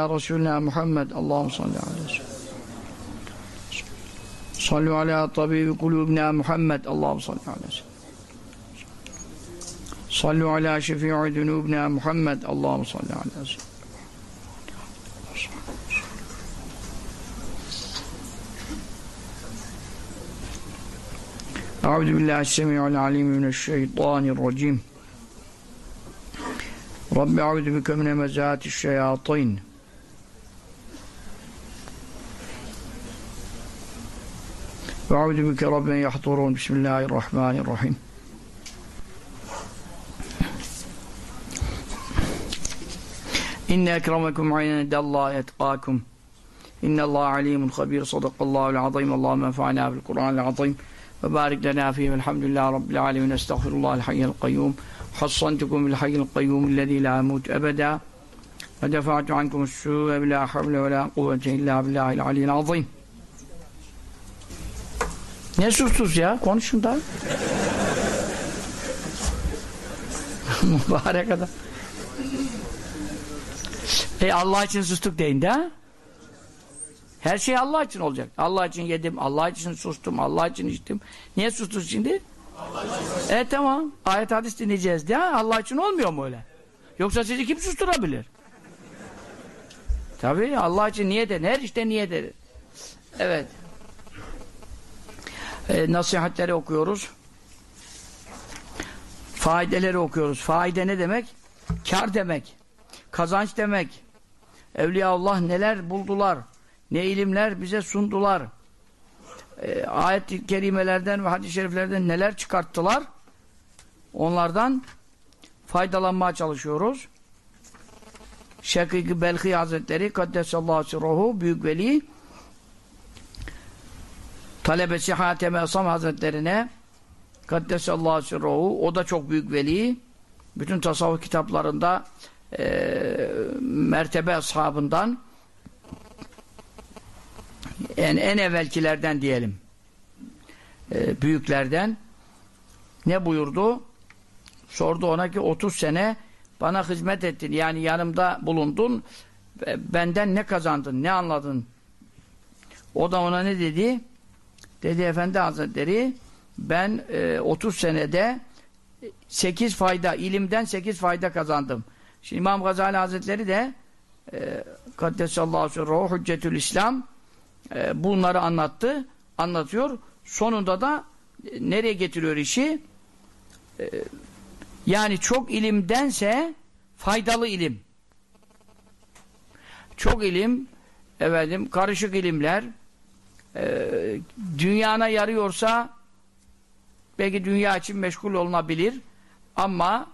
رسولنا محمد اللهم صل على وسلم صلوا على طبيب قلوبنا محمد اللهم صل على وسلم صلوا على شفيع ذنوبنا محمد اللهم صل على وسلم أعوذ بالله السميع العليم من الشيطان الرجيم رب أعوذ بك من مزات الشياطين وأعوذ بك رب يحضرون. بسم الله الرحمن الرحيم. إن أكرمكم عند الله يتقاكم إن الله عليم خبير. صدق الله العظيم. اللهم انفعنا بالقرآن العظيم. وبارك لنا فيه. والحمد لله رب العالمين. أستغفر الله الحي القيوم. حصنتكم بالحي القيوم الذي لا يموت أبدا. ودفعت عنكم السوء بلا حول ولا قوة إلا بالله العلي العظيم. Ne susuz ya? Konuşun da. Mübarek adam. E Allah için sustuk deyin de. Her şey Allah için olacak. Allah için yedim, Allah için sustum, Allah için içtim. Niye sustuk şimdi? E tamam. Ayet hadis dinleyeceğiz diye. Allah için olmuyor mu öyle? Yoksa sizi kim susturabilir? Tabii Allah için niyet edin. Her işte niyet edin. Evet e, nasihatleri okuyoruz. Faideleri okuyoruz. Faide ne demek? Kar demek. Kazanç demek. Evliyaullah neler buldular? Ne ilimler bize sundular? E, ayet-i kerimelerden ve hadis-i şeriflerden neler çıkarttılar? Onlardan faydalanmaya çalışıyoruz. Şekik-i Belhi Hazretleri Kaddesallahu sirruhu Büyük Veli talebesi Hatem-i Asam Hazretlerine Kaddesallahu sirruhu o da çok büyük veli bütün tasavvuf kitaplarında e, mertebe ashabından en, en evvelkilerden diyelim e, büyüklerden ne buyurdu? Sordu ona ki 30 sene bana hizmet ettin yani yanımda bulundun benden ne kazandın ne anladın o da ona ne dedi? Dedi Efendi Hazretleri ben e, 30 senede 8 fayda, ilimden 8 fayda kazandım. Şimdi İmam Gazali Hazretleri de e, Kaddesallahu sürruhu Hüccetül İslam e, bunları anlattı, anlatıyor. Sonunda da e, nereye getiriyor işi? E, yani çok ilimdense faydalı ilim. Çok ilim, efendim, karışık ilimler, e, dünyana yarıyorsa belki dünya için meşgul olunabilir ama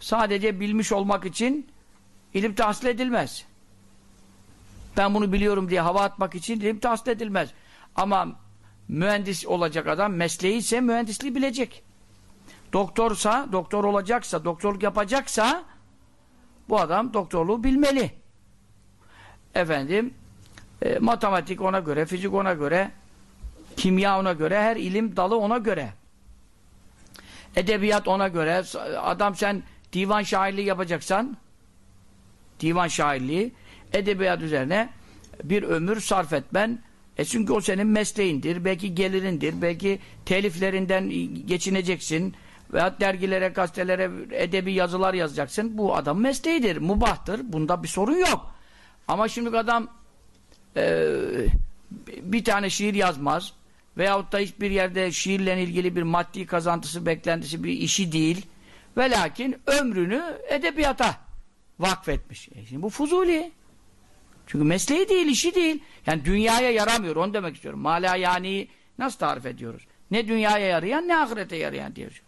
sadece bilmiş olmak için ilim tahsil edilmez. Ben bunu biliyorum diye hava atmak için ilim tahsil edilmez. Ama mühendis olacak adam mesleği ise mühendisliği bilecek. Doktorsa, doktor olacaksa, doktorluk yapacaksa bu adam doktorluğu bilmeli. Efendim e, matematik ona göre, fizik ona göre, kimya ona göre, her ilim dalı ona göre. Edebiyat ona göre. Adam sen divan şairliği yapacaksan divan şairliği edebiyat üzerine bir ömür sarf etmen e çünkü o senin mesleğindir, belki gelirindir, belki teliflerinden geçineceksin veya dergilere, gazetelere edebi yazılar yazacaksın. Bu adam mesleğidir, mubahtır. Bunda bir sorun yok. Ama şimdi adam e, bir tane şiir yazmaz veyahut da hiçbir yerde şiirle ilgili bir maddi kazantısı, beklentisi bir işi değil ve lakin ömrünü edebiyata vakfetmiş. E şimdi bu fuzuli. Çünkü mesleği değil, işi değil. Yani dünyaya yaramıyor, onu demek istiyorum. Mala yani nasıl tarif ediyoruz? Ne dünyaya yarayan, ne ahirete yarayan diyoruz.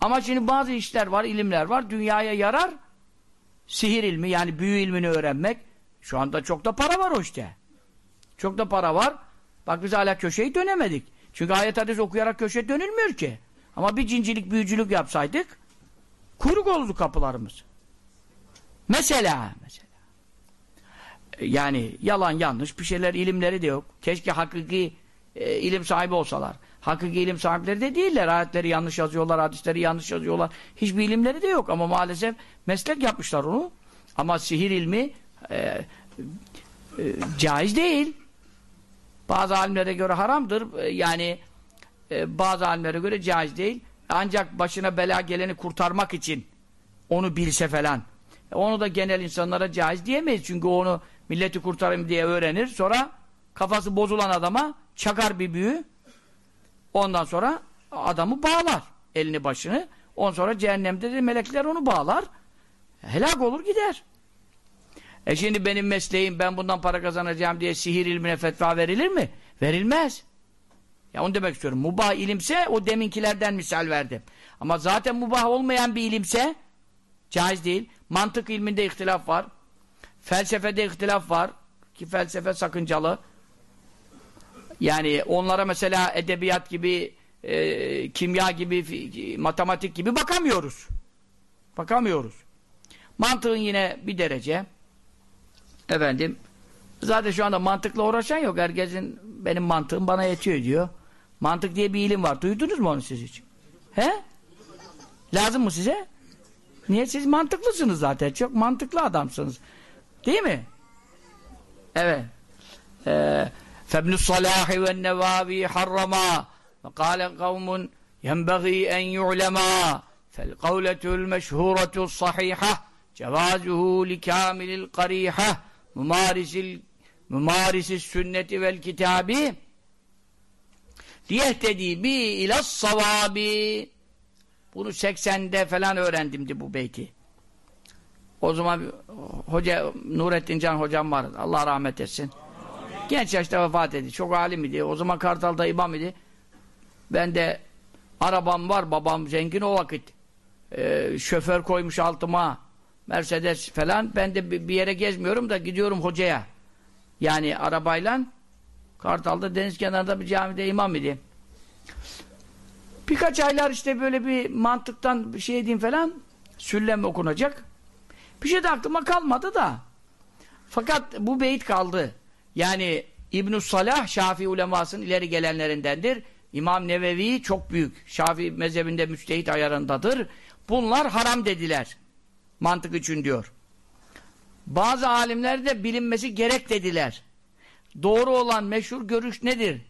Ama şimdi bazı işler var, ilimler var, dünyaya yarar, sihir ilmi yani büyü ilmini öğrenmek. Şu anda çok da para var o işte. Çok da para var. Bak biz hala köşeyi dönemedik. Çünkü ayet hadis okuyarak köşe dönülmüyor ki. Ama bir cincilik, büyücülük yapsaydık kuyruk olurdu kapılarımız. Mesela, mesela. Yani yalan yanlış bir şeyler ilimleri de yok. Keşke hakiki e, ilim sahibi olsalar. Hakiki ilim sahipleri de değiller. Ayetleri yanlış yazıyorlar, hadisleri yanlış yazıyorlar. Hiçbir ilimleri de yok ama maalesef meslek yapmışlar onu. Ama sihir ilmi e, e, caiz değil. Bazı alimlere göre haramdır. E, yani e, bazı alimlere göre caiz değil. Ancak başına bela geleni kurtarmak için onu bilse falan. E, onu da genel insanlara caiz diyemeyiz. Çünkü onu milleti kurtarayım diye öğrenir. Sonra kafası bozulan adama çakar bir büyü. Ondan sonra adamı bağlar. Elini başını. Ondan sonra cehennemde de melekler onu bağlar. Helak olur gider. E şimdi benim mesleğim ben bundan para kazanacağım diye sihir ilmine fetva verilir mi? Verilmez. Ya onu demek istiyorum. Mubah ilimse o deminkilerden misal verdim. Ama zaten mubah olmayan bir ilimse caiz değil. Mantık ilminde ihtilaf var. Felsefede ihtilaf var. Ki felsefe sakıncalı. Yani onlara mesela edebiyat gibi, e, kimya gibi, matematik gibi bakamıyoruz. Bakamıyoruz. Mantığın yine bir derece. Efendim, zaten şu anda mantıkla uğraşan yok. Herkesin benim mantığım bana yetiyor diyor. Mantık diye bir ilim var. Duydunuz mu onu siz hiç? He? Lazım mı size? Niye? Siz mantıklısınız zaten. Çok mantıklı adamsınız. Değil mi? Evet. Ee, فَابْنُ الصَّلَاحِ وَالنَّوَابِ حَرَّمَا وَقَالَ قَوْمٌ يَنْبَغِي أَنْ يُعْلَمَا فَالْقَوْلَةُ الْمَشْهُورَةُ الصَّحِيحَةُ جَوَازُهُ لِكَامِلِ الْقَرِيحَةِ mümarisil mümarisi sünneti vel kitabi diyehtedi bi ilas savabi bunu 80'de falan öğrendimdi bu beyti. O zaman hoca Nurettin Can hocam vardı. Allah rahmet etsin. Genç yaşta vefat etti. Çok alim idi. O zaman Kartal'da imam idi. Ben de arabam var. Babam zengin o vakit. Ee, şoför koymuş altıma. Mercedes falan. Ben de bir yere gezmiyorum da gidiyorum hocaya. Yani arabayla Kartal'da deniz kenarında bir camide imam idi. Birkaç aylar işte böyle bir mantıktan bir şey edeyim falan süllem okunacak. Bir şey de aklıma kalmadı da. Fakat bu beyit kaldı. Yani İbn-i Salah Şafii ulemasının ileri gelenlerindendir. İmam Nevevi çok büyük. Şafii mezhebinde müçtehit ayarındadır. Bunlar haram dediler. Mantık için diyor. Bazı alimler de bilinmesi gerek dediler. Doğru olan meşhur görüş nedir?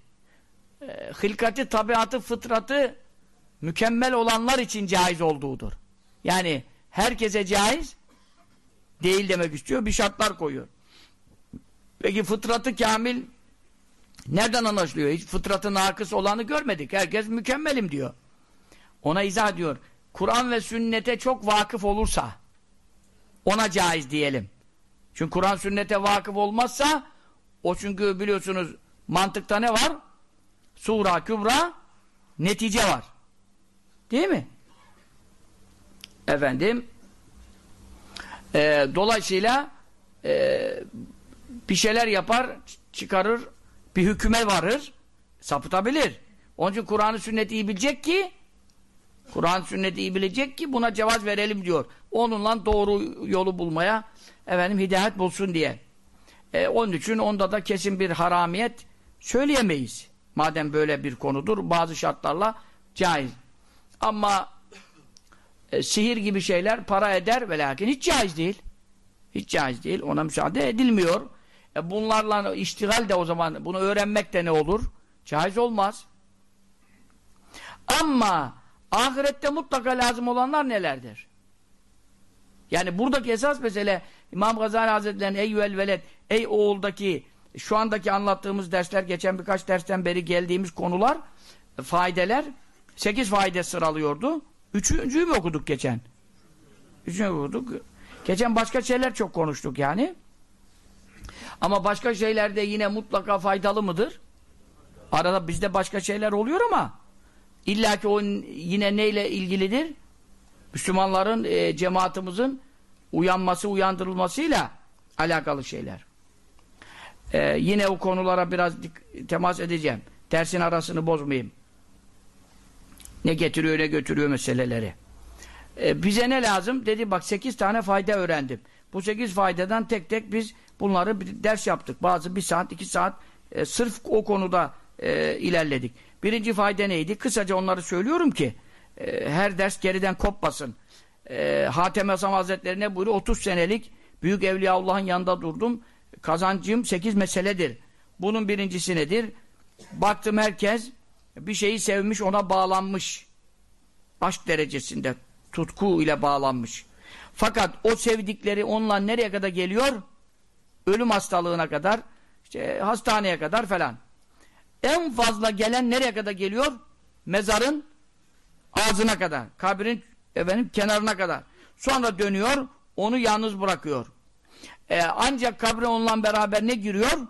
E, hilkati, tabiatı, fıtratı mükemmel olanlar için caiz olduğudur. Yani herkese caiz değil demek istiyor. Bir şartlar koyuyor. Peki fıtratı kamil nereden anlaşılıyor? Hiç fıtratı nakıs olanı görmedik. Herkes mükemmelim diyor. Ona izah diyor. Kur'an ve sünnete çok vakıf olursa ona caiz diyelim. Çünkü Kur'an sünnete vakıf olmazsa o çünkü biliyorsunuz mantıkta ne var? Sura, kübra, netice var. Değil mi? Efendim e, dolayısıyla e, bir şeyler yapar, çıkarır, bir hüküme varır, sapıtabilir. Onun için Kur'an-ı sünneti iyi bilecek ki Kur'an sünneti iyi bilecek ki buna cevaz verelim diyor. Onunla doğru yolu bulmaya efendim hidayet bulsun diye. E, onun için onda da kesin bir haramiyet söyleyemeyiz. Madem böyle bir konudur bazı şartlarla caiz. Ama e, sihir gibi şeyler para eder ve lakin hiç caiz değil. Hiç caiz değil. Ona müsaade edilmiyor. E, bunlarla iştigal de o zaman bunu öğrenmek de ne olur? Caiz olmaz. Ama ahirette mutlaka lazım olanlar nelerdir? Yani buradaki esas mesele İmam Gazali Hazretleri'nin ey veled, ey oğuldaki şu andaki anlattığımız dersler, geçen birkaç dersten beri geldiğimiz konular, faydeler, sekiz fayde sıralıyordu. Üçüncüyü mü okuduk geçen? Üçüncüyü okuduk. Geçen başka şeyler çok konuştuk yani. Ama başka şeyler de yine mutlaka faydalı mıdır? Arada bizde başka şeyler oluyor ama illaki o yine neyle ilgilidir? Müslümanların, e, cemaatimizin uyanması, uyandırılmasıyla alakalı şeyler. Ee, yine o konulara biraz temas edeceğim. Dersin arasını bozmayayım. Ne getiriyor ne götürüyor meseleleri. Ee, bize ne lazım? Dedi bak sekiz tane fayda öğrendim. Bu sekiz faydadan tek tek biz bunları bir ders yaptık. Bazı bir saat, iki saat e, sırf o konuda e, ilerledik. Birinci fayda neydi? Kısaca onları söylüyorum ki e, her ders geriden kopmasın. E, Hatem Hasan Hazretleri ne buyuruyor? 30 senelik Büyük Evliyaullah'ın yanında durdum kazancım sekiz meseledir. Bunun birincisi nedir? Baktım herkes bir şeyi sevmiş ona bağlanmış. Aşk derecesinde tutku ile bağlanmış. Fakat o sevdikleri onunla nereye kadar geliyor? Ölüm hastalığına kadar, işte hastaneye kadar falan. En fazla gelen nereye kadar geliyor? Mezarın ağzına kadar, kabrin efendim kenarına kadar. Sonra dönüyor, onu yalnız bırakıyor. Ee, ancak kabre onunla beraber ne giriyor?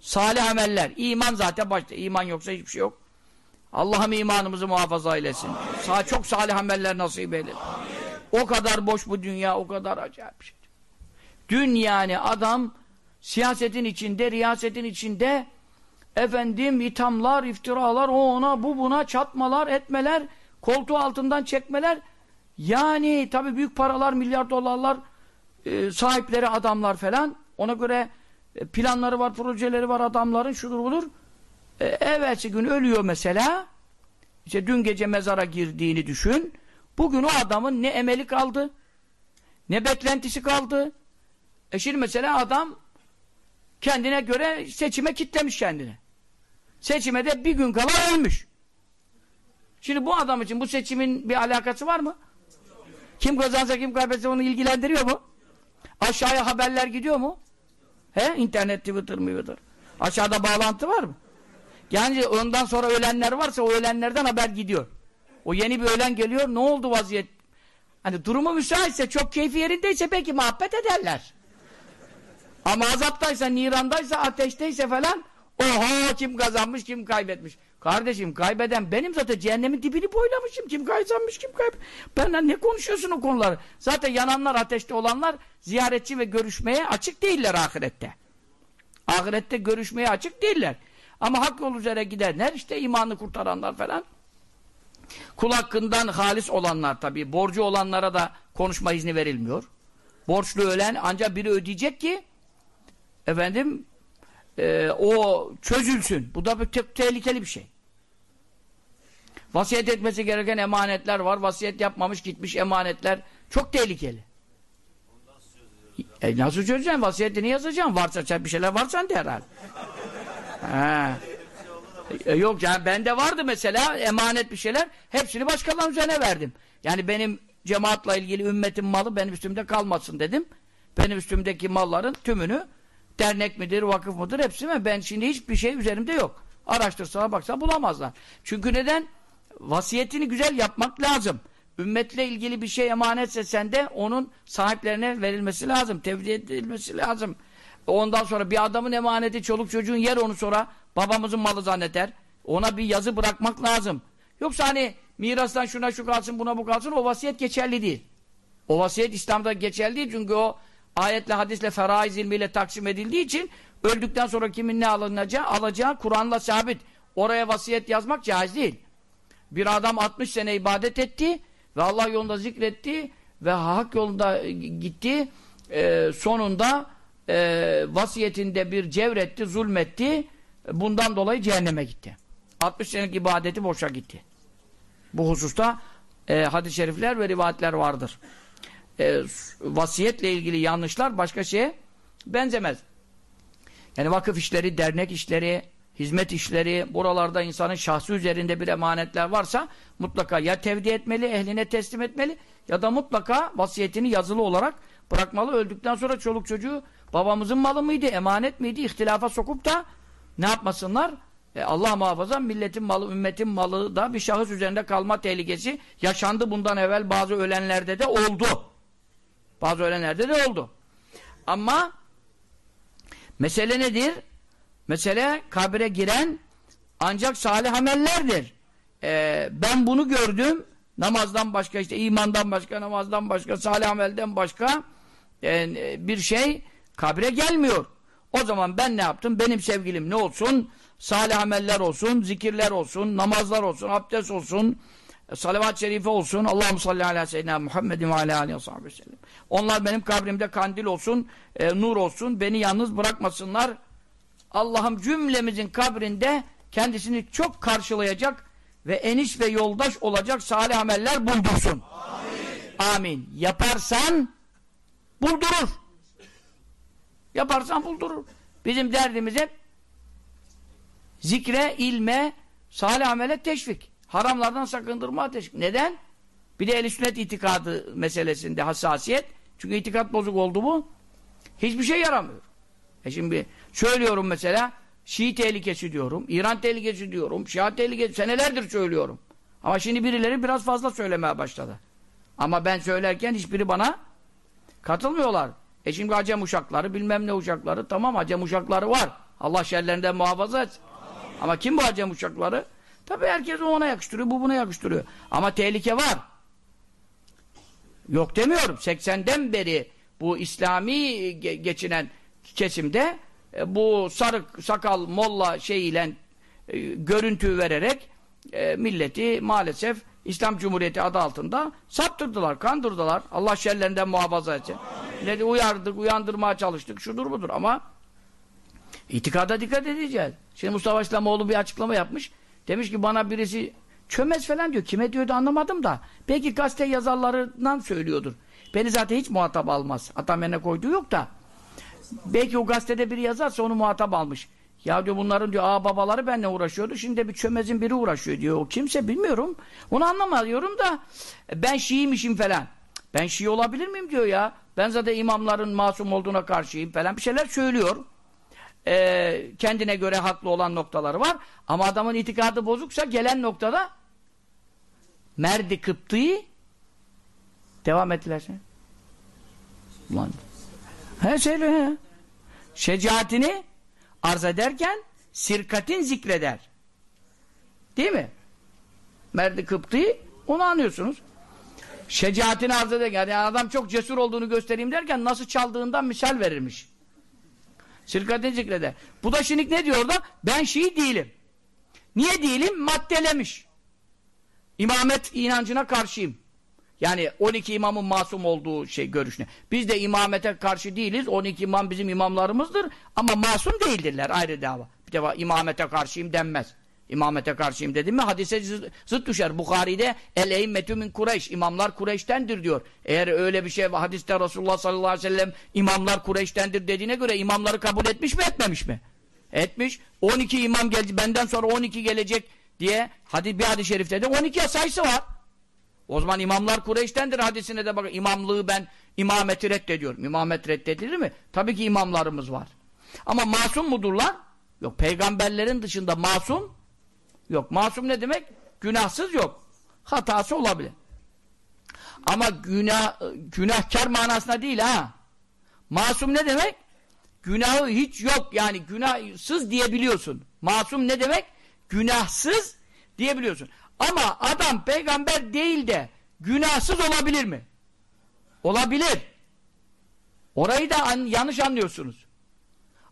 Salih ameller. İman zaten başta. İman yoksa hiçbir şey yok. Allah'ım imanımızı muhafaza eylesin. Sağ çok salih ameller nasip eylesin. O kadar boş bu dünya, o kadar acayip şey. Dün yani adam siyasetin içinde, riyasetin içinde efendim ithamlar, iftiralar, o ona, bu buna çatmalar, etmeler, koltuğu altından çekmeler. Yani tabii büyük paralar, milyar dolarlar e, sahipleri adamlar falan. Ona göre e, planları var, projeleri var adamların, şudur budur. E, evvelsi gün ölüyor mesela. İşte dün gece mezara girdiğini düşün. Bugün o adamın ne emeli kaldı, ne beklentisi kaldı. E şimdi mesela adam kendine göre seçime kitlemiş kendini. Seçime de bir gün kala ölmüş. Şimdi bu adam için bu seçimin bir alakası var mı? Kim kazansa kim kaybetse onu ilgilendiriyor mu? Aşağıya haberler gidiyor mu? He? İnternet, Twitter, Twitter. Aşağıda bağlantı var mı? Yani ondan sonra ölenler varsa o ölenlerden haber gidiyor. O yeni bir ölen geliyor. Ne oldu vaziyet? Hani durumu müsaitse, çok keyfi yerindeyse belki muhabbet ederler. Ama azaptaysa, nirandaysa, ateşteyse falan oha kim kazanmış, kim kaybetmiş. Kardeşim kaybeden benim zaten cehennemin dibini boylamışım. Kim kazanmış, kim kaybetmiş. Benden ne konuşuyorsun o konuları? Zaten yananlar, ateşte olanlar ziyaretçi ve görüşmeye açık değiller ahirette. Ahirette görüşmeye açık değiller. Ama hak yol üzere gidenler, işte imanı kurtaranlar falan. Kul hakkından halis olanlar tabii. Borcu olanlara da konuşma izni verilmiyor. Borçlu ölen ancak biri ödeyecek ki efendim e, o çözülsün. Bu da çok tehlikeli bir şey. Vasiyet etmesi gereken emanetler var. Vasiyet yapmamış gitmiş emanetler çok tehlikeli. E nasıl çözeceksin? Vasiyetini yazacaksın. Varsa bir şeyler varsan de herhalde. He. E, yok yani bende vardı mesela emanet bir şeyler. Hepsini başkalarının üzerine verdim. Yani benim cemaatla ilgili ümmetin malı benim üstümde kalmasın dedim. Benim üstümdeki malların tümünü dernek midir, vakıf mıdır hepsi mi? Ben şimdi hiçbir şey üzerimde yok. Araştırsalar baksa bulamazlar. Çünkü neden? Vasiyetini güzel yapmak lazım. Ümmetle ilgili bir şey emanetse sende onun sahiplerine verilmesi lazım. Tevdi edilmesi lazım. Ondan sonra bir adamın emaneti çoluk çocuğun yer onu sonra babamızın malı zanneder. Ona bir yazı bırakmak lazım. Yoksa hani mirastan şuna şu kalsın buna bu kalsın o vasiyet geçerli değil. O vasiyet İslam'da geçerli değil çünkü o ayetle hadisle feraiz ilmiyle taksim edildiği için öldükten sonra kimin ne alınacağı alacağı Kur'an'la sabit. Oraya vasiyet yazmak caiz değil. Bir adam 60 sene ibadet etti ve Allah yolunda zikretti ve hak yolunda gitti. Ee, sonunda e, vasiyetinde bir cevretti, zulmetti. Bundan dolayı cehenneme gitti. 60 senelik ibadeti boşa gitti. Bu hususta e, hadis-i şerifler ve rivayetler vardır. E, vasiyetle ilgili yanlışlar başka şeye benzemez. Yani vakıf işleri, dernek işleri, hizmet işleri, buralarda insanın şahsı üzerinde bir emanetler varsa mutlaka ya tevdi etmeli, ehline teslim etmeli ya da mutlaka vasiyetini yazılı olarak bırakmalı. Öldükten sonra çoluk çocuğu babamızın malı mıydı, emanet miydi, ihtilafa sokup da ne yapmasınlar? E Allah muhafaza milletin malı, ümmetin malı da bir şahıs üzerinde kalma tehlikesi yaşandı bundan evvel bazı ölenlerde de oldu. Bazı ölenlerde de oldu. Ama mesele nedir? Mesele kabre giren ancak salih amellerdir. Ee, ben bunu gördüm. Namazdan başka işte imandan başka, namazdan başka, salih amelden başka e, bir şey kabre gelmiyor. O zaman ben ne yaptım? Benim sevgilim ne olsun? Salih ameller olsun, zikirler olsun, namazlar olsun, abdest olsun, salavat-ı şerife olsun. Allahu salli ala seyyidina Muhammedin ve ala aleyhi ve sellem. Onlar benim kabrimde kandil olsun, e, nur olsun, beni yalnız bırakmasınlar. Allah'ım cümlemizin kabrinde kendisini çok karşılayacak ve eniş ve yoldaş olacak salih ameller buldursun. Amin. Amin. Yaparsan buldurur. Yaparsan buldurur. Bizim derdimiz hep zikre, ilme, salih amele teşvik. Haramlardan sakındırma teşvik. Neden? Bir de el sünnet itikadı meselesinde hassasiyet. Çünkü itikat bozuk oldu bu. Hiçbir şey yaramıyor. E şimdi söylüyorum mesela Şii tehlikesi diyorum, İran tehlikesi diyorum, Şia tehlikesi senelerdir söylüyorum. Ama şimdi birileri biraz fazla söylemeye başladı. Ama ben söylerken hiçbiri bana katılmıyorlar. E şimdi Acem uşakları, bilmem ne uşakları, tamam Acem uşakları var. Allah şerlerinden muhafaza etsin. Ama kim bu Acem uşakları? Tabi herkes ona yakıştırıyor, bu buna yakıştırıyor. Ama tehlike var. Yok demiyorum. 80'den beri bu İslami geçinen kesimde e, bu sarık, sakal, molla şeyiyle e, görüntü vererek e, milleti maalesef İslam Cumhuriyeti adı altında saptırdılar, kandırdılar. Allah şerlerinden muhafaza etsin. Ne uyardık, uyandırmaya çalıştık, şudur budur ama itikada dikkat edeceğiz. Şimdi Mustafa İslamoğlu bir açıklama yapmış. Demiş ki bana birisi çömez falan diyor. Kime diyordu anlamadım da. Belki gazete yazarlarından söylüyordur. Beni zaten hiç muhatap almaz. Atam yerine koyduğu yok da. Belki o gazetede biri yazarsa onu muhatap almış. Ya diyor bunların diyor ağ babaları benimle uğraşıyordu. Şimdi de bir çömezin biri uğraşıyor diyor. O kimse bilmiyorum. Onu anlamıyorum da ben Şiiymişim falan. Ben Şii olabilir miyim diyor ya. Ben zaten imamların masum olduğuna karşıyım falan bir şeyler söylüyor. Ee, kendine göre haklı olan noktaları var. Ama adamın itikadı bozuksa gelen noktada Merdi Kıptı'yı devam ettiler. Ulan. He söyle he. Şecaatini arz ederken sirkatin zikreder. Değil mi? Merdi Kıptı'yı onu anlıyorsunuz. Şecaatini arz ederken yani adam çok cesur olduğunu göstereyim derken nasıl çaldığından misal verirmiş. Sirkatin zikreder. Bu da şimdi ne diyor da? Ben Şii değilim. Niye değilim? Maddelemiş. İmamet inancına karşıyım. Yani 12 imamın masum olduğu şey görüşüne. Biz de imamete karşı değiliz. 12 imam bizim imamlarımızdır. Ama masum değildirler. Ayrı dava. Bir defa imamete karşıyım denmez. İmamete karşıyım dedim mi hadise zıt düşer. Bukhari'de el eimmetü min Kureyş. İmamlar Kureyş'tendir diyor. Eğer öyle bir şey hadiste Resulullah sallallahu aleyhi ve sellem imamlar Kureyş'tendir dediğine göre imamları kabul etmiş mi etmemiş mi? Etmiş. 12 imam geldi. Benden sonra 12 gelecek diye hadi bir hadis-i şerifte de 12 sayısı var. O zaman imamlar Kureyş'tendir hadisine de bakın. İmamlığı ben imameti reddediyorum. İmamet reddedilir mi? Tabii ki imamlarımız var. Ama masum mudurlar? Yok. Peygamberlerin dışında masum yok. Masum ne demek? Günahsız yok. Hatası olabilir. Ama günah, günahkar manasına değil ha. Masum ne demek? Günahı hiç yok. Yani günahsız diyebiliyorsun. Masum ne demek? Günahsız diyebiliyorsun. Ama adam peygamber değil de günahsız olabilir mi? Olabilir. Orayı da an, yanlış anlıyorsunuz.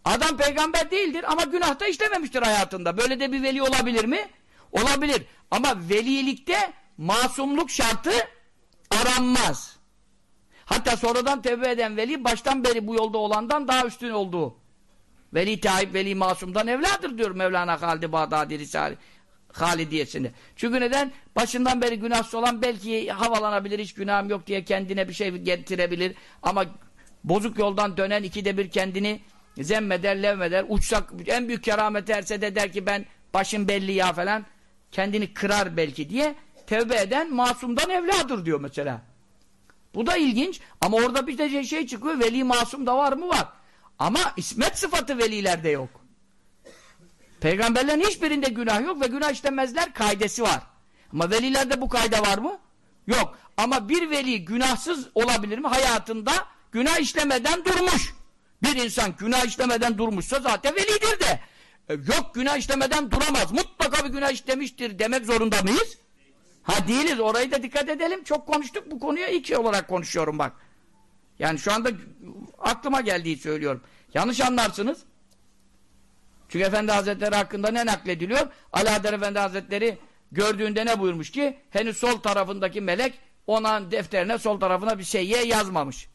Adam peygamber değildir ama günah da işlememiştir hayatında. Böyle de bir veli olabilir mi? Olabilir. Ama velilikte masumluk şartı aranmaz. Hatta sonradan tevbe eden veli baştan beri bu yolda olandan daha üstün olduğu. Veli Taib, Veli Masum'dan evladır diyor Mevlana Halid Bağdadi Risale Halidiyesinde. Çünkü neden? Başından beri günahsız olan belki havalanabilir, hiç günahım yok diye kendine bir şey getirebilir. Ama bozuk yoldan dönen ikide bir kendini zemmeder, levmeder, uçsak en büyük kerameti erse de der ki ben başım belli ya falan kendini kırar belki diye tevbe eden masumdan evladır diyor mesela. Bu da ilginç ama orada bir de şey çıkıyor veli masum da var mı var. Ama ismet sıfatı velilerde yok. Peygamberlerin hiçbirinde günah yok ve günah işlemezler kaidesi var. Ama velilerde bu kayda var mı? Yok. Ama bir veli günahsız olabilir mi? Hayatında günah işlemeden durmuş. Bir insan günah işlemeden durmuşsa zaten velidir de. E, yok günah işlemeden duramaz. Mutlaka bir günah işlemiştir demek zorunda mıyız? Ha değiliz. Orayı da dikkat edelim. Çok konuştuk bu konuya iki olarak konuşuyorum bak. Yani şu anda aklıma geldiği söylüyorum. Yanlış anlarsınız. Çünkü Efendi Hazretleri hakkında ne naklediliyor? Alaeddin Efendi Hazretleri gördüğünde ne buyurmuş ki? Henüz sol tarafındaki melek ona defterine sol tarafına bir şeyye yazmamış.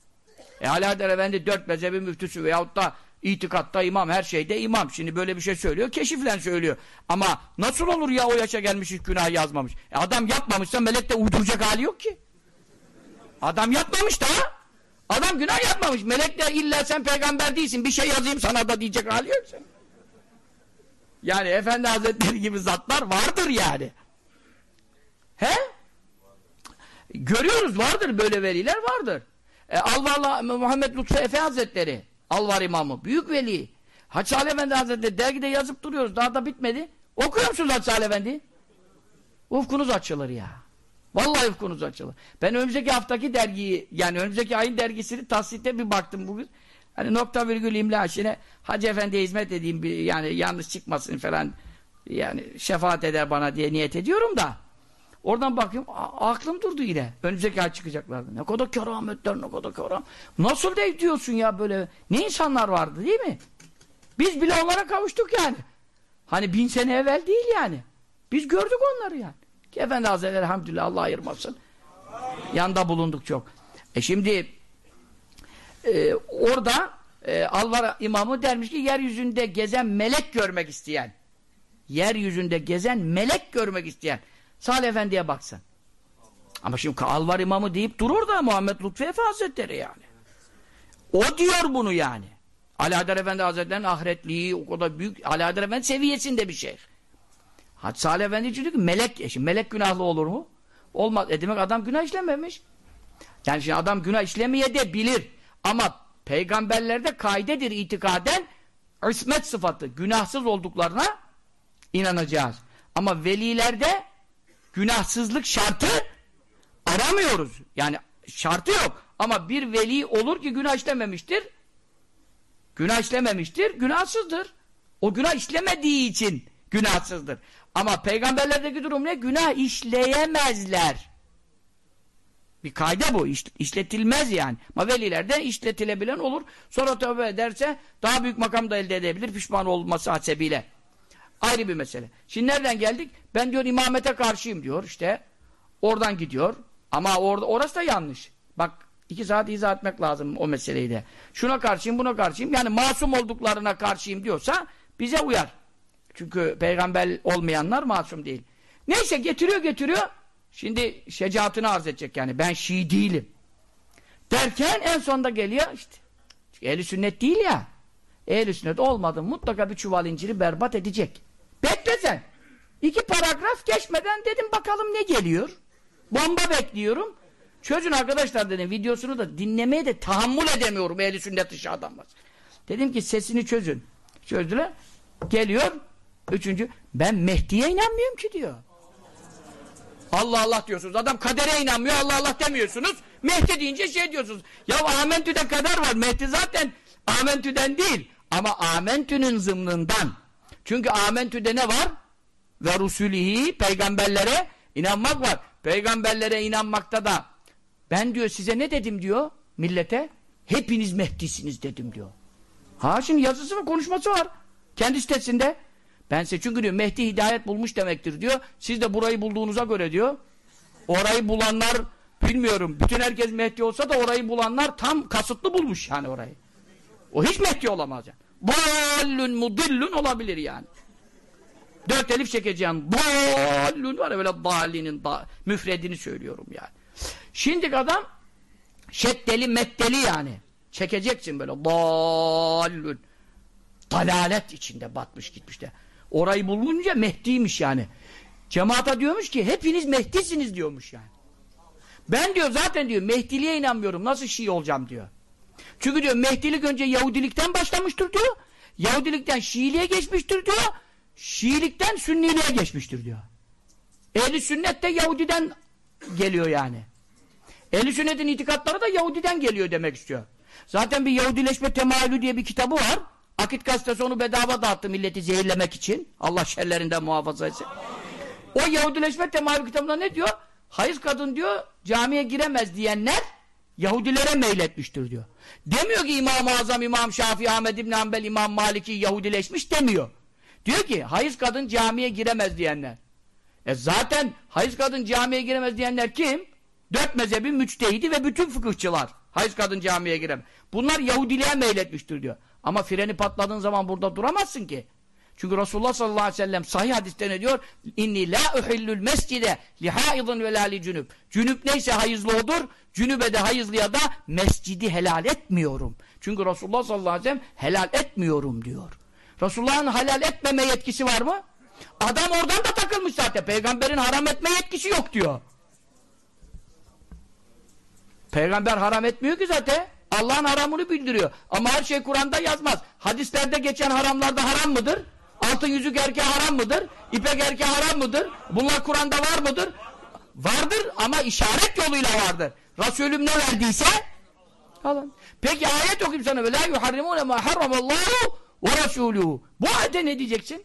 E Alaeddin Efendi dört mezhebi müftüsü veyahut da itikatta imam, her şeyde imam. Şimdi böyle bir şey söylüyor, keşiflen söylüyor. Ama nasıl olur ya o yaşa gelmiş hiç günah yazmamış? E adam yapmamışsa melek de uyduracak hali yok ki. Adam yapmamış da Adam günah yapmamış. Melek de illa sen peygamber değilsin. Bir şey yazayım sana da diyecek hali yok sen. Yani Efendi Hazretleri gibi zatlar vardır yani. He? Görüyoruz vardır böyle veliler vardır. E, Alvarla Muhammed Lütfü Efe Hazretleri Alvar İmamı. Büyük veli. Hacı Salih Efendi Hazretleri dergide yazıp duruyoruz. Daha da bitmedi. Okuyor musunuz Hacı Salih Efendi? Ufkunuz açılır ya. Vallahi ufkunuz açılır. Ben önümüzdeki haftaki dergiyi yani önümüzdeki ayın dergisini tahsitte bir baktım bugün. Hani nokta virgül imla işine Hacı Efendi'ye hizmet edeyim yani yanlış çıkmasın falan yani şefaat eder bana diye niyet ediyorum da oradan bakıyorum aklım durdu yine. Önümüzdeki ay çıkacaklardı. Ne kadar kerametler ne kadar keramet. Nasıl de diyorsun ya böyle ne insanlar vardı değil mi? Biz bile onlara kavuştuk yani. Hani bin sene evvel değil yani. Biz gördük onları yani. Ki Efendi Hazretleri elhamdülillah Allah ayırmasın. Yanda bulunduk çok. E şimdi e, orada e, Alvar imamı dermiş ki yeryüzünde gezen melek görmek isteyen yeryüzünde gezen melek görmek isteyen Salih Efendi'ye baksın. Ama şimdi Alvar imamı deyip durur da Muhammed Lütfi Efe Hazretleri yani. O diyor bunu yani. Ali Haydar Efendi Hazretleri'nin ahiretliği o kadar büyük. Ali Haydar Efendi seviyesinde bir şey. Hadi Salih Efendi diyor ki melek, şimdi melek günahlı olur mu? Olmaz. E demek adam günah işlememiş. Yani şimdi adam günah işlemeye de bilir. Ama peygamberlerde kaidedir itikaden ismet sıfatı. Günahsız olduklarına inanacağız. Ama velilerde günahsızlık şartı aramıyoruz. Yani şartı yok. Ama bir veli olur ki günah işlememiştir. Günah işlememiştir, günahsızdır. O günah işlemediği için günahsızdır. Ama peygamberlerdeki durum ne? Günah işleyemezler. Bir kayda bu. İş, işletilmez yani. Ama velilerde işletilebilen olur. Sonra tövbe ederse daha büyük makam da elde edebilir pişman olması hasebiyle. Ayrı bir mesele. Şimdi nereden geldik? Ben diyor imamete karşıyım diyor işte. Oradan gidiyor. Ama orada orası da yanlış. Bak iki saat izah etmek lazım o meseleyi de. Şuna karşıyım buna karşıyım. Yani masum olduklarına karşıyım diyorsa bize uyar. Çünkü peygamber olmayanlar masum değil. Neyse getiriyor getiriyor. Şimdi şecaatını arz edecek yani. Ben Şii değilim. Derken en sonunda geliyor işte. Ehli sünnet değil ya. Ehli sünnet olmadı mutlaka bir çuval inciri berbat edecek. Bekle sen. İki paragraf geçmeden dedim bakalım ne geliyor. Bomba bekliyorum. Çözün arkadaşlar dedim videosunu da dinlemeye de tahammül edemiyorum ehli sünnet dışı adamlar. Dedim ki sesini çözün. Çözdüler. Geliyor. Üçüncü. Ben Mehdi'ye inanmıyorum ki diyor. Allah Allah diyorsunuz. Adam kadere inanmıyor. Allah Allah demiyorsunuz. Mehdi deyince şey diyorsunuz. Ya Amentü'de kader var. Mehdi zaten Amentü'den değil. Ama Amentü'nün zımnından. Çünkü Amentü'de ne var? Ve Rusulihi peygamberlere inanmak var. Peygamberlere inanmakta da ben diyor size ne dedim diyor millete? Hepiniz Mehdi'siniz dedim diyor. Ha şimdi yazısı ve konuşması var. Kendi sitesinde. Ben size çünkü diyor Mehdi hidayet bulmuş demektir diyor. Siz de burayı bulduğunuza göre diyor. Orayı bulanlar bilmiyorum. Bütün herkes Mehdi olsa da orayı bulanlar tam kasıtlı bulmuş yani orayı. O hiç Mehdi olamaz yani. Dallün mudillün olabilir yani. Dört elif çekeceğim. Dallün var ya böyle dallinin da, müfredini söylüyorum yani. Şimdi adam şeddeli meddeli yani. Çekeceksin böyle dallün. Dalalet içinde batmış gitmiş de. Orayı bulunca Mehdi'ymiş yani. Cemaata diyormuş ki hepiniz Mehdi'siniz diyormuş yani. Ben diyor zaten diyor Mehdiliğe inanmıyorum. Nasıl Şii olacağım diyor. Çünkü diyor Mehdilik önce Yahudilikten başlamıştır diyor. Yahudilikten Şiiliğe geçmiştir diyor. Şiilikten Sünniliğe geçmiştir diyor. Ehli sünnet de Yahudiden geliyor yani. Ehli sünnetin itikatları da Yahudiden geliyor demek istiyor. Zaten bir Yahudileşme temayülü diye bir kitabı var. Akit gazetesi onu bedava dağıttı milleti zehirlemek için. Allah şerlerinden muhafaza etsin. O Yahudileşme temayülü kitabında ne diyor? Hayız kadın diyor camiye giremez diyenler Yahudilere meyletmiştir diyor. Demiyor ki İmam-ı Azam, İmam Şafii, Ahmed İbni Hanbel, İmam Maliki Yahudileşmiş demiyor. Diyor ki hayız kadın camiye giremez diyenler. E zaten hayız kadın camiye giremez diyenler kim? Dört mezhebin müçtehidi ve bütün fıkıhçılar. Hayız kadın camiye giremez. Bunlar Yahudiliğe meyletmiştir diyor. Ama freni patladığın zaman burada duramazsın ki. Çünkü Resulullah sallallahu aleyhi ve sellem sahih hadiste ne diyor? İnni la uhillul mescide li haidun ve la li cünüb. Cünüp neyse hayızlı odur, cünübe de hayızlıya da mescidi helal etmiyorum. Çünkü Resulullah sallallahu aleyhi ve sellem helal etmiyorum diyor. Resulullah'ın helal etmeme yetkisi var mı? Adam oradan da takılmış zaten. Peygamberin haram etme yetkisi yok diyor. Peygamber haram etmiyor ki zaten. Allah'ın haramını bildiriyor. Ama her şey Kur'an'da yazmaz. Hadislerde geçen haramlarda haram mıdır? Altın yüzük erkeğe haram mıdır? İpek erkeğe haram mıdır? Bunlar Kur'an'da var mıdır? Vardır ama işaret yoluyla vardır. Resulüm ne verdiyse alın. Peki ayet okuyayım sana. وَلَا يُحَرِّمُونَ مَا حَرَّمَ اللّٰهُ وَرَسُولُهُ Bu ayete ne diyeceksin?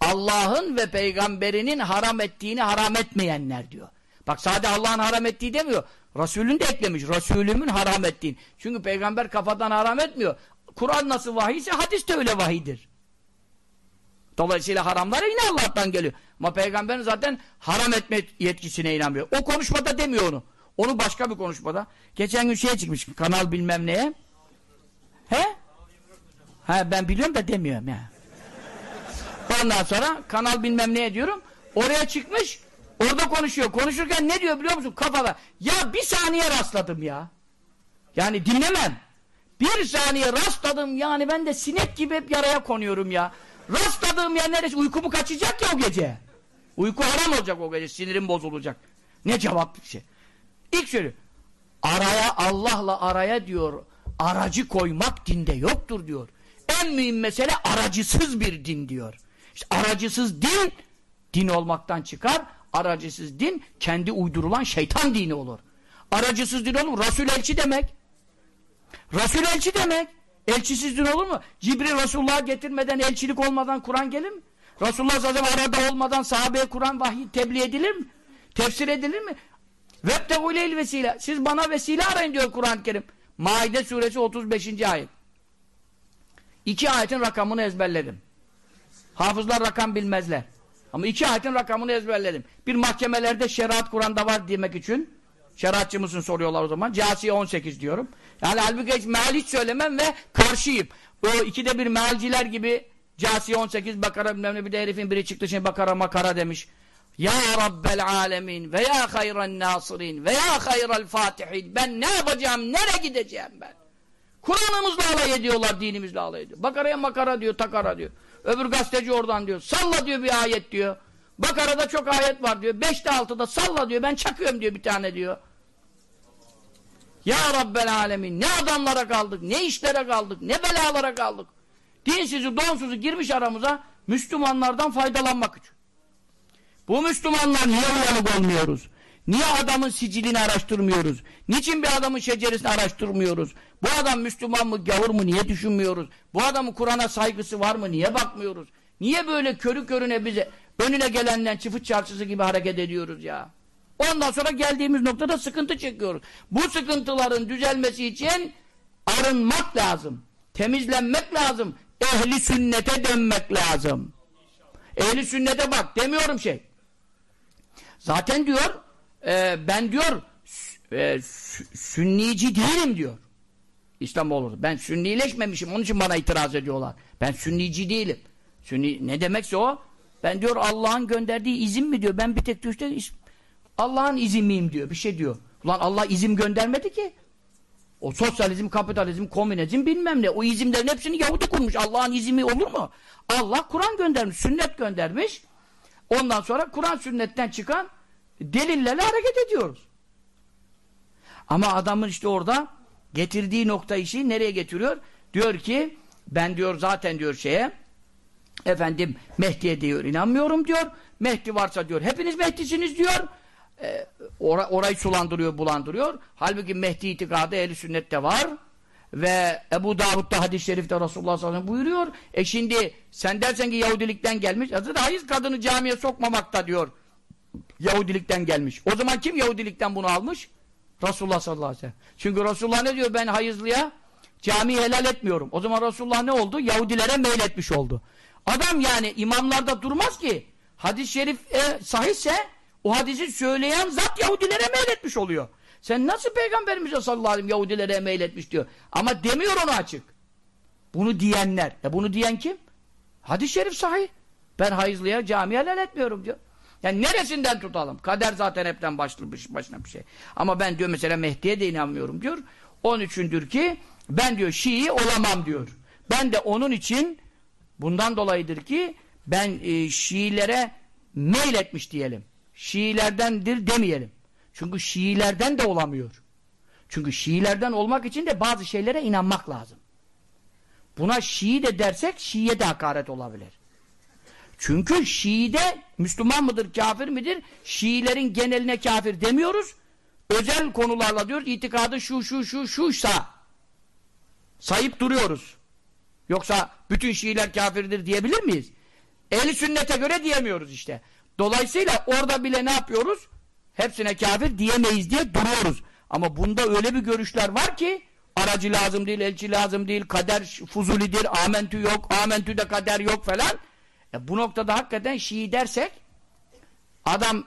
Allah'ın ve peygamberinin haram ettiğini haram etmeyenler diyor. Bak sadece Allah'ın haram ettiği demiyor. Resulün de eklemiş. Resulümün haram ettiğini. Çünkü peygamber kafadan haram etmiyor. Kur'an nasıl vahiyse hadis de öyle vahidir. Dolayısıyla haramlar yine Allah'tan geliyor. Ama peygamberin zaten haram etme yetkisine inanmıyor. O konuşmada demiyor onu. Onu başka bir konuşmada. Geçen gün şeye çıkmış kanal bilmem neye. He? He ben biliyorum da demiyorum ya. Ondan sonra kanal bilmem neye diyorum. Oraya çıkmış. Orada konuşuyor. Konuşurken ne diyor biliyor musun? Kafada. Ya bir saniye rastladım ya. Yani dinlemem. Bir saniye rastladım yani ben de sinek gibi hep yaraya konuyorum ya. Rastladığım yer neresi? Uykumu kaçacak ya o gece. Uyku haram olacak o gece. Sinirim bozulacak. Ne cevap bir şey. İlk söylüyor. Araya Allah'la araya diyor. Aracı koymak dinde yoktur diyor. En mühim mesele aracısız bir din diyor. İşte aracısız din din olmaktan çıkar. Aracısız din kendi uydurulan şeytan dini olur. Aracısız din olur? Resul elçi demek. Resul elçi demek. Elçisiz din olur mu? Cibril Resulullah'a getirmeden, elçilik olmadan Kur'an gelir mi? Resulullah zaten arada olmadan sahabeye Kur'an vahiy tebliğ edilir mi? Tefsir edilir mi? Vebteguleyl vesile. Siz bana vesile arayın diyor Kur'an-ı Kerim. Maide suresi 35. ayet. İki ayetin rakamını ezberledim. Hafızlar rakam bilmezler. Ama iki ayetin rakamını ezberledim. Bir mahkemelerde şeriat Kur'an'da var demek için şeriatçı mısın soruyorlar o zaman. Casiye 18 diyorum. Yani halbuki hiç meal hiç söylemem ve karşıyım. O ikide bir mealciler gibi Casiye 18 Bakara bilmem ne bir de herifin biri çıktı şimdi Bakara makara demiş. Ya Rabbel alemin ve ya hayran nasirin ve ya hayral fatihin ben ne yapacağım nereye gideceğim ben? Kur'an'ımızla alay ediyorlar dinimizle alay ediyor. Bakara'ya makara diyor takara diyor. Öbür gazeteci oradan diyor. Salla diyor bir ayet diyor. Bakara'da çok ayet var diyor. Beşte altıda salla diyor. Ben çakıyorum diyor bir tane diyor. Ya Rabbel Alemin. Ne adamlara kaldık. Ne işlere kaldık. Ne belalara kaldık. Dinsizi donsuzu girmiş aramıza Müslümanlardan faydalanmak için. Bu Müslümanlar niye uyanık olmuyoruz? Niye adamın sicilini araştırmıyoruz? Niçin bir adamın şeceresini araştırmıyoruz? Bu adam Müslüman mı, gavur mu niye düşünmüyoruz? Bu adamın Kur'an'a saygısı var mı niye bakmıyoruz? Niye böyle körü körüne bize önüne gelenden çıfıt çarşısı gibi hareket ediyoruz ya? Ondan sonra geldiğimiz noktada sıkıntı çekiyoruz. Bu sıkıntıların düzelmesi için arınmak lazım. Temizlenmek lazım. Ehli sünnete dönmek lazım. Ehli sünnete bak demiyorum şey. Zaten diyor e, ben diyor e, sünnici değilim diyor. İslamoğlu. Ben sünnileşmemişim. Onun için bana itiraz ediyorlar. Ben sünnici değilim. Sünni ne demekse o? Ben diyor Allah'ın gönderdiği izin mi diyor. Ben bir tek diyor Allah'ın izin diyor. Bir şey diyor. Ulan Allah izin göndermedi ki. O sosyalizm, kapitalizm, komünizm bilmem ne. O izimlerin hepsini Yahudi kurmuş. Allah'ın izimi olur mu? Allah Kur'an göndermiş, sünnet göndermiş. Ondan sonra Kur'an sünnetten çıkan delillerle hareket ediyoruz. Ama adamın işte orada getirdiği nokta işi nereye getiriyor? Diyor ki ben diyor zaten diyor şeye efendim Mehdi'ye diyor inanmıyorum diyor. Mehdi varsa diyor hepiniz Mehdi'siniz diyor. Ee, or orayı sulandırıyor bulandırıyor. Halbuki Mehdi itikadı ehli sünnette var. Ve Ebu Davud'da hadis-i şerifte Resulullah sallallahu aleyhi ve sellem buyuruyor. E şimdi sen dersen ki Yahudilikten gelmiş. Zaten hayır kadını camiye sokmamakta diyor. Yahudilikten gelmiş. O zaman kim Yahudilikten bunu almış? Resulullah sallallahu aleyhi ve sellem. Çünkü Resulullah ne diyor? Ben hayızlıya camiyi helal etmiyorum. O zaman Resulullah ne oldu? Yahudilere meyletmiş oldu. Adam yani imamlarda durmaz ki. Hadis-i şerif e, sahihse o hadisi söyleyen zat Yahudilere meyletmiş oluyor. Sen nasıl Peygamberimize sallallahu aleyhi ve sellem Yahudilere meyletmiş diyor. Ama demiyor onu açık. Bunu diyenler. E bunu diyen kim? Hadis-i şerif sahih. Ben hayızlıya camiye helal etmiyorum diyor. Yani neresinden tutalım? Kader zaten hepten başlamış başına bir şey. Ama ben diyor mesela Mehdi'ye de inanmıyorum diyor. Onun üçündür ki ben diyor Şii olamam diyor. Ben de onun için bundan dolayıdır ki ben e, Şiilere meyletmiş diyelim. Şiilerdendir demeyelim. Çünkü Şiilerden de olamıyor. Çünkü Şiilerden olmak için de bazı şeylere inanmak lazım. Buna Şii de dersek Şii'ye de hakaret olabilir. Çünkü Şii'de Müslüman mıdır, kafir midir? Şiilerin geneline kafir demiyoruz. Özel konularla diyoruz, itikadı şu şu şu şuysa sayıp duruyoruz. Yoksa bütün Şiiler kafirdir diyebilir miyiz? Ehli sünnete göre diyemiyoruz işte. Dolayısıyla orada bile ne yapıyoruz? Hepsine kafir diyemeyiz diye duruyoruz. Ama bunda öyle bir görüşler var ki aracı lazım değil, elçi lazım değil, kader fuzulidir, amentü yok, amentü de kader yok falan. E bu noktada hakikaten Şii dersek adam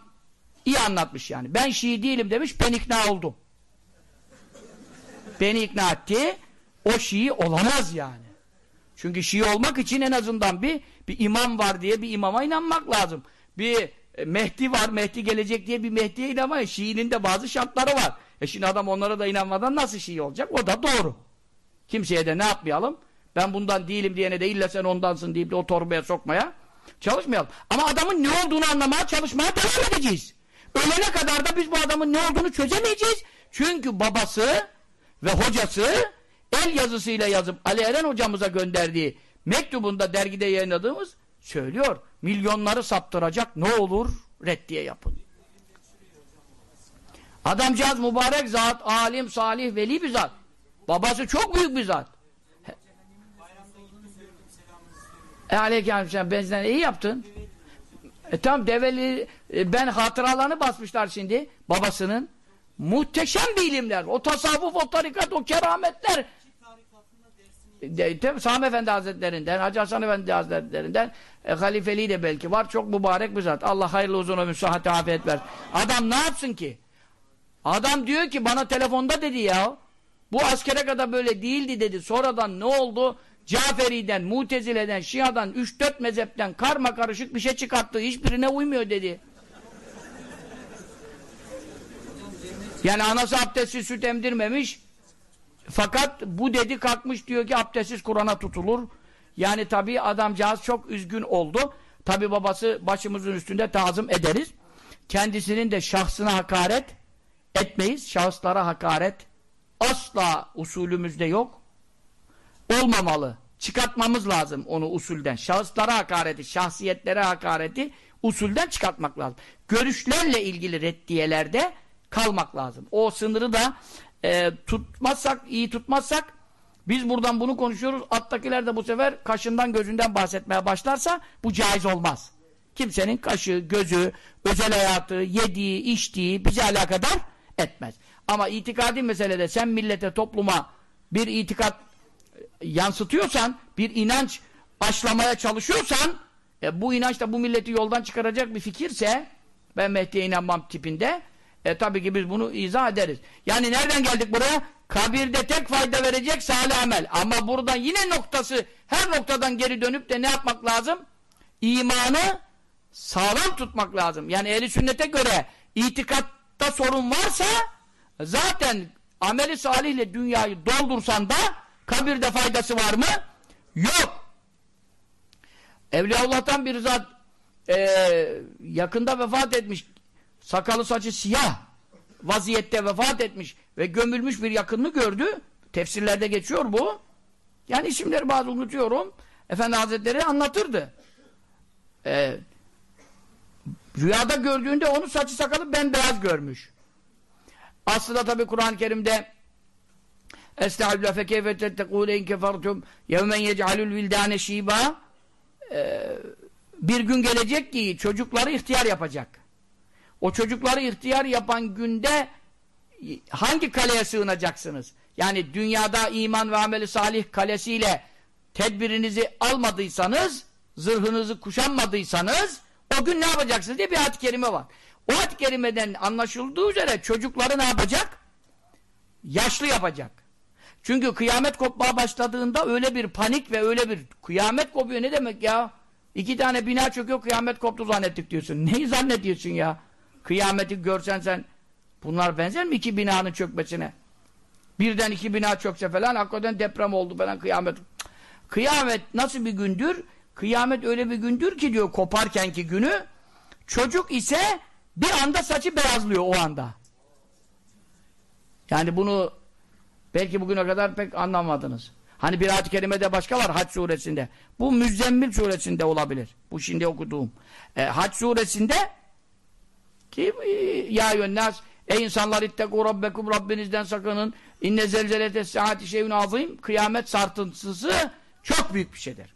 iyi anlatmış yani. Ben Şii değilim demiş, ben ikna oldum. Beni ikna etti. O Şii olamaz yani. Çünkü Şii olmak için en azından bir bir imam var diye bir imama inanmak lazım. Bir e, Mehdi var, Mehdi gelecek diye bir Mehdi'ye inanmayın. Şii'nin de bazı şartları var. E şimdi adam onlara da inanmadan nasıl Şii olacak? O da doğru. Kimseye de ne yapmayalım? Ben bundan değilim diyene de illa sen ondansın deyip de o torbaya sokmaya çalışmayalım. Ama adamın ne olduğunu anlamaya çalışmaya devam edeceğiz. Ölene kadar da biz bu adamın ne olduğunu çözemeyeceğiz. Çünkü babası ve hocası el yazısıyla yazıp Ali Eren hocamıza gönderdiği mektubunda dergide yayınladığımız söylüyor. Milyonları saptıracak ne olur reddiye yapın. Adamcağız mübarek zat, alim, salih, veli bir zat. Babası çok büyük bir zat. E aleykümselam benzden iyi yaptın. E tamam develi e, ben hatıralarını basmışlar şimdi babasının. Muhteşem bir ilimler. O tasavvuf, o tarikat, o kerametler. De, de, Sami Efendi Hazretlerinden, Hacı Hasan Efendi Hazretlerinden e, halifeliği de belki var. Çok mübarek bir zat. Allah hayırlı uzun ömür, sıhhat afiyet ver. Adam ne yapsın ki? Adam diyor ki bana telefonda dedi ya bu askere kadar böyle değildi dedi. Sonradan ne oldu? Caferi'den, Mutezile'den, Şia'dan, 3-4 mezhepten karma karışık bir şey çıkarttı. Hiçbirine uymuyor dedi. Yani anası abdestsiz süt emdirmemiş. Fakat bu dedi kalkmış diyor ki abdestsiz Kur'an'a tutulur. Yani tabii adamcağız çok üzgün oldu. Tabii babası başımızın üstünde tazım ederiz. Kendisinin de şahsına hakaret etmeyiz. Şahıslara hakaret asla usulümüzde yok. Olmamalı. Çıkartmamız lazım onu usulden. Şahıslara hakareti, şahsiyetlere hakareti usulden çıkartmak lazım. Görüşlerle ilgili reddiyelerde kalmak lazım. O sınırı da e, tutmazsak, iyi tutmazsak biz buradan bunu konuşuyoruz. Attakiler de bu sefer kaşından gözünden bahsetmeye başlarsa bu caiz olmaz. Kimsenin kaşı, gözü, özel hayatı, yediği, içtiği bize alakadar etmez. Ama itikadi meselede sen millete, topluma bir itikat yansıtıyorsan, bir inanç aşlamaya çalışıyorsan, e, bu inanç da bu milleti yoldan çıkaracak bir fikirse, ben Mehdi'ye inanmam tipinde, e tabii ki biz bunu izah ederiz. Yani nereden geldik buraya? Kabirde tek fayda verecek salih amel. Ama buradan yine noktası, her noktadan geri dönüp de ne yapmak lazım? İmanı sağlam tutmak lazım. Yani ehli sünnete göre itikatta sorun varsa zaten ameli salihle dünyayı doldursan da kabirde faydası var mı? Yok. Evliyaullah'tan bir zat e, yakında vefat etmiş sakalı saçı siyah vaziyette vefat etmiş ve gömülmüş bir yakınını gördü. Tefsirlerde geçiyor bu. Yani isimleri bazı unutuyorum. Efendi Hazretleri anlatırdı. Ee, rüyada gördüğünde onu saçı sakalı bembeyaz görmüş. Aslında tabi Kur'an-ı Kerim'de Estağfirullah fe keyfe tettekûle in kefertum yevmen yec'alül vildâne şîbâ bir gün gelecek ki çocukları ihtiyar yapacak. O çocukları ihtiyar yapan günde hangi kaleye sığınacaksınız? Yani dünyada iman ve ameli salih kalesiyle tedbirinizi almadıysanız, zırhınızı kuşanmadıysanız o gün ne yapacaksınız diye bir ayet-i kerime var. O ayet-i kerimeden anlaşıldığı üzere çocukları ne yapacak? Yaşlı yapacak. Çünkü kıyamet kopmaya başladığında öyle bir panik ve öyle bir kıyamet kopuyor ne demek ya? İki tane bina çöküyor kıyamet koptu zannettik diyorsun. Neyi zannediyorsun ya? Kıyameti görsen sen bunlar benzer mi iki binanın çökmesine? Birden iki bina çökse falan hakikaten deprem oldu falan kıyamet. Kıyamet nasıl bir gündür? Kıyamet öyle bir gündür ki diyor koparkenki günü çocuk ise bir anda saçı beyazlıyor o anda. Yani bunu belki bugüne kadar pek anlamadınız. Hani bir ayet-i kerimede başka var Hac suresinde. Bu Müzzemmil suresinde olabilir. Bu şimdi okuduğum. E, Hac suresinde ki e, ya yönnas ey insanlar ittekû rabbekum Rabbinizden sakının. İnne zelzelete saati şeyün azim. Kıyamet sartıntısı çok büyük bir şeydir.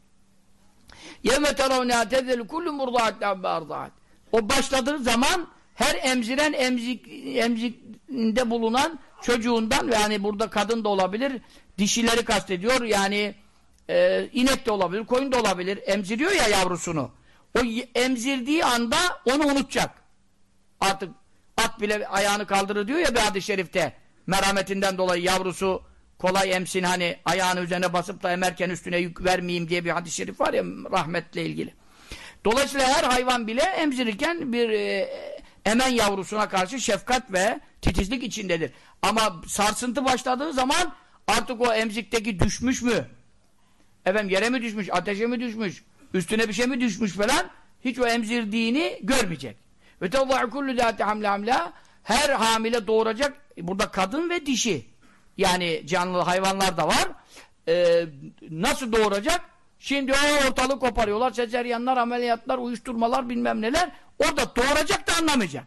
Yevme teravnâ tezelu kullu murdâat O başladığı zaman her emziren emzik, emzikinde bulunan çocuğundan yani burada kadın da olabilir dişileri kastediyor yani e, inek de olabilir koyun da olabilir emziriyor ya yavrusunu. O emzirdiği anda onu unutacak artık at bile ayağını kaldırır diyor ya bir hadis-i şerifte merhametinden dolayı yavrusu kolay emsin hani ayağını üzerine basıp da emerken üstüne yük vermeyeyim diye bir hadis-i şerif var ya rahmetle ilgili. Dolayısıyla her hayvan bile emzirirken bir e, emen yavrusuna karşı şefkat ve titizlik içindedir. Ama sarsıntı başladığı zaman artık o emzikteki düşmüş mü? Efendim yere mi düşmüş, ateşe mi düşmüş, üstüne bir şey mi düşmüş falan hiç o emzirdiğini görmeyecek. Ve tevvâ'u kullu dâti hamle hamla her hamile doğuracak burada kadın ve dişi yani canlı hayvanlar da var. Ee, nasıl doğuracak? Şimdi o ortalık koparıyorlar. Sezeryanlar, ameliyatlar, uyuşturmalar bilmem neler. Orada doğuracak da anlamayacak.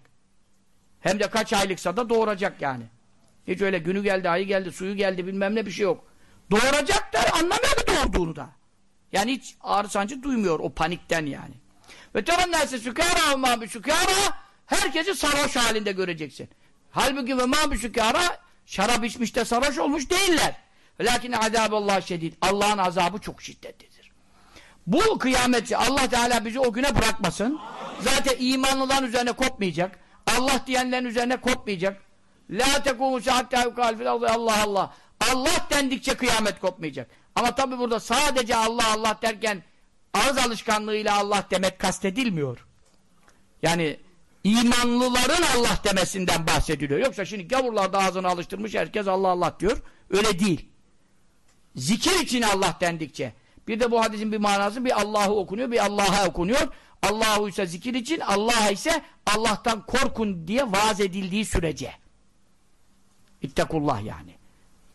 Hem de kaç aylıksa da doğuracak yani. Hiç öyle günü geldi, ayı geldi, suyu geldi bilmem ne bir şey yok. Doğuracak da anlamıyor ki doğurduğunu da. Yani hiç ağrı sancı duymuyor o panikten yani. Ve terennâse sükâra ve mâ sükâra herkesi sarhoş halinde göreceksin. Halbuki ve mâ sükâra şarap içmiş de sarhoş olmuş değiller. Lakin azâbullah şedid. Allah'ın azabı çok şiddetlidir. Bu kıyameti Allah Teala bizi o güne bırakmasın. Zaten imanlıların üzerine kopmayacak. Allah diyenlerin üzerine kopmayacak. La tekumu hatta yukal fil Allah Allah. Allah dendikçe kıyamet kopmayacak. Ama tabi burada sadece Allah Allah derken ağız alışkanlığıyla Allah demek kastedilmiyor. Yani imanlıların Allah demesinden bahsediliyor. Yoksa şimdi gavurlar da ağzını alıştırmış herkes Allah Allah diyor. Öyle değil. Zikir için Allah dendikçe. Bir de bu hadisin bir manası bir Allah'ı okunuyor bir Allah'a okunuyor. Allahu ise zikir için Allah ise Allah'tan korkun diye vaaz edildiği sürece. İttekullah yani.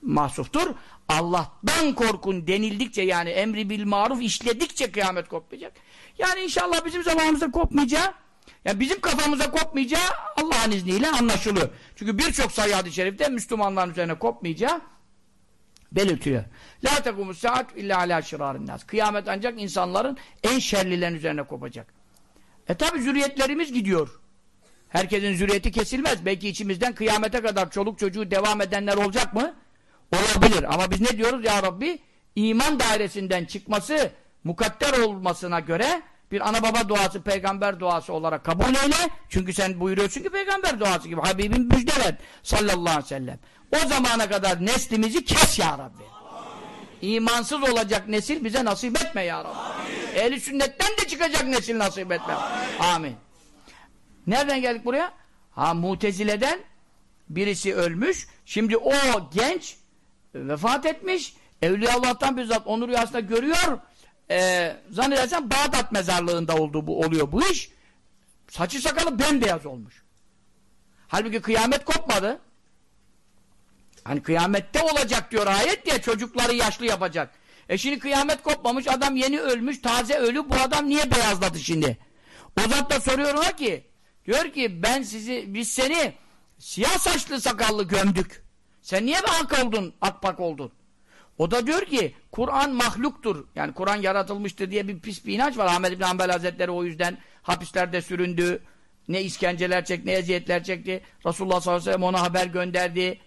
Mahsuftur. Allah'tan korkun denildikçe yani emri bil maruf işledikçe kıyamet kopmayacak. Yani inşallah bizim zamanımızda kopmayacağı yani bizim kafamıza kopmayacağı Allah'ın izniyle anlaşılıyor. Çünkü birçok sayı hadis-i şerifte Müslümanların üzerine kopmayacağı belirtiyor. La tekumus saat illa ala şirarin nas. Kıyamet ancak insanların en şerlilerin üzerine kopacak. E tabi zürriyetlerimiz gidiyor. Herkesin zürriyeti kesilmez. Belki içimizden kıyamete kadar çoluk çocuğu devam edenler olacak mı? Olabilir. Ama biz ne diyoruz ya Rabbi? İman dairesinden çıkması mukadder olmasına göre bir ana baba duası, peygamber duası olarak kabul eyle. Çünkü sen buyuruyorsun ki peygamber duası gibi. Habibim müjde ver sallallahu aleyhi ve sellem. O zamana kadar neslimizi kes ya Rabbi. İmansız olacak nesil bize nasip etme ya Rabbi. Ehli sünnetten de çıkacak nesil nasip etme. Amin. Amin. Nereden geldik buraya? Ha Mutezile'den birisi ölmüş. Şimdi o genç vefat etmiş. Evliya Allah'tan bizzat onu rüyasında görüyor. Ee, zannedersem Bağdat mezarlığında olduğu bu oluyor bu iş. Saçı sakalı bembeyaz olmuş. Halbuki kıyamet kopmadı. Hani kıyamette olacak diyor ayet diye çocukları yaşlı yapacak. E şimdi kıyamet kopmamış adam yeni ölmüş taze ölü bu adam niye beyazladı şimdi? O zat da soruyor ona ki diyor ki ben sizi biz seni siyah saçlı sakallı gömdük. Sen niye ak oldun akpak oldun? O da diyor ki Kur'an mahluktur. Yani Kur'an yaratılmıştır diye bir pis bir inanç var. Ahmet İbn Hanbel Hazretleri o yüzden hapislerde süründü. Ne iskenceler çekti, ne eziyetler çekti. Resulullah sallallahu aleyhi ve sellem ona haber gönderdi.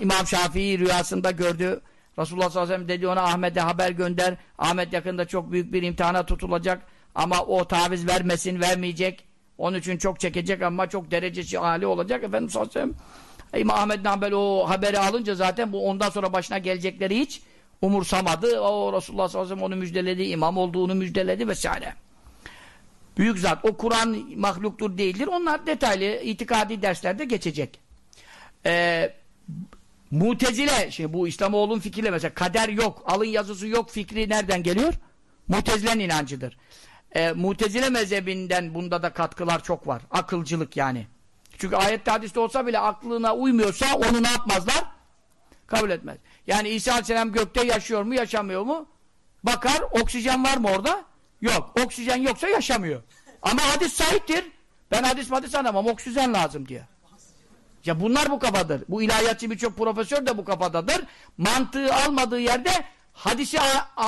İmam Şafii rüyasında gördü. Resulullah sallallahu aleyhi ve sellem dedi ona Ahmet'e haber gönder. Ahmet yakında çok büyük bir imtihana tutulacak. Ama o taviz vermesin, vermeyecek. Onun için çok çekecek ama çok derecesi âli olacak. Efendim sallallahu aleyhi ve sellem İmam Ahmed Nambel o haberi alınca zaten bu ondan sonra başına gelecekleri hiç umursamadı. O Resulullah sallallahu aleyhi ve sellem onu müjdeledi, imam olduğunu müjdeledi vesaire. Büyük zat. O Kur'an mahluktur değildir. Onlar detaylı itikadi derslerde geçecek. Ee, Mutezile, şimdi bu İslamoğlu'nun fikriyle mesela kader yok, alın yazısı yok fikri nereden geliyor? Mutezile'nin inancıdır. Ee, Mutezile mezhebinden bunda da katkılar çok var. Akılcılık yani. Çünkü ayette hadiste olsa bile aklına uymuyorsa onu ne yapmazlar? Kabul etmez. Yani İsa Aleyhisselam gökte yaşıyor mu, yaşamıyor mu? Bakar, oksijen var mı orada? Yok. Oksijen yoksa yaşamıyor. Ama hadis sahiptir. Ben hadis hadis anlamam, oksijen lazım diye. Ya bunlar bu kafadır. Bu ilahiyatçı birçok profesör de bu kafadadır. Mantığı almadığı yerde hadisi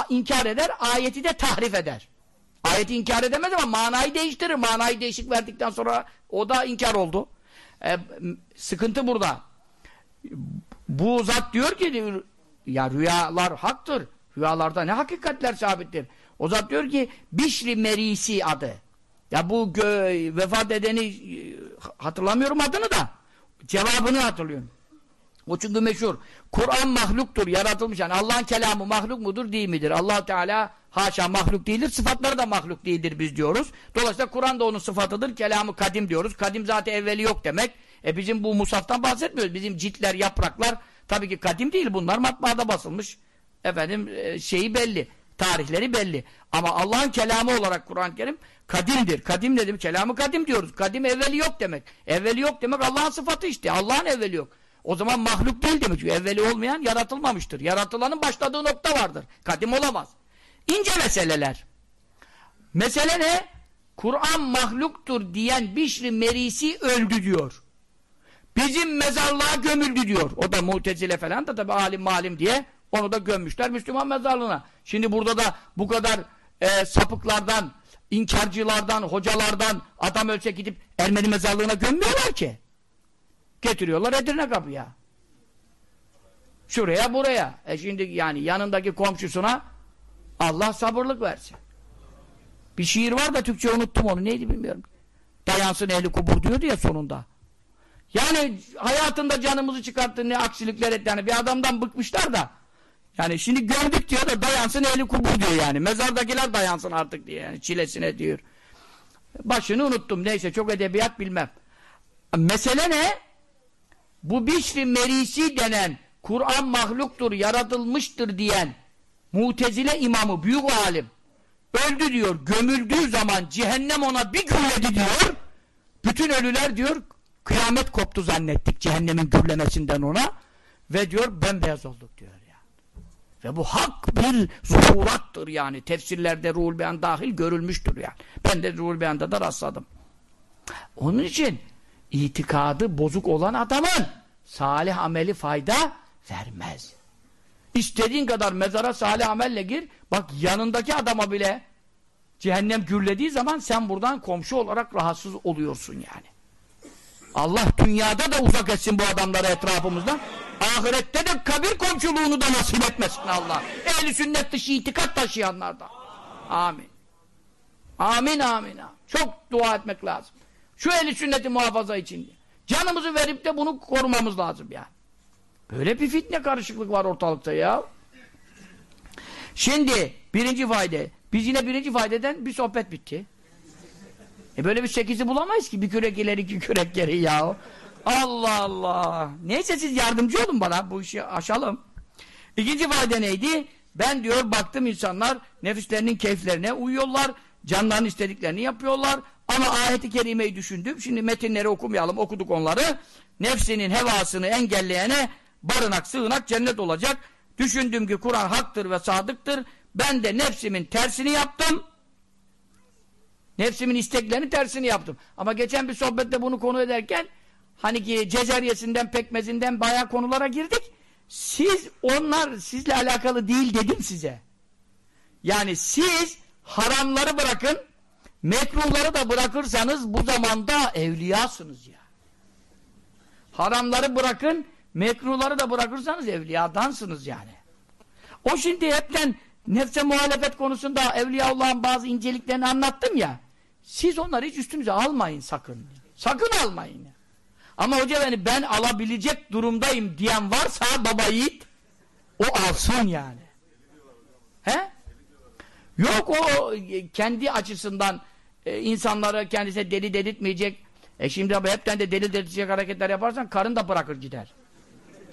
inkar eder, ayeti de tahrif eder. Ayeti inkar edemez ama manayı değiştirir. Manayı değişik verdikten sonra o da inkar oldu. E, sıkıntı burada. Bu zat diyor ki ya rüyalar haktır. Rüyalarda ne hakikatler sabittir. O zat diyor ki Bişri Merisi adı. Ya bu vefat edeni e, hatırlamıyorum adını da. Cevabını hatırlıyorum. O çünkü meşhur. Kur'an mahluktur, yaratılmış. Yani Allah'ın kelamı mahluk mudur, değil midir? allah Teala haşa mahluk değildir, sıfatları da mahluk değildir biz diyoruz. Dolayısıyla Kur'an da onun sıfatıdır, kelamı kadim diyoruz. Kadim zaten evveli yok demek. E bizim bu musaftan bahsetmiyoruz. Bizim ciltler, yapraklar tabii ki kadim değil. Bunlar matbaada basılmış. Efendim e, şeyi belli. Tarihleri belli. Ama Allah'ın kelamı olarak Kur'an-ı Kerim kadimdir. Kadim dedim, kelamı kadim diyoruz. Kadim evveli yok demek. Evveli yok demek Allah'ın sıfatı işte. Allah'ın evveli yok. O zaman mahluk değil demek. Evveli olmayan yaratılmamıştır. Yaratılanın başladığı nokta vardır. Kadim olamaz. İnce meseleler. Mesele ne? Kur'an mahluktur diyen Bişri Merisi öldü diyor. Bizim mezarlığa gömüldü diyor. O da mutezile falan da tabi alim malim diye onu da gömmüşler Müslüman mezarlığına. Şimdi burada da bu kadar e, sapıklardan, inkarcılardan, hocalardan adam ölse gidip Ermeni mezarlığına gömmüyorlar ki. Getiriyorlar Edirne kapıya. Şuraya buraya. E şimdi yani yanındaki komşusuna Allah sabırlık versin. Bir şiir var da Türkçe unuttum onu. Neydi bilmiyorum. Dayansın ehli kubur diyordu ya sonunda. Yani hayatında canımızı çıkarttı ne aksilikler etti. Yani bir adamdan bıkmışlar da. Yani şimdi gördük diyor da dayansın ehli kubur diyor yani. Mezardakiler dayansın artık diye yani çilesine diyor. Başını unuttum. Neyse çok edebiyat bilmem. Mesele ne? Bu Bişri Merisi denen Kur'an mahluktur, yaratılmıştır diyen Mutezile imamı, büyük alim öldü diyor, gömüldüğü zaman cehennem ona bir gürledi diyor. Bütün ölüler diyor, kıyamet koptu zannettik cehennemin gürlemesinden ona ve diyor bembeyaz olduk diyor ya. Ve bu hak bir zuhurattır yani. Tefsirlerde Ruhul Beyan dahil görülmüştür yani. Ben de Ruhul Beyan'da da rastladım. Onun için itikadı bozuk olan adamın salih ameli fayda vermez. İstediğin kadar mezara salih amelle gir, bak yanındaki adama bile cehennem gürlediği zaman sen buradan komşu olarak rahatsız oluyorsun yani. Allah dünyada da uzak etsin bu adamları etrafımızdan. Ahirette de kabir komşuluğunu da nasip etmesin Allah. Ehli sünnet dışı itikat taşıyanlardan. Amin. Amin amin. Çok dua etmek lazım. Şu eli sünneti muhafaza için. Canımızı verip de bunu korumamız lazım yani. Böyle bir fitne karışıklık var ortalıkta ya. Şimdi birinci fayda. Biz yine birinci faydeden bir sohbet bitti. E böyle bir sekizi bulamayız ki. Bir kürek ileri iki kürek geri ya. Allah Allah. Neyse siz yardımcı olun bana. Bu işi aşalım. İkinci fayda neydi? Ben diyor baktım insanlar nefislerinin keyiflerine uyuyorlar. Canların istediklerini yapıyorlar. Ama ayeti kerimeyi düşündüm. Şimdi metinleri okumayalım. Okuduk onları. Nefsinin hevasını engelleyene barınak, sığınak cennet olacak. Düşündüm ki Kur'an haktır ve sadıktır. Ben de nefsimin tersini yaptım. Nefsimin isteklerinin tersini yaptım. Ama geçen bir sohbette bunu konu ederken hani ki cezeryesinden, pekmezinden bayağı konulara girdik. Siz onlar sizle alakalı değil dedim size. Yani siz haramları bırakın Mekruhları da bırakırsanız bu zamanda evliyasınız ya. Haramları bırakın, mekruhları da bırakırsanız evliyadansınız yani. O şimdi hepten nefse muhalefet konusunda Evliyaullah'ın bazı inceliklerini anlattım ya. Siz onları hiç üstünüze almayın sakın. Sakın almayın. Ama hoca beni ben alabilecek durumdayım diyen varsa baba yiğit o alsın yani. He? Yok o kendi açısından e, insanları kendisine deli delirtmeyecek. E şimdi hepten de deli delirtecek hareketler yaparsan karın da bırakır gider.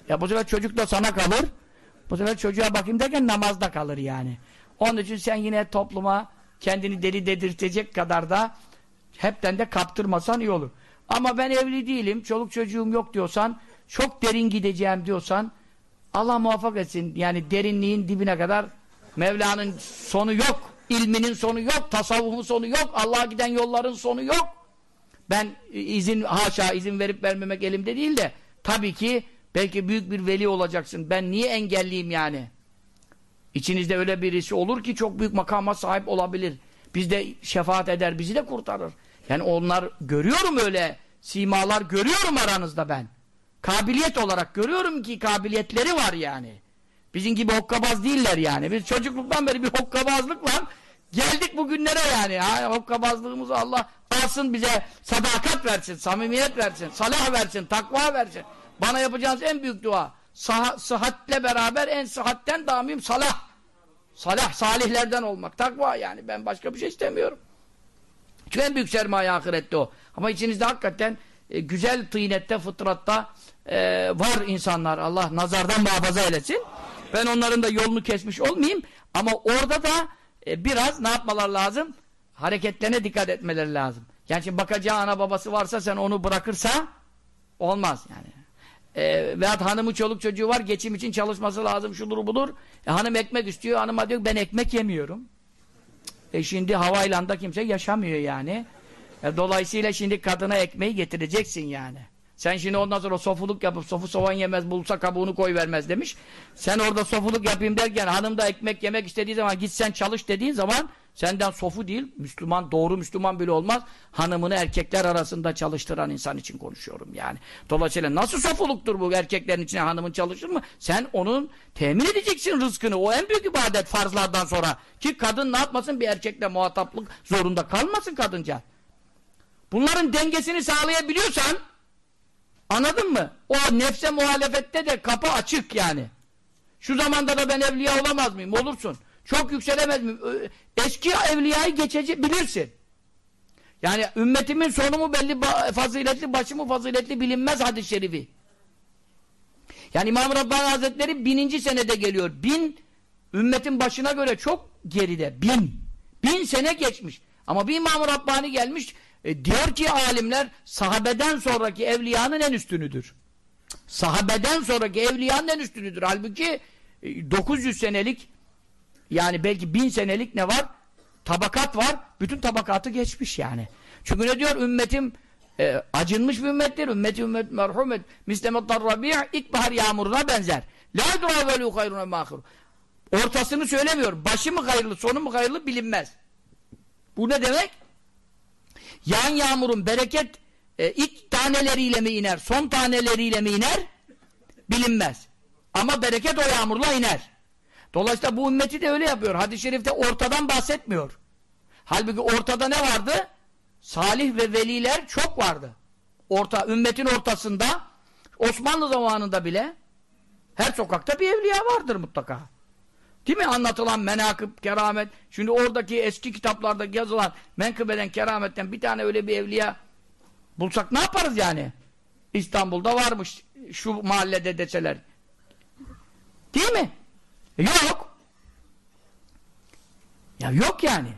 Ya bu sefer çocuk da sana kalır. Bu sefer çocuğa bakayım derken namazda kalır yani. Onun için sen yine topluma kendini deli dedirtecek kadar da hepten de kaptırmasan iyi olur. Ama ben evli değilim, çoluk çocuğum yok diyorsan, çok derin gideceğim diyorsan, Allah muvaffak etsin. Yani derinliğin dibine kadar Mevla'nın sonu yok, ilminin sonu yok, tasavvufun sonu yok, Allah'a giden yolların sonu yok. Ben izin, haşa izin verip vermemek elimde değil de, tabii ki belki büyük bir veli olacaksın. Ben niye engelliyim yani? İçinizde öyle birisi olur ki çok büyük makama sahip olabilir. Biz de şefaat eder, bizi de kurtarır. Yani onlar görüyorum öyle simalar görüyorum aranızda ben. Kabiliyet olarak görüyorum ki kabiliyetleri var yani. Bizim gibi hokkabaz değiller yani. Biz çocukluktan beri bir hokkabazlıkla geldik bugünlere yani. Ha, hokkabazlığımızı Allah alsın bize sadakat versin, samimiyet versin, salah versin, takva versin. Bana yapacağınız en büyük dua. Sah sıhhatle beraber en sıhhatten daha mühim salah. Salah, salihlerden olmak. Takva yani. Ben başka bir şey istemiyorum. Çünkü en büyük sermaye ahirette o. Ama içinizde hakikaten e, güzel tıynette, fıtratta e, var insanlar. Allah nazardan muhafaza eylesin. Ben onların da yolunu kesmiş olmayayım. Ama orada da e, biraz ne yapmalar lazım? Hareketlerine dikkat etmeleri lazım. Yani şimdi bakacağı ana babası varsa sen onu bırakırsa olmaz yani. E, veyahut hanımı çoluk çocuğu var geçim için çalışması lazım şudur budur. E, hanım ekmek istiyor hanıma diyor ben ekmek yemiyorum. E şimdi havayla kimse yaşamıyor yani. E, dolayısıyla şimdi kadına ekmeği getireceksin yani. Sen şimdi ondan sonra sofuluk yapıp sofu soğan yemez bulsa kabuğunu koy vermez demiş. Sen orada sofuluk yapayım derken hanım da ekmek yemek istediği zaman git sen çalış dediğin zaman senden sofu değil Müslüman doğru Müslüman bile olmaz. Hanımını erkekler arasında çalıştıran insan için konuşuyorum yani. Dolayısıyla nasıl sofuluktur bu erkeklerin içine hanımın çalışır mı? Sen onun temin edeceksin rızkını. O en büyük ibadet farzlardan sonra. Ki kadın ne yapmasın bir erkekle muhataplık zorunda kalmasın kadınca. Bunların dengesini sağlayabiliyorsan Anladın mı? O nefse muhalefette de kapı açık yani. Şu zamanda da ben evliya olamaz mıyım? Olursun. Çok yükselemez miyim? Eski evliyayı geçecek bilirsin. Yani ümmetimin sonu mu belli faziletli, başı mı faziletli bilinmez hadis-i şerifi. Yani İmam Rabbani Hazretleri bininci senede geliyor. Bin ümmetin başına göre çok geride. Bin. Bin sene geçmiş. Ama bir İmam Rabbani gelmiş e, diyor ki alimler sahabeden sonraki evliyanın en üstünüdür. Sahabeden sonraki evliyanın en üstünüdür. Halbuki e, 900 senelik yani belki 1000 senelik ne var? Tabakat var. Bütün tabakatı geçmiş yani. Çünkü ne diyor? Ümmetim e, acınmış bir ümmettir. Ümmeti ümmet merhumet. Mislemettar rabi' ilkbahar yağmuruna benzer. La dua velu hayruna mahir. Ortasını söylemiyor. Başı mı hayırlı, sonu mu hayırlı bilinmez. Bu ne demek? Yağan yağmurun bereket e, ilk taneleriyle mi iner, son taneleriyle mi iner? Bilinmez. Ama bereket o yağmurla iner. Dolayısıyla bu ümmeti de öyle yapıyor. Hadis-i şerifte ortadan bahsetmiyor. Halbuki ortada ne vardı? Salih ve veliler çok vardı. Orta, ümmetin ortasında Osmanlı zamanında bile her sokakta bir evliya vardır mutlaka. Değil mi? Anlatılan menakıb, keramet. Şimdi oradaki eski kitaplarda yazılan menkıbeden, kerametten bir tane öyle bir evliya bulsak ne yaparız yani? İstanbul'da varmış şu mahallede deseler. Değil mi? E, yok. Ya yok yani.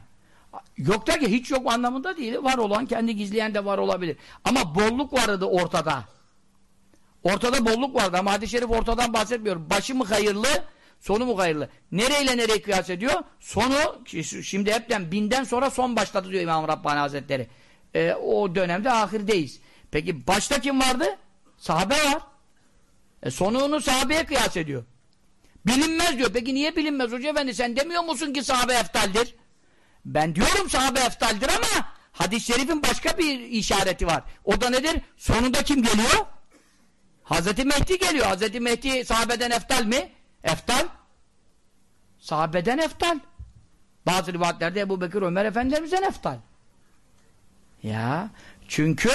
Yok ki hiç yok anlamında değil. Var olan kendi gizleyen de var olabilir. Ama bolluk vardı ortada. Ortada bolluk vardı ama hadis-i şerif ortadan bahsetmiyor. Başı mı hayırlı, Sonu mu hayırlı? Nereyle nereye kıyas ediyor? Sonu, şimdi hepten binden sonra son başladı diyor İmam Rabbani Hazretleri. E, o dönemde ahirdeyiz. Peki başta kim vardı? Sahabe var. E, sonunu sahabeye kıyas ediyor. Bilinmez diyor. Peki niye bilinmez Hoca Efendi? Sen demiyor musun ki sahabe eftaldir? Ben diyorum sahabe eftaldir ama hadis-i şerifin başka bir işareti var. O da nedir? Sonunda kim geliyor? Hazreti Mehdi geliyor. Hazreti Mehdi sahabeden eftal mi? Eftal. Sahabeden eftal. Bazı rivayetlerde Ebu Bekir Ömer Efendimiz'den eftal. Ya çünkü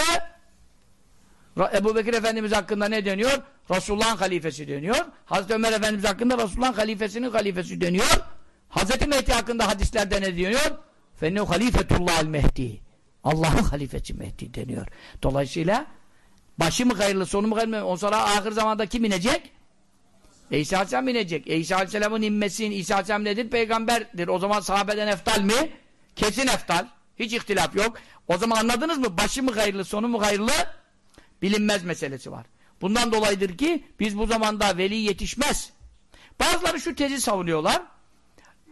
Ebu Bekir Efendimiz hakkında ne deniyor? Resulullah'ın halifesi deniyor. Hazreti Ömer Efendimiz hakkında Resulullah'ın halifesinin halifesi deniyor. Hazreti Mehdi hakkında hadislerde ne deniyor? Fennehu halifetullah'el mehdi. Allah'ın halifesi Mehdi deniyor. Dolayısıyla başı mı hayırlı, sonu mu hayırlı? On sonra ahir zamanda kim inecek? E, İsa Aleyhisselam inecek. E, İsa Aleyhisselam'ın inmesin, İsa Aleyhisselam nedir? Peygamberdir. O zaman sahabeden eftal mi? Kesin eftal. Hiç ihtilaf yok. O zaman anladınız mı? Başı mı hayırlı, sonu mu hayırlı? Bilinmez meselesi var. Bundan dolayıdır ki biz bu zamanda veli yetişmez. Bazıları şu tezi savunuyorlar.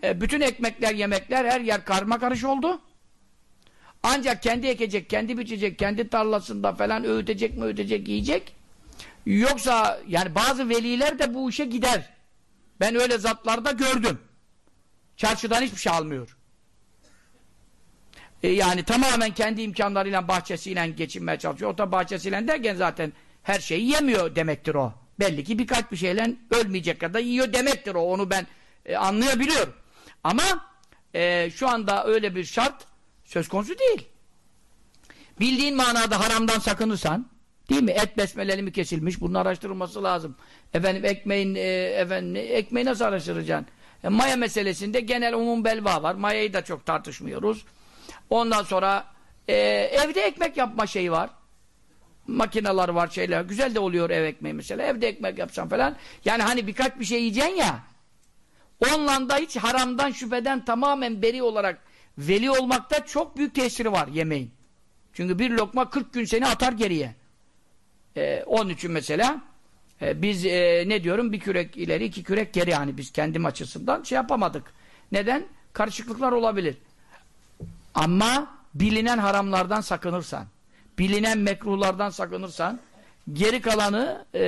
E, bütün ekmekler, yemekler her yer karma karış oldu. Ancak kendi ekecek, kendi biçecek, kendi tarlasında falan öğütecek mi öğütecek, yiyecek. Yoksa yani bazı veliler de bu işe gider. Ben öyle zatlarda gördüm. Çarşıdan hiçbir şey almıyor. E yani tamamen kendi imkanlarıyla, bahçesiyle geçinmeye çalışıyor. O da bahçesiyle derken zaten her şeyi yemiyor demektir o. Belli ki birkaç bir şeyle ölmeyecek kadar yiyor demektir o. Onu ben e, anlayabiliyorum. Ama e, şu anda öyle bir şart söz konusu değil. Bildiğin manada haramdan sakınırsan, değil mi? Et besmeleli mi kesilmiş? Bunun araştırılması lazım. Efendim ekmeğin, e, efendim, ekmeği nasıl araştıracaksın? E, maya meselesinde genel umum belva var. Mayayı da çok tartışmıyoruz. Ondan sonra e, evde ekmek yapma şeyi var. Makineler var, şeyler. Güzel de oluyor ev ekmeği mesela. Evde ekmek yapsan falan. Yani hani birkaç bir şey yiyeceksin ya. Onunla da hiç haramdan, şüpheden tamamen beri olarak veli olmakta çok büyük tesiri var yemeğin. Çünkü bir lokma 40 gün seni atar geriye. Ee, onun için mesela e, biz e, ne diyorum bir kürek ileri iki kürek geri yani biz kendim açısından şey yapamadık. Neden? Karışıklıklar olabilir. Ama bilinen haramlardan sakınırsan, bilinen mekruhlardan sakınırsan, geri kalanı e,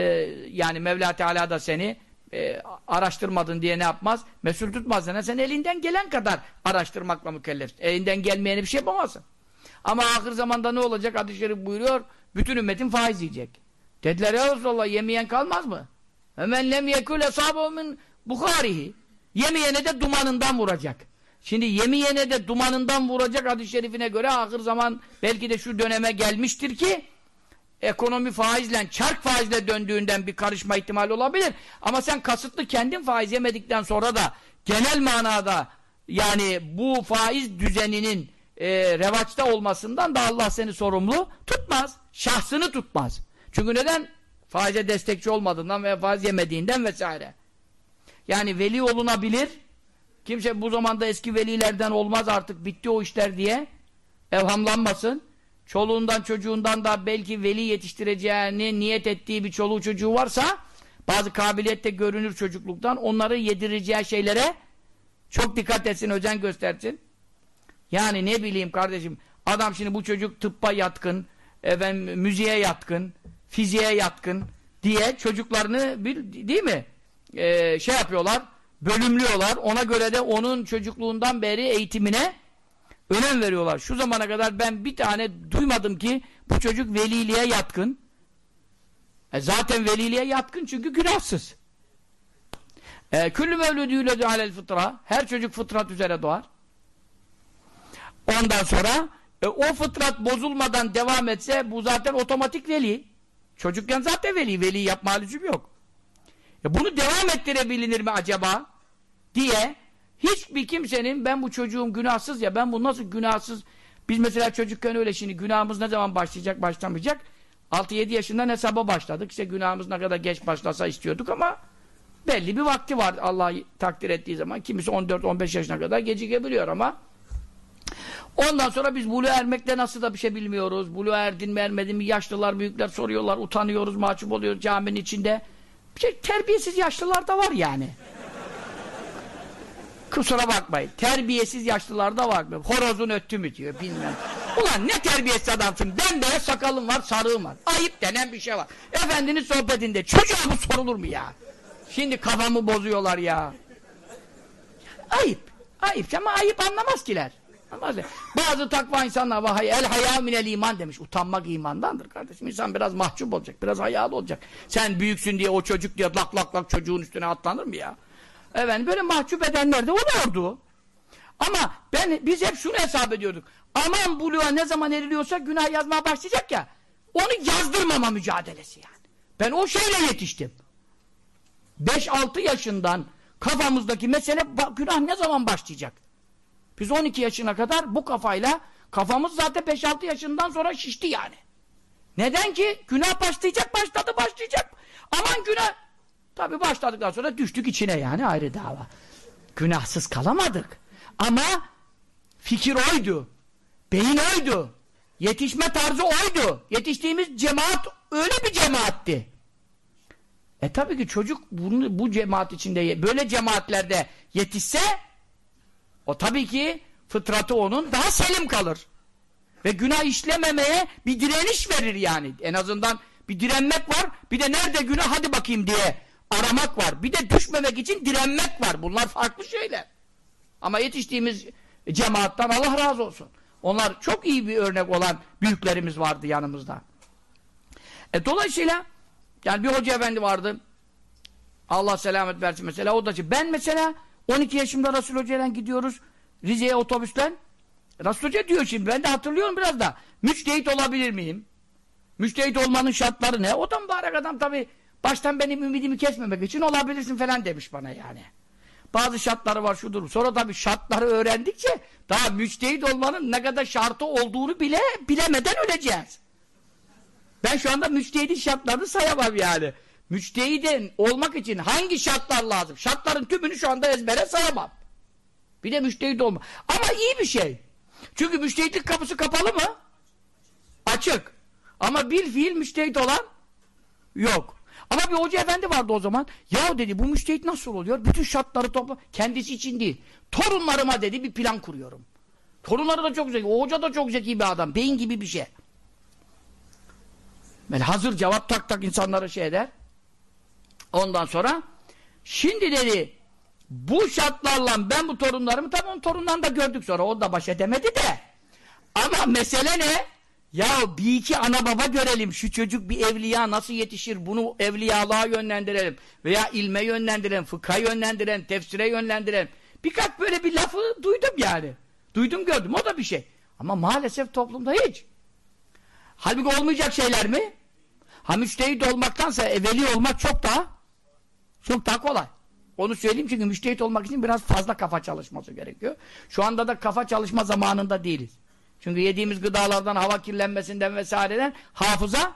yani Mevla Teala da seni e, araştırmadın diye ne yapmaz? Mesul tutmaz. Sen elinden gelen kadar araştırmakla mükellefsin. Elinden gelmeyeni bir şey yapamazsın. Ama ahir zamanda ne olacak? Hadis-i Şerif buyuruyor. Bütün ümmetin faiz yiyecek. Dediler ya Resulallah yemeyen kalmaz mı? Hemen lem yekul eshabumun bukharihi. Yemeyene de dumanından vuracak. Şimdi yemeyene de dumanından vuracak hadis-i şerifine göre ahir zaman belki de şu döneme gelmiştir ki ekonomi faizle, çark faizle döndüğünden bir karışma ihtimali olabilir. Ama sen kasıtlı kendin faiz yemedikten sonra da genel manada yani bu faiz düzeninin e, revaçta olmasından da Allah seni sorumlu tutmaz. Şahsını tutmaz. Çünkü neden? Faize destekçi olmadığından ve faiz yemediğinden vesaire. Yani veli olunabilir. Kimse bu zamanda eski velilerden olmaz artık bitti o işler diye evhamlanmasın. Çoluğundan çocuğundan da belki veli yetiştireceğini niyet ettiği bir çoluğu çocuğu varsa bazı kabiliyette görünür çocukluktan onları yedireceği şeylere çok dikkat etsin, özen göstersin. Yani ne bileyim kardeşim adam şimdi bu çocuk tıbba yatkın, efendim, müziğe yatkın, fiziğe yatkın diye çocuklarını değil mi? Ee, şey yapıyorlar, bölümlüyorlar. Ona göre de onun çocukluğundan beri eğitimine önem veriyorlar. Şu zamana kadar ben bir tane duymadım ki bu çocuk veliliğe yatkın. E zaten veliliğe yatkın çünkü günahsız. E, Küllü mevlüdü yüledü alel fıtra. Her çocuk fıtrat üzere doğar. Ondan sonra e, o fıtrat bozulmadan devam etse bu zaten otomatik veli. Çocukken zaten veli. Veli yapma lüzum yok. E, bunu devam ettirebilir mi acaba? Diye hiçbir kimsenin ben bu çocuğum günahsız ya ben bu nasıl günahsız biz mesela çocukken öyle şimdi günahımız ne zaman başlayacak başlamayacak 6-7 yaşından hesaba başladık işte günahımız ne kadar geç başlasa istiyorduk ama belli bir vakti var Allah takdir ettiği zaman kimisi 14-15 yaşına kadar gecikebiliyor ama ondan sonra biz buluğa ermekle nasıl da bir şey bilmiyoruz buluğa erdin mi ermedin mi yaşlılar büyükler soruyorlar utanıyoruz mahcup oluyoruz caminin içinde bir şey, terbiyesiz yaşlılar da var yani Kusura bakmayın. Terbiyesiz yaşlılar da var. Horozun öttü mü diyor bilmem. Ulan ne terbiyesiz adamsın. Ben böyle sakalım var, sarığım var. Ayıp denen bir şey var. Efendinin sohbetinde çocuğa bu sorulur mu ya? Şimdi kafamı bozuyorlar ya. Ayıp. Ayıp ama ayıp anlamaz kiler. Bazı takva insanlar var. El haya minel iman demiş. Utanmak imandandır kardeşim. İnsan biraz mahcup olacak. Biraz hayalı olacak. Sen büyüksün diye o çocuk diye lak lak lak çocuğun üstüne atlanır mı ya? Efendim böyle mahcup edenler de olurdu. Ama ben biz hep şunu hesap ediyorduk. Aman buluğa ne zaman eriliyorsa günah yazmaya başlayacak ya. Onu yazdırmama mücadelesi yani. Ben o şeyle yetiştim. 5-6 yaşından kafamızdaki mesele günah ne zaman başlayacak? Biz 12 yaşına kadar bu kafayla kafamız zaten 5-6 yaşından sonra şişti yani. Neden ki? Günah başlayacak, başladı, başlayacak. Aman günah. Tabi başladıktan sonra düştük içine yani ayrı dava. Günahsız kalamadık. Ama fikir oydu. Beyin oydu. Yetişme tarzı oydu. Yetiştiğimiz cemaat öyle bir cemaatti. E tabii ki çocuk bunu, bu cemaat içinde böyle cemaatlerde yetişse o tabii ki fıtratı onun daha selim kalır. Ve günah işlememeye bir direniş verir yani. En azından bir direnmek var. Bir de nerede günah hadi bakayım diye aramak var. Bir de düşmemek için direnmek var. Bunlar farklı şeyler. Ama yetiştiğimiz cemaattan Allah razı olsun. Onlar çok iyi bir örnek olan büyüklerimiz vardı yanımızda. E dolayısıyla yani bir hoca efendi vardı. Allah selamet versin mesela. O da ben mesela 12 yaşımda Resul Hoca'yla gidiyoruz. Rize'ye otobüsten. Resul Hoca diyor şimdi ben de hatırlıyorum biraz da. Müçtehit olabilir miyim? Müçtehit olmanın şartları ne? O da mübarek adam tabi baştan benim ümidimi kesmemek için olabilirsin falan demiş bana yani. Bazı şartları var şudur. Sonra tabii şartları öğrendikçe daha müçtehit olmanın ne kadar şartı olduğunu bile bilemeden öleceğiz. Ben şu anda müçtehidin şartlarını sayamam yani. Müçtehidin olmak için hangi şartlar lazım? Şartların tümünü şu anda ezbere sayamam. Bir de müçtehit olma. Ama iyi bir şey. Çünkü müçtehitlik kapısı kapalı mı? Açık. Ama bil fiil müçtehit olan yok. Ama bir hoca efendi vardı o zaman. Ya dedi bu müştehit nasıl oluyor? Bütün şartları topla. Kendisi için değil. Torunlarıma dedi bir plan kuruyorum. Torunları da çok zeki. O hoca da çok zeki bir adam. Beyin gibi bir şey. Böyle hazır cevap tak tak insanlara şey eder. Ondan sonra şimdi dedi bu şartlarla ben bu torunlarımı tabii onun torunlarını da gördük sonra. O da baş edemedi de. Ama mesele ne? Ya bir iki ana baba görelim. Şu çocuk bir evliya nasıl yetişir? Bunu evliyalığa yönlendirelim. Veya ilme yönlendirelim. Fıkha yönlendirelim. Tefsire yönlendirelim. Birkaç böyle bir lafı duydum yani. Duydum gördüm. O da bir şey. Ama maalesef toplumda hiç. Halbuki olmayacak şeyler mi? Ha müştehit olmaktansa evveli olmak çok daha çok daha kolay. Onu söyleyeyim çünkü müştehit olmak için biraz fazla kafa çalışması gerekiyor. Şu anda da kafa çalışma zamanında değiliz. Çünkü yediğimiz gıdalardan, hava kirlenmesinden vesaireden hafıza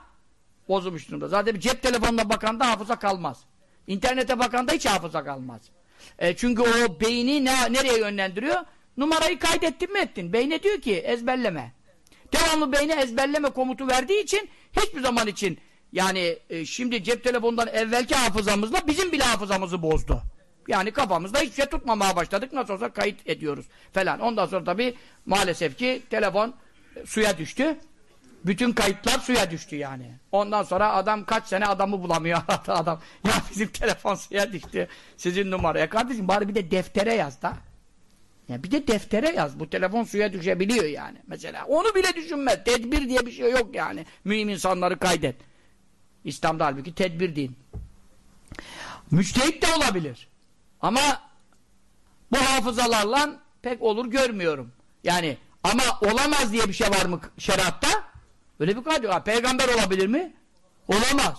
bozulmuş durumda. Zaten bir cep telefonuna bakan da hafıza kalmaz. İnternete bakan da hiç hafıza kalmaz. E çünkü o beyni ne, nereye yönlendiriyor? Numarayı kaydettin mi ettin? Beyne diyor ki ezberleme. Devamlı beyne ezberleme komutu verdiği için hiçbir zaman için yani e, şimdi cep telefonundan evvelki hafızamızla bizim bile hafızamızı bozdu. Yani kafamızda hiçbir şey tutmamaya başladık. Nasıl olsa kayıt ediyoruz falan. Ondan sonra tabii maalesef ki telefon e, suya düştü. Bütün kayıtlar suya düştü yani. Ondan sonra adam kaç sene adamı bulamıyor adam. Ya bizim telefon suya düştü. Sizin numaraya. Kardeşim bari bir de deftere yaz da. Ya bir de deftere yaz. Bu telefon suya düşebiliyor yani. Mesela onu bile düşünme. Tedbir diye bir şey yok yani. Mühim insanları kaydet. İslam'da halbuki tedbir din. Müçtehit de olabilir. Ama bu hafızalarla pek olur görmüyorum. Yani ama olamaz diye bir şey var mı şeriatta? Öyle bir kaydı var. Peygamber olabilir mi? Olamaz.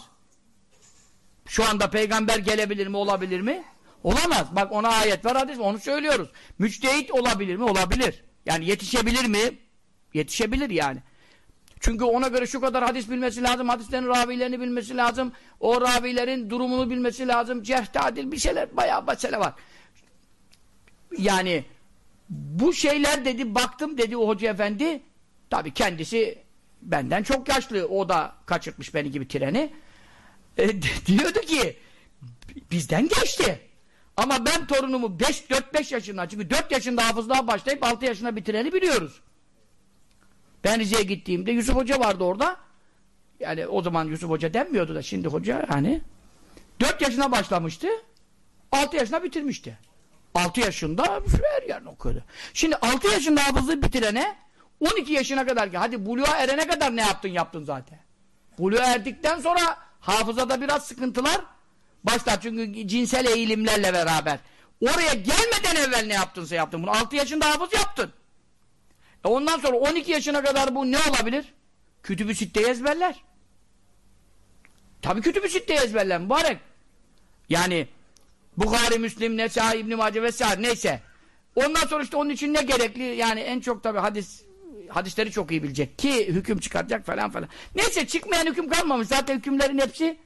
Şu anda peygamber gelebilir mi? Olabilir mi? Olamaz. Bak ona ayet var hadis onu söylüyoruz. Müçtehit olabilir mi? Olabilir. Yani yetişebilir mi? Yetişebilir yani. Çünkü ona göre şu kadar hadis bilmesi lazım, hadislerin ravilerini bilmesi lazım, o ravilerin durumunu bilmesi lazım, cerh bir şeyler, bayağı mesele var. Yani bu şeyler dedi, baktım dedi o hoca efendi, tabi kendisi benden çok yaşlı, o da kaçırtmış beni gibi treni. E, diyordu ki, bizden geçti. Ama ben torunumu 4-5 yaşında, çünkü 4 yaşında hafızlığa başlayıp 6 yaşına bitireni biliyoruz. Ben Rize'ye gittiğimde Yusuf Hoca vardı orada. Yani o zaman Yusuf Hoca denmiyordu da şimdi hoca hani. 4 yaşına başlamıştı. 6 yaşına bitirmişti. 6 yaşında her yerini okuyordu. Şimdi 6 yaşında hafızlığı bitirene 12 yaşına kadar ki hadi buluğa erene kadar ne yaptın yaptın zaten. Buluğa erdikten sonra hafızada biraz sıkıntılar başlar. Çünkü cinsel eğilimlerle beraber. Oraya gelmeden evvel ne yaptınsa yaptın. Bunu 6 yaşında hafız yaptın. E ondan sonra 12 yaşına kadar bu ne olabilir? Kütüb-ü Sitte'yi ezberler. Tabii Kütüb-ü Sitte'yi ezberler mübarek. Yani Bukhari, Müslim, Nesai, İbn-i Mace vesaire neyse. Ondan sonra işte onun için ne gerekli? Yani en çok tabii hadis hadisleri çok iyi bilecek ki hüküm çıkaracak falan falan. Neyse çıkmayan hüküm kalmamış. Zaten hükümlerin hepsi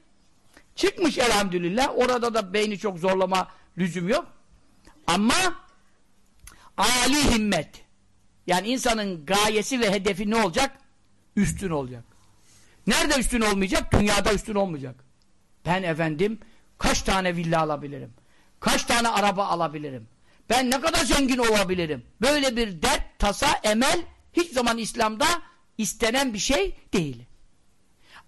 çıkmış elhamdülillah. Orada da beyni çok zorlama lüzum yok. Ama Ali himmet. Yani insanın gayesi ve hedefi ne olacak? Üstün olacak. Nerede üstün olmayacak? Dünyada üstün olmayacak. Ben efendim kaç tane villa alabilirim? Kaç tane araba alabilirim? Ben ne kadar zengin olabilirim? Böyle bir dert, tasa, emel hiç zaman İslam'da istenen bir şey değil.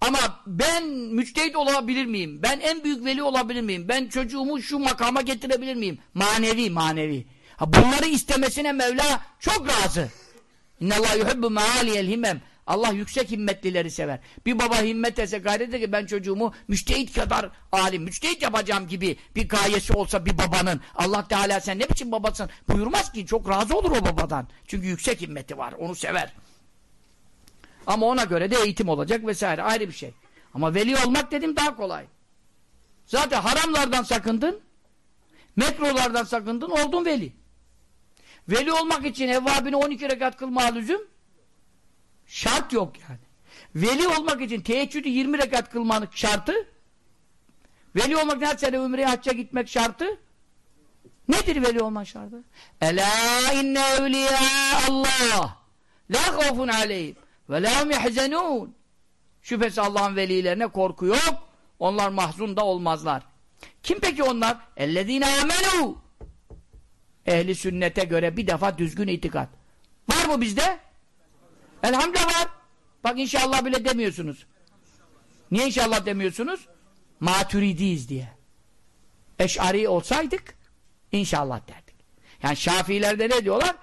Ama ben müçtehit olabilir miyim? Ben en büyük veli olabilir miyim? Ben çocuğumu şu makama getirebilir miyim? Manevi, manevi. Ha, bunları istemesine Mevla çok razı. İnnallâhu yuhibbu meâliyel himem. Allah yüksek himmetlileri sever. Bir baba himmet etse gayret ki ben çocuğumu müştehit kadar alim, müştehit yapacağım gibi bir gayesi olsa bir babanın Allah Teala sen ne biçim babasın buyurmaz ki çok razı olur o babadan. Çünkü yüksek himmeti var onu sever. Ama ona göre de eğitim olacak vesaire ayrı bir şey. Ama veli olmak dedim daha kolay. Zaten haramlardan sakındın, metrolardan sakındın, oldun veli. Veli olmak için evvabine 12 rekat kılma lüzum şart yok yani. Veli olmak için teheccüdü 20 rekat kılmanın şartı veli olmak her sene Ümre'ye hacca gitmek şartı nedir veli olmak şartı? Ela inne evliya Allah la khofun aleyhim ve la hum yahzenun Allah'ın velilerine korku yok onlar mahzun da olmazlar. Kim peki onlar? Ellezine amenu ehli sünnete göre bir defa düzgün itikat. Var mı bizde? Elhamdülillah var. Bak inşallah bile demiyorsunuz. Niye inşallah demiyorsunuz? Maturidiyiz diye. Eş'ari olsaydık inşallah derdik. Yani Şafiilerde ne diyorlar?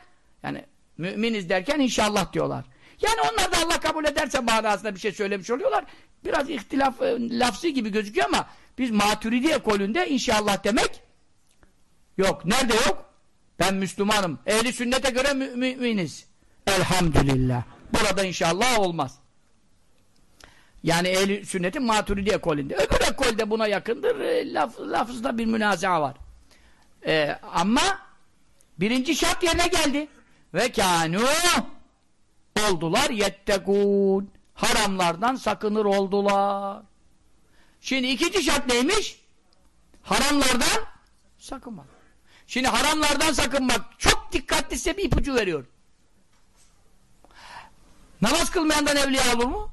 Yani müminiz derken inşallah diyorlar. Yani onlar da Allah kabul ederse manasında bir şey söylemiş oluyorlar. Biraz ihtilaf e, lafzi gibi gözüküyor ama biz maturidi ekolünde inşallah demek yok. Nerede yok? Ben Müslümanım. Ehli sünnete göre mü müminiz. Elhamdülillah. Burada inşallah olmaz. Yani ehli sünnetin maturidi ekolünde. Öbür ekolde buna yakındır. E, laf, lafızda bir münazaa var. E, ama birinci şart yerine geldi. Ve kânû oldular yettekûn. Haramlardan sakınır oldular. Şimdi ikinci şart neymiş? Haramlardan sakınmak. Şimdi haramlardan sakınmak çok dikkatli size bir ipucu veriyor. Namaz kılmayandan evliya olur mu?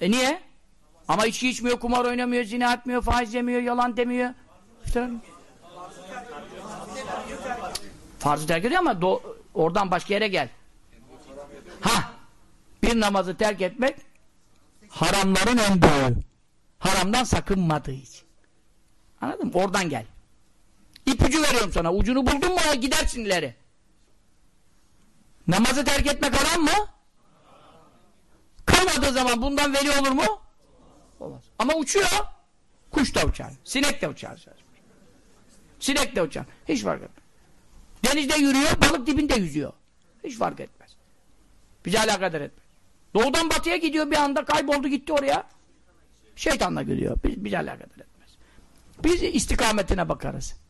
E niye? Ama içki içmiyor, kumar oynamıyor, zina etmiyor, faiz yemiyor, yalan demiyor. İşte Farzı terk ediyor ama do oradan başka yere gel. Ha, bir namazı terk etmek haramların en büyüğü. Haramdan sakınmadığı için. Anladın mı? Oradan gel. İpucu veriyorum sana. Ucunu buldun mu gidersin ileri. Namazı terk etmek haram mı? Kılmadığı zaman bundan veli olur mu? Olmaz. Ama uçuyor. Kuş da uçar. Sinek de uçar. Sinek de uçar. Hiç fark etmez. Denizde yürüyor, balık dibinde yüzüyor. Hiç fark etmez. Bize alakadar etmez. Doğudan batıya gidiyor bir anda kayboldu gitti oraya. Şeytanla gülüyor. Biz, bize alakadar etmez. Biz istikametine bakarız.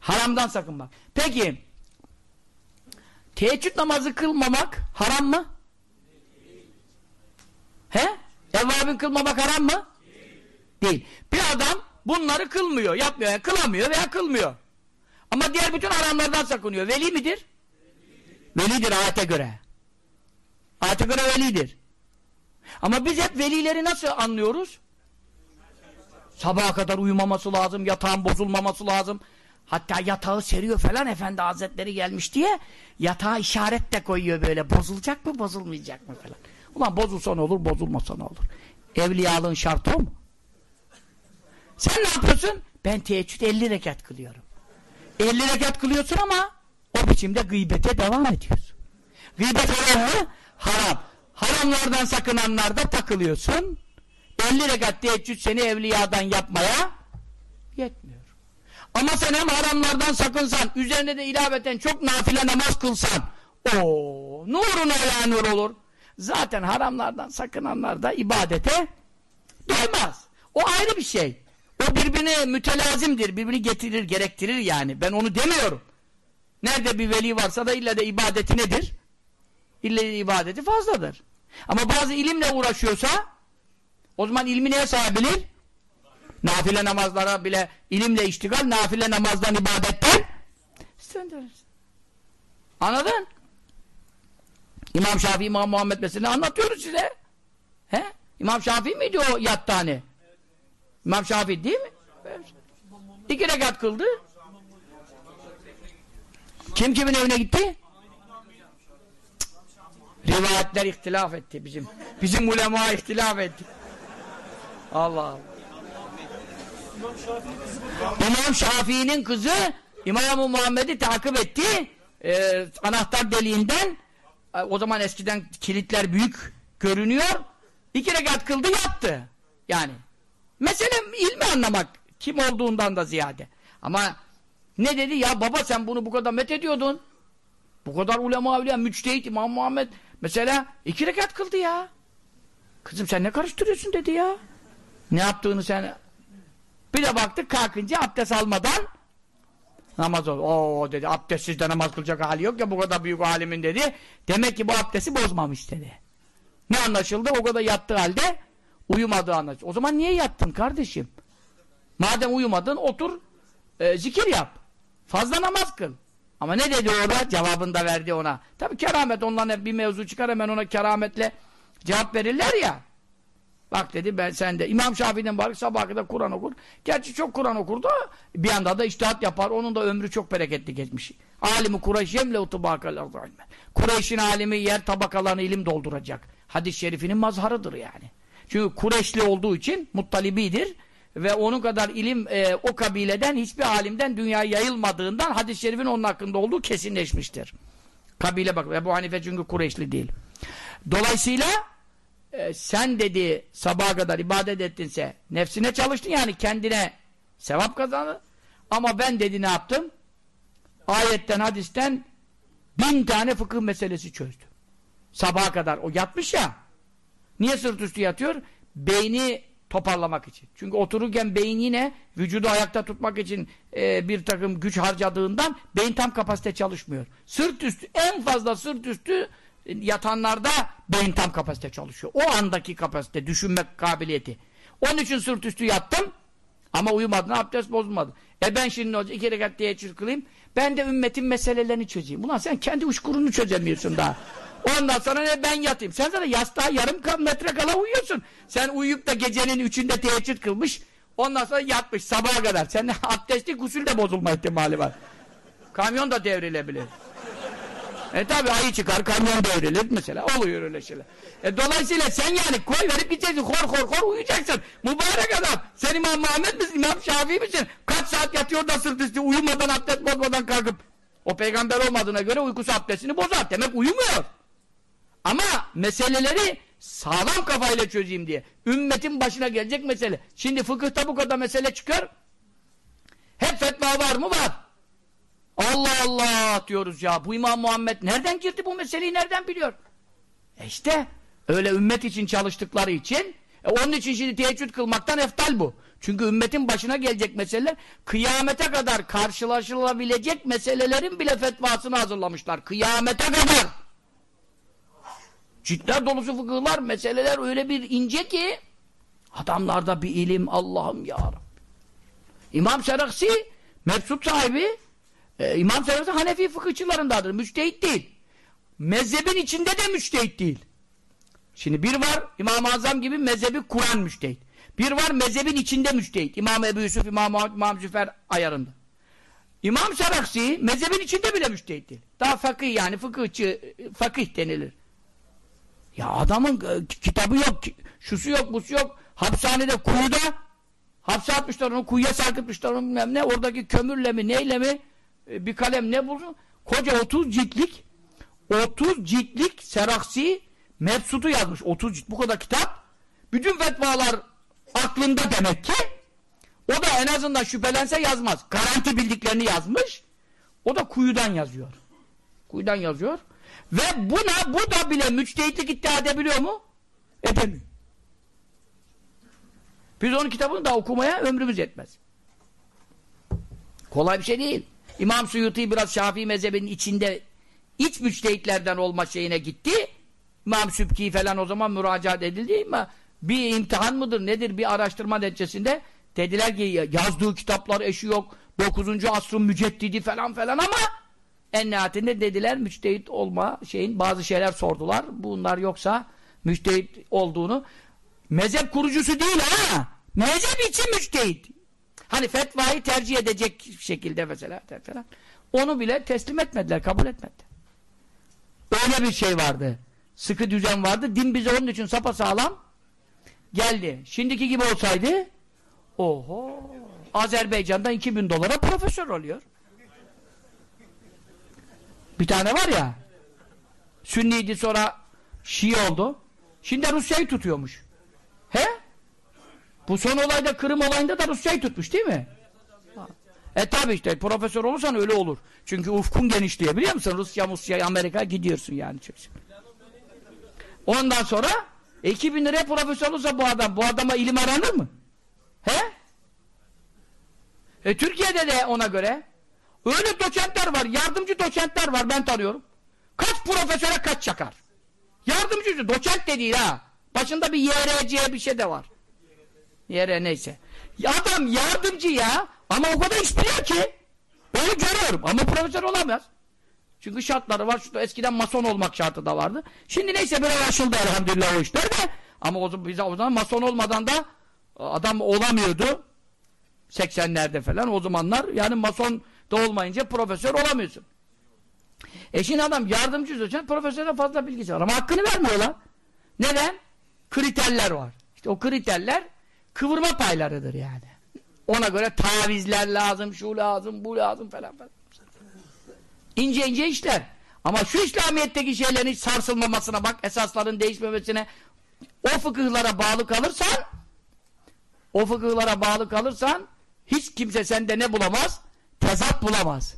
Haramdan sakınmak. Peki teheccüd namazı kılmamak haram mı? He? Evvabin kılmamak haram mı? Değil. Bir adam bunları kılmıyor, yapmıyor, yani kılamıyor veya kılmıyor. Ama diğer bütün haramlardan sakınıyor. Veli midir? Velidir ayete göre. Ayete göre velidir. Ama biz hep velileri nasıl anlıyoruz? Sabaha kadar uyumaması lazım, yatağın bozulmaması lazım. Hatta yatağı seriyor falan Efendi Hazretleri gelmiş diye yatağa işaret de koyuyor böyle. Bozulacak mı, bozulmayacak mı falan. Ulan bozulsa ne olur, bozulmasa ne olur? Evliyalığın şartı o mu? Sen ne yapıyorsun? Ben teheccüd 50 rekat kılıyorum. 50 rekat kılıyorsun ama o biçimde gıybete devam ediyorsun. Gıybet haram mı? Haram. Haramlardan sakınanlarda takılıyorsun. 50 rekat teheccüd seni evliyadan yapmaya yetmiyor. Ama sen hem haramlardan sakınsan, üzerine de ilaveten çok nafile namaz kılsan, o nuruna ya nur olur. zaten haramlardan sakınanlar da ibadete doymaz. O ayrı bir şey. O birbirine mütelazimdir, birbirini getirir, gerektirir yani. Ben onu demiyorum. Nerede bir veli varsa da illa de ibadeti nedir? İlla de ibadeti fazladır. Ama bazı ilimle uğraşıyorsa o zaman ilmi neye sahabilir? Nafile namazlara bile ilimle iştigal, nafile namazdan ibadetten söndürür. Anladın? İmam Şafii, İmam Muhammed mesela anlatıyoruz size. He? İmam Şafii miydi o yattı hani? İmam Şafii değil mi? İki rekat kıldı. Kim kimin evine gitti? Rivayetler ihtilaf etti bizim. Bizim ulema ihtilaf etti. Allah Allah. İmam Şafii'nin kızı İmam-ı Muhammed'i takip etti. Ee, anahtar deliğinden e, o zaman eskiden kilitler büyük görünüyor. İki rekat kıldı yattı. Yani mesele ilmi anlamak kim olduğundan da ziyade. Ama ne dedi ya baba sen bunu bu kadar met ediyordun. Bu kadar ulema evliya müçtehit İmam Muhammed mesela iki rekat kıldı ya. Kızım sen ne karıştırıyorsun dedi ya. Ne yaptığını sen bir de baktık kalkınca abdest almadan namaz oldu. Oo dedi abdestsiz de namaz kılacak hali yok ya bu kadar büyük alimin dedi. Demek ki bu abdesti bozmamış dedi. Ne anlaşıldı? O kadar yattığı halde uyumadığı anlaşıldı. O zaman niye yattın kardeşim? Madem uyumadın otur e, zikir yap. Fazla namaz kıl. Ama ne dedi orada? Cevabını da verdi ona. Tabi keramet ondan bir mevzu çıkar hemen ona kerametle cevap verirler ya. Bak dedi ben sende. İmam Şafii'den bari sabah kadar Kur'an okur. Gerçi çok Kur'an okurdu. Bir anda da iştihat yapar. Onun da ömrü çok bereketli geçmiş. Alimi Kureyş yemle utubakal Kureyş'in alimi yer tabakalarını ilim dolduracak. Hadis-i şerifinin mazharıdır yani. Çünkü Kureyşli olduğu için muttalibidir ve onun kadar ilim e, o kabileden hiçbir alimden dünyaya yayılmadığından hadis-i şerifin onun hakkında olduğu kesinleşmiştir. Kabile bak. Ebu Hanife çünkü Kureyşli değil. Dolayısıyla e, sen dedi sabaha kadar ibadet ettinse nefsine çalıştın yani kendine sevap kazandın. Ama ben dedi ne yaptım? Ayetten hadisten bin tane fıkıh meselesi çözdüm. Sabaha kadar o yatmış ya. Niye sırt üstü yatıyor? Beyni toparlamak için. Çünkü otururken beyin yine vücudu ayakta tutmak için e, bir takım güç harcadığından beyin tam kapasite çalışmıyor. Sırt üstü en fazla sırt üstü yatanlarda beyin tam kapasite çalışıyor. O andaki kapasite, düşünme kabiliyeti. Onun için sırt üstü yattım ama uyumadın, abdest bozulmadı. E ben şimdi olacak iki rekat diye kılayım. Ben de ümmetin meselelerini çözeyim. Ulan sen kendi uçkurunu çözemiyorsun daha. Ondan sonra ne ben yatayım. Sen zaten yastığa yarım metre kala uyuyorsun. Sen uyuyup da gecenin üçünde teheccüd kılmış. Ondan sonra yatmış sabaha kadar. Senin abdesti gusül de bozulma ihtimali var. Kamyon da devrilebilir. E tabi ayı çıkar, kamyon devrilir mesela. Oluyor öyle şeyler. E dolayısıyla sen yani koy verip gideceksin. Hor hor hor uyuyacaksın. Mübarek adam. Sen İmam Muhammed misin? İmam Şafii misin? Kaç saat yatıyor da sırt üstü uyumadan abdest bozmadan kalkıp. O peygamber olmadığına göre uykusu abdestini bozar. Demek uyumuyor. Ama meseleleri sağlam kafayla çözeyim diye. Ümmetin başına gelecek mesele. Şimdi fıkıhta bu kadar mesele çıkar. Hep fetva var mı? Var. Allah Allah diyoruz ya. Bu İmam Muhammed nereden girdi bu meseleyi nereden biliyor? E işte öyle ümmet için çalıştıkları için e onun için şimdi teheccüd kılmaktan eftal bu. Çünkü ümmetin başına gelecek meseleler kıyamete kadar karşılaşılabilecek meselelerin bile fetvasını hazırlamışlar. Kıyamete kadar. Ciltler dolusu fıkıhlar, meseleler öyle bir ince ki adamlarda bir ilim Allah'ım ya Rabbi. İmam Seraksi mevsut sahibi e, İmam Seraksi Hanefi fıkıhçılarındadır. Müçtehit değil. Mezhebin içinde de müçtehit değil. Şimdi bir var İmam-ı Azam gibi mezhebi Kur'an müçtehit. Bir var mezhebin içinde müçtehit. İmam Ebu Yusuf, İmam Muhammed, İmam Züfer ayarında. İmam Seraksi mezhebin içinde bile müçtehit değil. Daha fakih yani fıkıhçı, fakih denilir. Ya adamın e, kitabı yok, şusu yok, busu yok. Hapishanede, kuyuda hapse atmışlar onu, kuyuya sarkıtmışlar onu bilmem ne. Oradaki kömürle mi, neyle mi bir kalem ne buldu? Koca 30 ciltlik 30 ciltlik Seraksi Mebsut'u yazmış. 30 cilt. Bu kadar kitap. Bütün fetvalar aklında demek ki. O da en azından şüphelense yazmaz. Garanti bildiklerini yazmış. O da kuyudan yazıyor. Kuyudan yazıyor. Ve buna, bu da bile müçtehitlik iddia edebiliyor mu? Edemiyor. Biz onun kitabını da okumaya ömrümüz yetmez. Kolay bir şey değil. İmam Suyuti biraz Şafii mezhebinin içinde iç müçtehitlerden olma şeyine gitti. İmam Sübki falan o zaman müracaat edildi ama bir imtihan mıdır nedir bir araştırma neticesinde dediler ki yazdığı kitaplar eşi yok 9. asrın müceddidi falan falan ama en nihayetinde dediler müçtehit olma şeyin bazı şeyler sordular. Bunlar yoksa müçtehit olduğunu mezhep kurucusu değil ha. Mezhep için müçtehit. Hani fetvayı tercih edecek şekilde mesela falan. Onu bile teslim etmediler, kabul etmediler. Öyle bir şey vardı. Sıkı düzen vardı. Din bize onun için sapasağlam geldi. Şimdiki gibi olsaydı oho Azerbaycan'dan 2000 dolara profesör oluyor. Bir tane var ya Sünniydi sonra Şii oldu. Şimdi Rusya'yı tutuyormuş. He? Bu son olayda Kırım olayında da Rusya'yı tutmuş değil mi? E tabi işte profesör olursan öyle olur. Çünkü ufkun genişliyor biliyor musun? Rusya, Rusya, Amerika gidiyorsun yani. Ondan sonra 2000 liraya profesör olursa bu adam, bu adama ilim aranır mı? He? E Türkiye'de de ona göre öyle doçentler var, yardımcı doçentler var ben tanıyorum. Kaç profesöre kaç çakar? Yardımcı, doçent de değil ha. Başında bir YRC bir şey de var. YR neyse. Adam yardımcı ya ama o kadar iş biliyor ki onu görüyorum ama profesör olamaz. Çünkü şartları var. Şurada eskiden mason olmak şartı da vardı. Şimdi neyse böyle aşıldı elhamdülillah o işler de. Ama o, bize o zaman mason olmadan da adam olamıyordu. 80'lerde falan o zamanlar. Yani mason da olmayınca profesör olamıyorsun. E şimdi adam yardımcı hocam profesöre fazla bilgisi var ama hakkını vermiyorlar. Neden? Kriterler var. İşte o kriterler kıvırma paylarıdır yani. Ona göre tavizler lazım, şu lazım, bu lazım falan falan. İnce ince işler. Ama şu İslamiyet'teki şeylerin hiç sarsılmamasına bak, esasların değişmemesine o fıkıhlara bağlı kalırsan o fıkıhlara bağlı kalırsan hiç kimse sende ne bulamaz? Tezat bulamaz.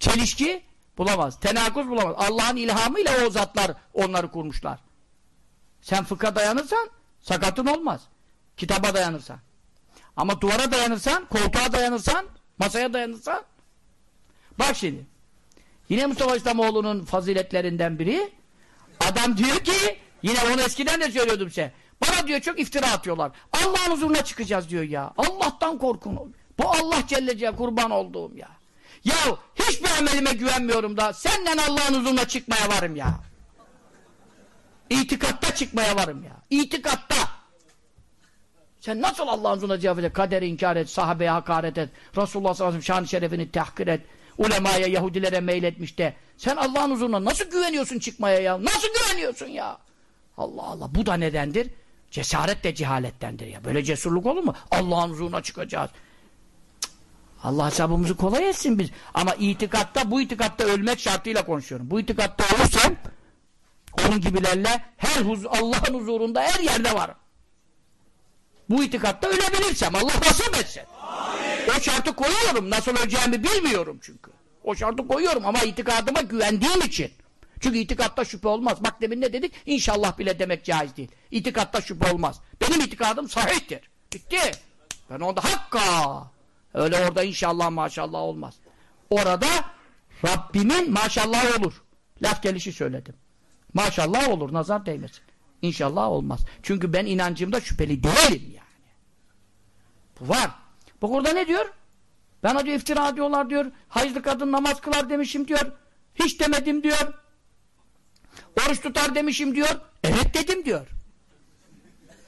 Çelişki bulamaz. Tenakuz bulamaz. Allah'ın ilhamıyla o zatlar onları kurmuşlar. Sen fıkha dayanırsan sakatın olmaz. Kitaba dayanırsan. Ama duvara dayanırsan, koltuğa dayanırsan, masaya dayanırsan bak şimdi yine Mustafa İslamoğlu'nun faziletlerinden biri adam diyor ki yine onu eskiden de söylüyordum size bana diyor çok iftira atıyorlar. Allah'ın huzuruna çıkacağız diyor ya. Allah'tan korkun. Bu Allah Celle kurban olduğum ya. Ya hiçbir amelime güvenmiyorum da senden Allah'ın huzuruna çıkmaya varım ya. İtikatta çıkmaya varım ya. İtikatta. Sen nasıl Allah'ın huzuruna cevap et? Kaderi inkar et, sahabeye hakaret et, Resulullah sallallahu aleyhi ve sellem şan şerefini tahkir et, ulemaya, Yahudilere meyletmiş de. Sen Allah'ın huzuruna nasıl güveniyorsun çıkmaya ya? Nasıl güveniyorsun ya? Allah Allah. Bu da nedendir? Cesaret de cehalettendir ya. Böyle cesurluk olur mu? Allah'ın huzuruna çıkacağız. Allah hesabımızı kolay etsin biz. Ama itikatta, bu itikatta ölmek şartıyla konuşuyorum. Bu itikatta olursam onun gibilerle her huz Allah'ın huzurunda her yerde varım. Bu itikatta ölebilirsem Allah nasip etsin. O şartı koyuyorum. Nasıl öleceğimi bilmiyorum çünkü. O şartı koyuyorum ama itikadıma güvendiğim için. Çünkü itikatta şüphe olmaz. Bak demin ne dedik? İnşallah bile demek caiz değil. İtikatta şüphe olmaz. Benim itikadım sahihtir. Bitti. Ben onda hakka. Öyle orada inşallah maşallah olmaz. Orada Rabbimin maşallah olur. Laf gelişi söyledim. Maşallah olur. Nazar değmesin. İnşallah olmaz. Çünkü ben inancımda şüpheli değilim yani. Var. Bak orada ne diyor? Bana diyor iftira diyorlar diyor. Hayızlı kadın namaz kılar demişim diyor. Hiç demedim diyor. Oruç tutar demişim diyor. Evet dedim diyor.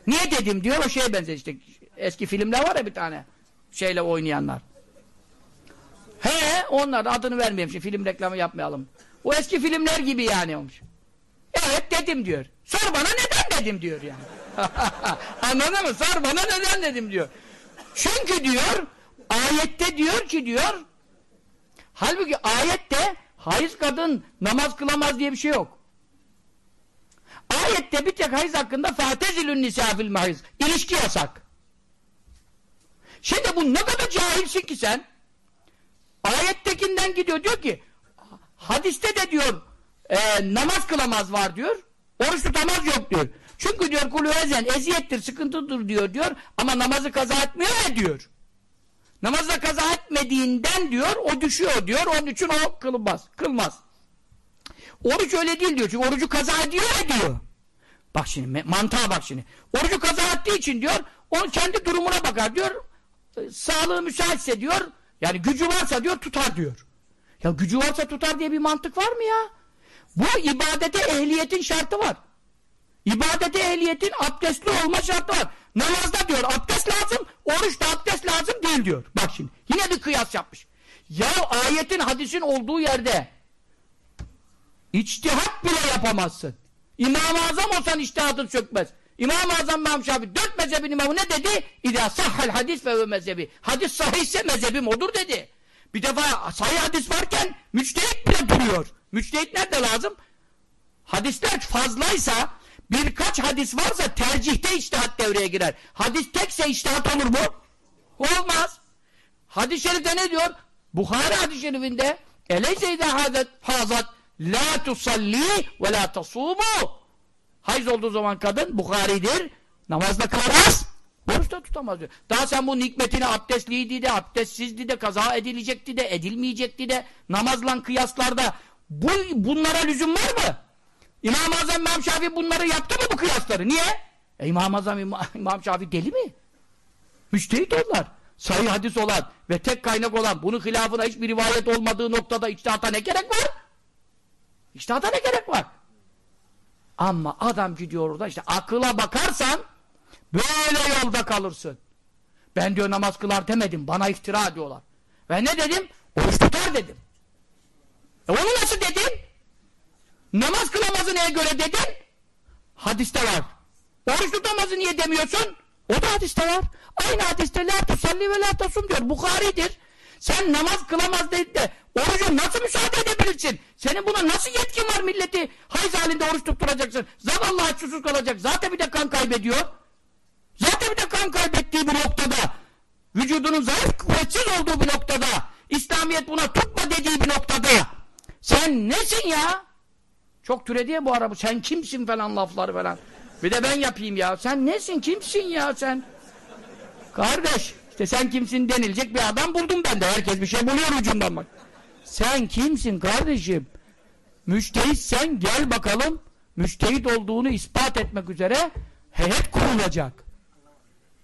Niye dedim diyor. O şeye benzer işte. Eski filmler var ya bir tane. Şeyle oynayanlar. He onlar adını vermeyeyim. Şimdi film reklamı yapmayalım. O eski filmler gibi yani olmuş. Evet dedim diyor. Sor bana neden dedim diyor yani. Anladın mı? Sor bana neden dedim diyor. Çünkü diyor ayette diyor ki diyor halbuki ayette hayız kadın namaz kılamaz diye bir şey yok. Ayette bir tek hayız hakkında fatezilün nisafil mahiz. İlişki yasak. Şimdi bu ne kadar cahilsin ki sen? Ayettekinden gidiyor diyor ki hadiste de diyor e, namaz kılamaz var diyor. Oruç tutamaz yok diyor. Çünkü diyor kulü ezen eziyettir, sıkıntıdır diyor diyor. Ama namazı kaza etmiyor ya diyor. Namazı kaza etmediğinden diyor o düşüyor diyor. Onun için o kılmaz. Kılmaz. Oruç öyle değil diyor. Çünkü orucu kaza ediyor ya diyor. Bak şimdi mantığa bak şimdi. Orucu kaza ettiği için diyor onun kendi durumuna bakar diyor. E, sağlığı müsaitse diyor. Yani gücü varsa diyor tutar diyor. Ya gücü varsa tutar diye bir mantık var mı ya? Bu ibadete ehliyetin şartı var. İbadete ehliyetin abdestli olma şartı var. Namazda diyor abdest lazım, oruçta abdest lazım değil diyor. Bak şimdi yine bir kıyas yapmış. Ya ayetin hadisin olduğu yerde içtihat bile yapamazsın. İmam-ı Azam olsan içtihatın çökmez. İmam-ı Azam İmam Şafii dört mezhebin imamı ne dedi? İdâ sahhel hadis ve mezhebi. Hadis sahihse mezhebim odur dedi. Bir defa sahih hadis varken müçtehit bile duruyor. Müçtehit nerede lazım? Hadisler fazlaysa birkaç hadis varsa tercihte içtihat devreye girer. Hadis tekse içtihat olur mu? Olmaz. Hadis-i şerifte ne diyor? Bukhari hadis-i şerifinde eleyse hazet hazat la tusalli ve la tasumu hayız olduğu zaman kadın Bukhari'dir namazda kılamaz oruç da tutamaz diyor. Daha sen bu nikmetini abdestliydi de abdestsizdi de kaza edilecekti de edilmeyecekti de namazla kıyaslarda bu, bunlara lüzum var mı? İmam-ı Azam İmam Şafii bunları yaptı mı bu kıyasları? Niye? E, İmam-ı Azam İmam, Şafii deli mi? Müştehit onlar. Sayı hadis olan ve tek kaynak olan bunun hilafına hiçbir rivayet olmadığı noktada içtihata ne gerek var? İçtihata ne gerek var? Ama adam gidiyor orada işte akıla bakarsan böyle yolda kalırsın. Ben diyor namaz kılar demedim. Bana iftira ediyorlar. Ve ne dedim? Oruç tutar dedim. E onu nasıl dedin? Namaz kılamazı neye göre dedin? Hadiste var. Oruç tutamazı niye demiyorsun? O da hadiste var. Aynı hadiste la tusalli ve la tasum diyor. Bukhari'dir. Sen namaz kılamaz dedi de orucu nasıl müsaade edebilirsin? Senin buna nasıl yetkin var milleti? Hayız halinde oruç tutturacaksın. Zavallı aç susuz kalacak. Zaten bir de kan kaybediyor. Zaten bir de kan kaybettiği bir noktada vücudunun zayıf kuvvetsiz olduğu bir noktada İslamiyet buna tutma dediği bir noktada sen nesin ya? Çok türedi ya bu araba. Sen kimsin falan lafları falan. Bir de ben yapayım ya. Sen nesin? Kimsin ya sen? Kardeş işte sen kimsin denilecek bir adam buldum ben de. Herkes bir şey buluyor ucundan bak. Sen kimsin kardeşim? Müştehit sen gel bakalım. Müştehit olduğunu ispat etmek üzere heyet kurulacak.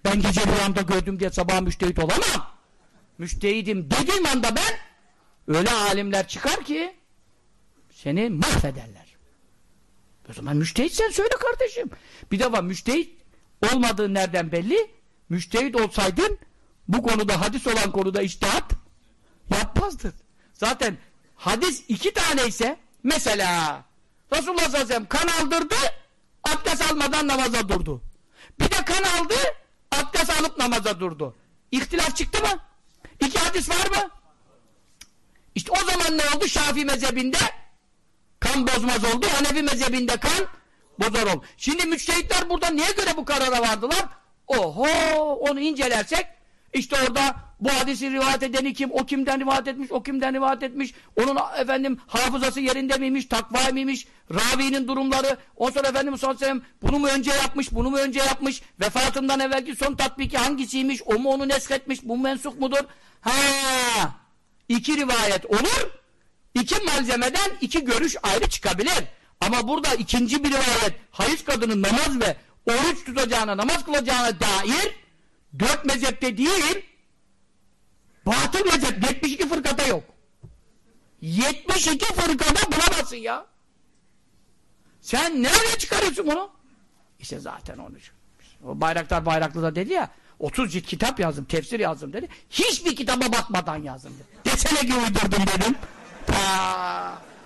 Ben gece rüyamda gördüm diye sabah müştehit olamam. Müştehidim dediğim anda ben öyle alimler çıkar ki seni mahvederler. O zaman müştehit sen söyle kardeşim. Bir defa müştehit olmadığın nereden belli? Müştehit olsaydın bu konuda hadis olan konuda iştihat yapmazdın. Zaten hadis iki tane ise mesela Resulullah sallallahu aleyhi ve sellem kan aldırdı abdest almadan namaza durdu. Bir de kan aldı abdest alıp namaza durdu. İhtilaf çıktı mı? İki hadis var mı? İşte o zaman ne oldu? Şafii mezhebinde kan bozmaz oldu. Hanefi mezhebinde kan bozar oldu. Şimdi müçtehitler burada niye göre bu karara vardılar? Oho onu incelersek işte orada bu hadisi rivayet edeni kim, o kimden rivayet etmiş, o kimden rivayet etmiş, onun efendim hafızası yerinde miymiş, takva mıymış, ravinin durumları, o sonra Efendimiz sallallahu aleyhi ve sellem bunu mu önce yapmış, bunu mu önce yapmış, vefatından evvelki son tatbiki hangisiymiş, o mu onu nesketmiş, bu mensuk mudur? Ha, iki rivayet olur, iki malzemeden iki görüş ayrı çıkabilir. Ama burada ikinci bir rivayet, hayız kadının namaz ve oruç tutacağına, namaz kılacağına dair dört mezhepte değil batıl mezhep 72 fırkada yok. 72 fırkada bulamazsın ya. Sen nereye çıkarıyorsun bunu? İşte zaten onu. O Bayraktar Bayraklı da dedi ya 30 cilt kitap yazdım, tefsir yazdım dedi. Hiçbir kitaba bakmadan yazdım dedi. Desene ki uydurdum dedim.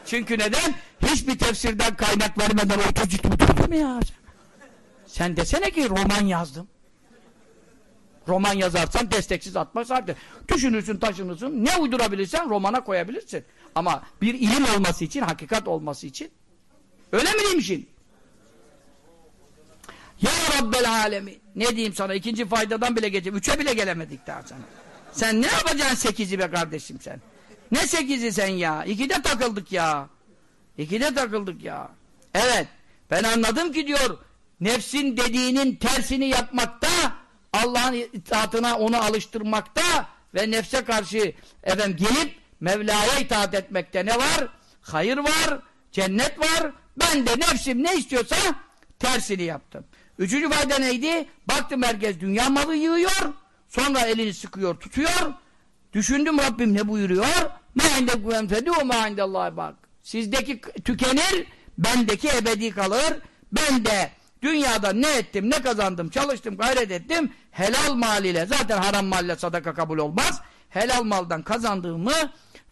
Çünkü neden? Hiçbir tefsirden kaynak vermeden 30 cilt uydurdum ya. Sen desene ki roman yazdım. Roman yazarsan desteksiz atma sardır. Düşünürsün taşınırsın. Ne uydurabilirsen romana koyabilirsin. Ama bir ilim olması için, hakikat olması için öyle mi demişsin? Ya Rabbel Alemi. Ne diyeyim sana? ikinci faydadan bile geçelim. Üçe bile gelemedik daha sana. Sen ne yapacaksın sekizi be kardeşim sen? Ne sekizi sen ya? İkide takıldık ya. İkide takıldık ya. Evet. Ben anladım ki diyor nefsin dediğinin tersini yapmakta Allah'ın itaatına onu alıştırmakta ve nefse karşı efendim gelip Mevla'ya itaat etmekte ne var? Hayır var, cennet var. Ben de nefsim ne istiyorsa tersini yaptım. Üçüncü fayda neydi? Baktım herkes dünya malı yığıyor. Sonra elini sıkıyor, tutuyor. Düşündüm Rabbim ne buyuruyor? Ma indekum fedi ve ma indallahi bak. Sizdeki tükenir, bendeki ebedi kalır. Ben de dünyada ne ettim, ne kazandım, çalıştım, gayret ettim. Helal mal ile, zaten haram mal ile sadaka kabul olmaz. Helal maldan kazandığımı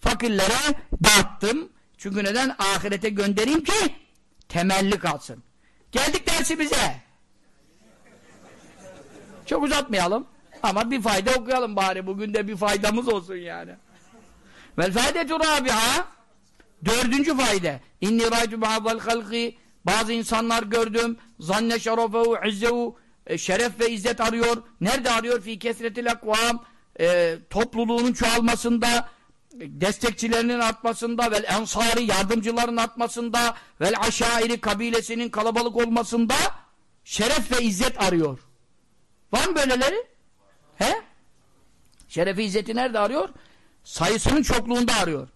fakirlere dağıttım. Çünkü neden? Ahirete göndereyim ki temelli kalsın. Geldik dersimize. Çok uzatmayalım. Ama bir fayda okuyalım bari. Bugün de bir faydamız olsun yani. Vel faydetu rabiha Dördüncü fayda. İnni raytu ba'dal halki bazı insanlar gördüm. Zanne şerefehu izzehu e, şeref ve izzet arıyor. Nerede arıyor? Fi kesretil akvam e, topluluğunun çoğalmasında destekçilerinin artmasında vel ensari yardımcıların artmasında vel aşairi kabilesinin kalabalık olmasında şeref ve izzet arıyor. Var mı böyleleri? He? Şerefi izzeti nerede arıyor? Sayısının çokluğunda arıyor.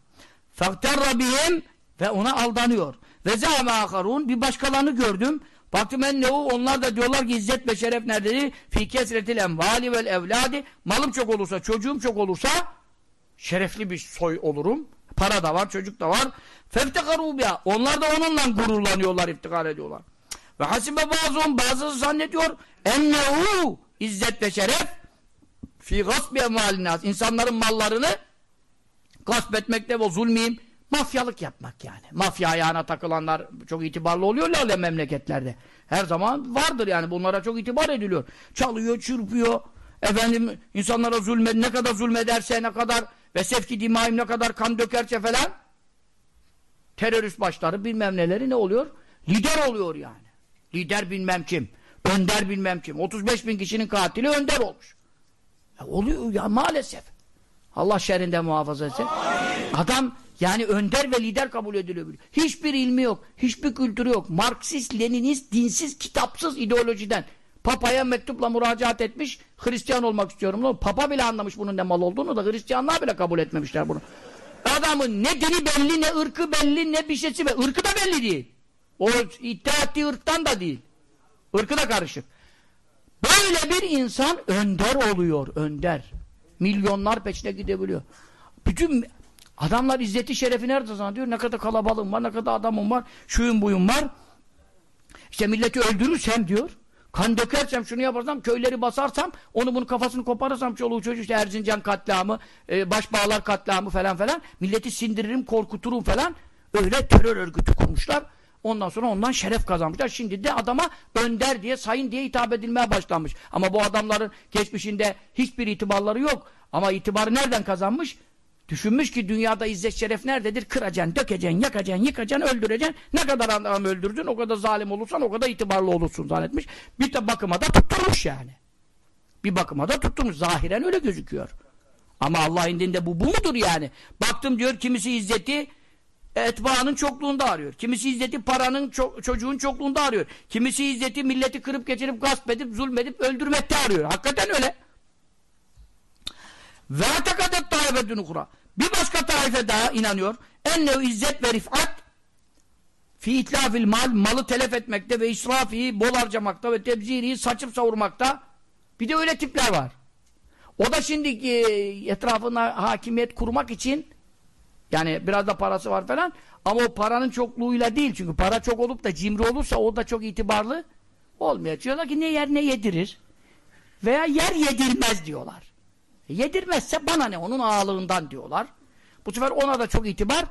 Fakter Rabbim ve ona aldanıyor. Ve zâme akarun bir başkalarını gördüm. Baktım ennehu onlar da diyorlar ki izzet ve şeref nerededir? Fi kesretil envali vel evladi. Malım çok olursa, çocuğum çok olursa şerefli bir soy olurum. Para da var, çocuk da var. Feftekaru biha. Onlar da onunla gururlanıyorlar, iftihar ediyorlar. Ve hasibe bazı bazısı zannediyor ennehu izzet ve şeref fi gasbi emvalinas. İnsanların mallarını gasp etmekte ve zulmiyim mafyalık yapmak yani. Mafya ayağına takılanlar çok itibarlı oluyor lale memleketlerde. Her zaman vardır yani bunlara çok itibar ediliyor. Çalıyor, çırpıyor. Efendim insanlara zulmet ne kadar zulmederse ne kadar ve sefki dimaim ne kadar kan dökerse falan terörist başları bilmem neleri ne oluyor? Lider oluyor yani. Lider bilmem kim. Önder bilmem kim. 35 bin kişinin katili önder olmuş. Ya oluyor ya maalesef. Allah şerrinden muhafaza etsin. Adam yani önder ve lider kabul ediliyor. Hiçbir ilmi yok. Hiçbir kültürü yok. Marksist, Leninist, dinsiz, kitapsız ideolojiden. Papa'ya mektupla müracaat etmiş. Hristiyan olmak istiyorum. Papa bile anlamış bunun ne mal olduğunu da Hristiyanlar bile kabul etmemişler bunu. Adamın ne dini belli, ne ırkı belli, ne bir şeysi belli. Irkı da belli değil. O iddia ettiği ırktan da değil. Irkı da karışık. Böyle bir insan önder oluyor, önder. Milyonlar peşine gidebiliyor. Bütün adamlar izzeti şerefi nerede zannediyor? Ne kadar kalabalığım var, ne kadar adamım var, şuyum buyum var. İşte milleti öldürürsem diyor, kan dökersem, şunu yaparsam, köyleri basarsam, onu bunu kafasını koparırsam, çoluğu çocuğu işte Erzincan katliamı, e, başbağlar katliamı falan falan, milleti sindiririm, korkuturum falan. Öyle terör örgütü kurmuşlar. Ondan sonra ondan şeref kazanmışlar. Şimdi de adama önder diye, sayın diye hitap edilmeye başlanmış. Ama bu adamların geçmişinde hiçbir itibarları yok. Ama itibarı nereden kazanmış? Düşünmüş ki dünyada izzet şeref nerededir? Kıracaksın, dökeceksin, yakacaksın, yıkacaksın, öldüreceksin. Ne kadar adam öldürdün, o kadar zalim olursan o kadar itibarlı olursun zannetmiş. Bir de bakıma da tutturmuş yani. Bir bakıma da tutturmuş. Zahiren öyle gözüküyor. Ama Allah indinde bu bu mudur yani? Baktım diyor kimisi izzeti etbaanın çokluğunda arıyor. Kimisi izzeti paranın, ço çocuğun çokluğunda arıyor. Kimisi izzeti milleti kırıp geçirip, gasp edip, zulmedip, öldürmekte arıyor. Hakikaten öyle. Ve takadet taifetün ukra. Bir başka taife daha inanıyor. Ennev izzet ve rifat fi itlafil mal, malı telef etmekte ve israfi, bol harcamakta ve tebziri, saçıp savurmakta. Bir de öyle tipler var. O da şimdi e, etrafına hakimiyet kurmak için yani biraz da parası var falan ama o paranın çokluğuyla değil çünkü para çok olup da cimri olursa o da çok itibarlı olmuyor. Diyorlar ki ne yer ne yedirir veya yer yedirmez diyorlar. E yedirmezse bana ne onun ağalığından diyorlar. Bu sefer ona da çok itibar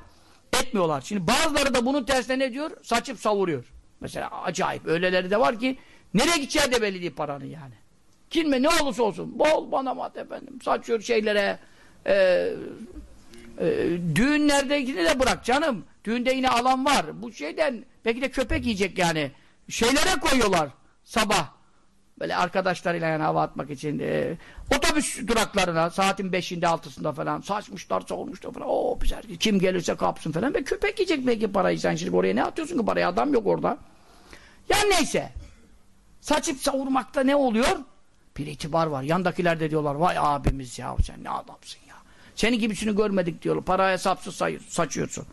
etmiyorlar. Şimdi bazıları da bunun tersine ne diyor? Saçıp savuruyor. Mesela acayip öyleleri de var ki nereye gideceği de belli değil paranın yani. Kimle ne olursa olsun bol bana mat efendim saçıyor şeylere e, e, düğünlerdekini de bırak canım. Düğünde yine alan var. Bu şeyden belki de köpek yiyecek yani. Şeylere koyuyorlar sabah. Böyle arkadaşlarıyla yani hava atmak için e, otobüs duraklarına saatin beşinde altısında falan saçmışlar savurmuşlar falan. Oo güzel. Kim gelirse kapsın falan. Ve köpek yiyecek belki parayı sen şimdi oraya ne atıyorsun ki parayı? Adam yok orada. Ya neyse. Saçıp savurmakta ne oluyor? Bir itibar var. Yandakiler de diyorlar vay abimiz ya sen ne adamsın. Senin gibisini görmedik diyorlar. Para hesapsız saçıyorsun.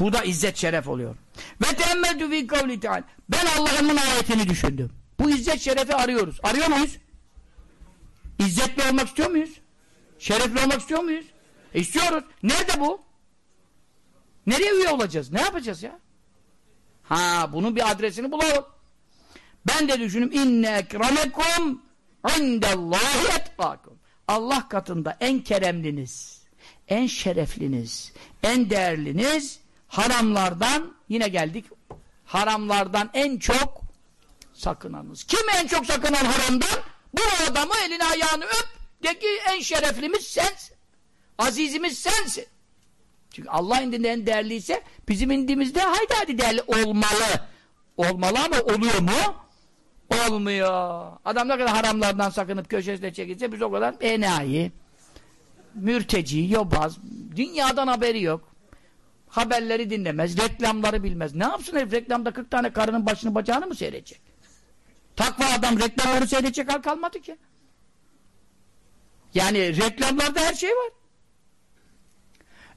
Bu da izzet şeref oluyor. Ve teemmedü fî kavli. Ben Allah'ın ayetini düşündüm. Bu izzet şerefi arıyoruz. Arıyor muyuz? İzzetli olmak istiyor muyuz? Şerefli olmak istiyor muyuz? E istiyoruz. Nerede bu? Nereye üye olacağız? Ne yapacağız ya? Ha bunun bir adresini bulalım. Ben de düşünüm inne ekremekum indallahi etkakum. Allah katında en keremliniz, en şerefliniz, en değerliniz haramlardan yine geldik. Haramlardan en çok sakınanız. Kim en çok sakınan haramdan? Bu adamı elini ayağını öp de ki en şereflimiz sensin. Azizimiz sensin. Çünkü Allah indinde en değerliyse bizim indimizde haydi hadi değerli olmalı. Olmalı ama oluyor mu? Olmuyor. Adam ne kadar haramlardan sakınıp köşesine çekilse biz o kadar enayi, mürteci, yobaz, dünyadan haberi yok. Haberleri dinlemez, reklamları bilmez. Ne yapsın herif reklamda 40 tane karının başını bacağını mı seyredecek? Takva adam reklamları seyredecek hal kalmadı ki. Yani reklamlarda her şey var.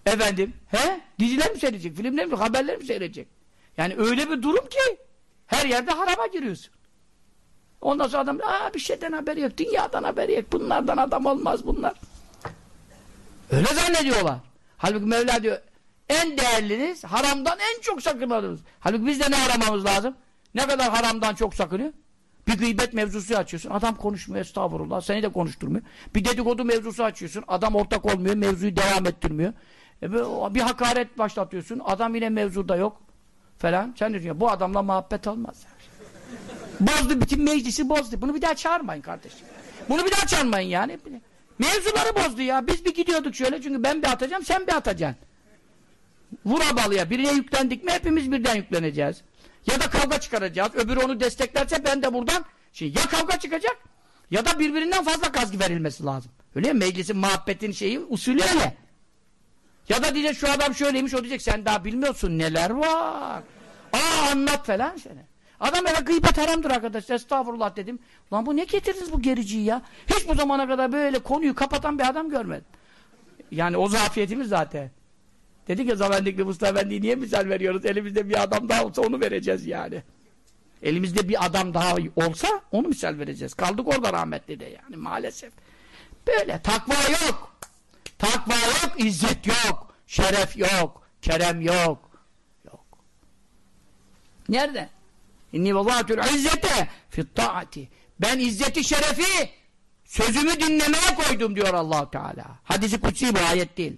Efendim, he? Diziler mi seyredecek, filmler mi, haberler mi seyredecek? Yani öyle bir durum ki her yerde harama giriyorsun. Ondan sonra adam, aa bir şeyden haberi yok, dünyadan haberi yok, bunlardan adam olmaz bunlar. Öyle zannediyorlar. Halbuki Mevla diyor, en değerliniz, haramdan en çok sakınmalısınız. Halbuki biz de ne aramamız lazım? Ne kadar haramdan çok sakınıyor? Bir gıybet mevzusu açıyorsun, adam konuşmuyor, estağfurullah, seni de konuşturmuyor. Bir dedikodu mevzusu açıyorsun, adam ortak olmuyor, mevzuyu devam ettirmiyor. E bir hakaret başlatıyorsun, adam yine mevzuda yok falan. Sen diyorsun, bu adamla muhabbet olmaz. Bozdu, bütün meclisi bozdu. Bunu bir daha çağırmayın kardeşim. Bunu bir daha çağırmayın yani. Mevzuları bozdu ya. Biz bir gidiyorduk şöyle, çünkü ben bir atacağım, sen bir atacaksın. Vur abalıya, birine yüklendik mi hepimiz birden yükleneceğiz. Ya da kavga çıkaracağız. Öbürü onu desteklerse ben de buradan şey ya kavga çıkacak ya da birbirinden fazla kazgı verilmesi lazım. Öyle mi? Meclisin muhabbetin şeyi usulü öyle. Ya da diyecek şu adam şöyleymiş o diyecek sen daha bilmiyorsun neler var. Aa anlat falan seni. Adam ya gıybet haramdır arkadaş. Estağfurullah dedim. Lan bu ne getirdiniz bu gericiyi ya? Hiç bu zamana kadar böyle konuyu kapatan bir adam görmedim. Yani o zafiyetimiz zaten. Dedik ya Zavendikli Mustafa Efendi'yi niye misal veriyoruz? Elimizde bir adam daha olsa onu vereceğiz yani. Elimizde bir adam daha olsa onu misal vereceğiz. Kaldık orada rahmetli de yani maalesef. Böyle takva yok. Takva yok, izzet yok. Şeref yok, kerem yok. Yok. Nerede? İnni vazâtül izzete fit taati. Ben izzeti şerefi sözümü dinlemeye koydum diyor allah Teala. Hadisi kutsi bu ayet değil.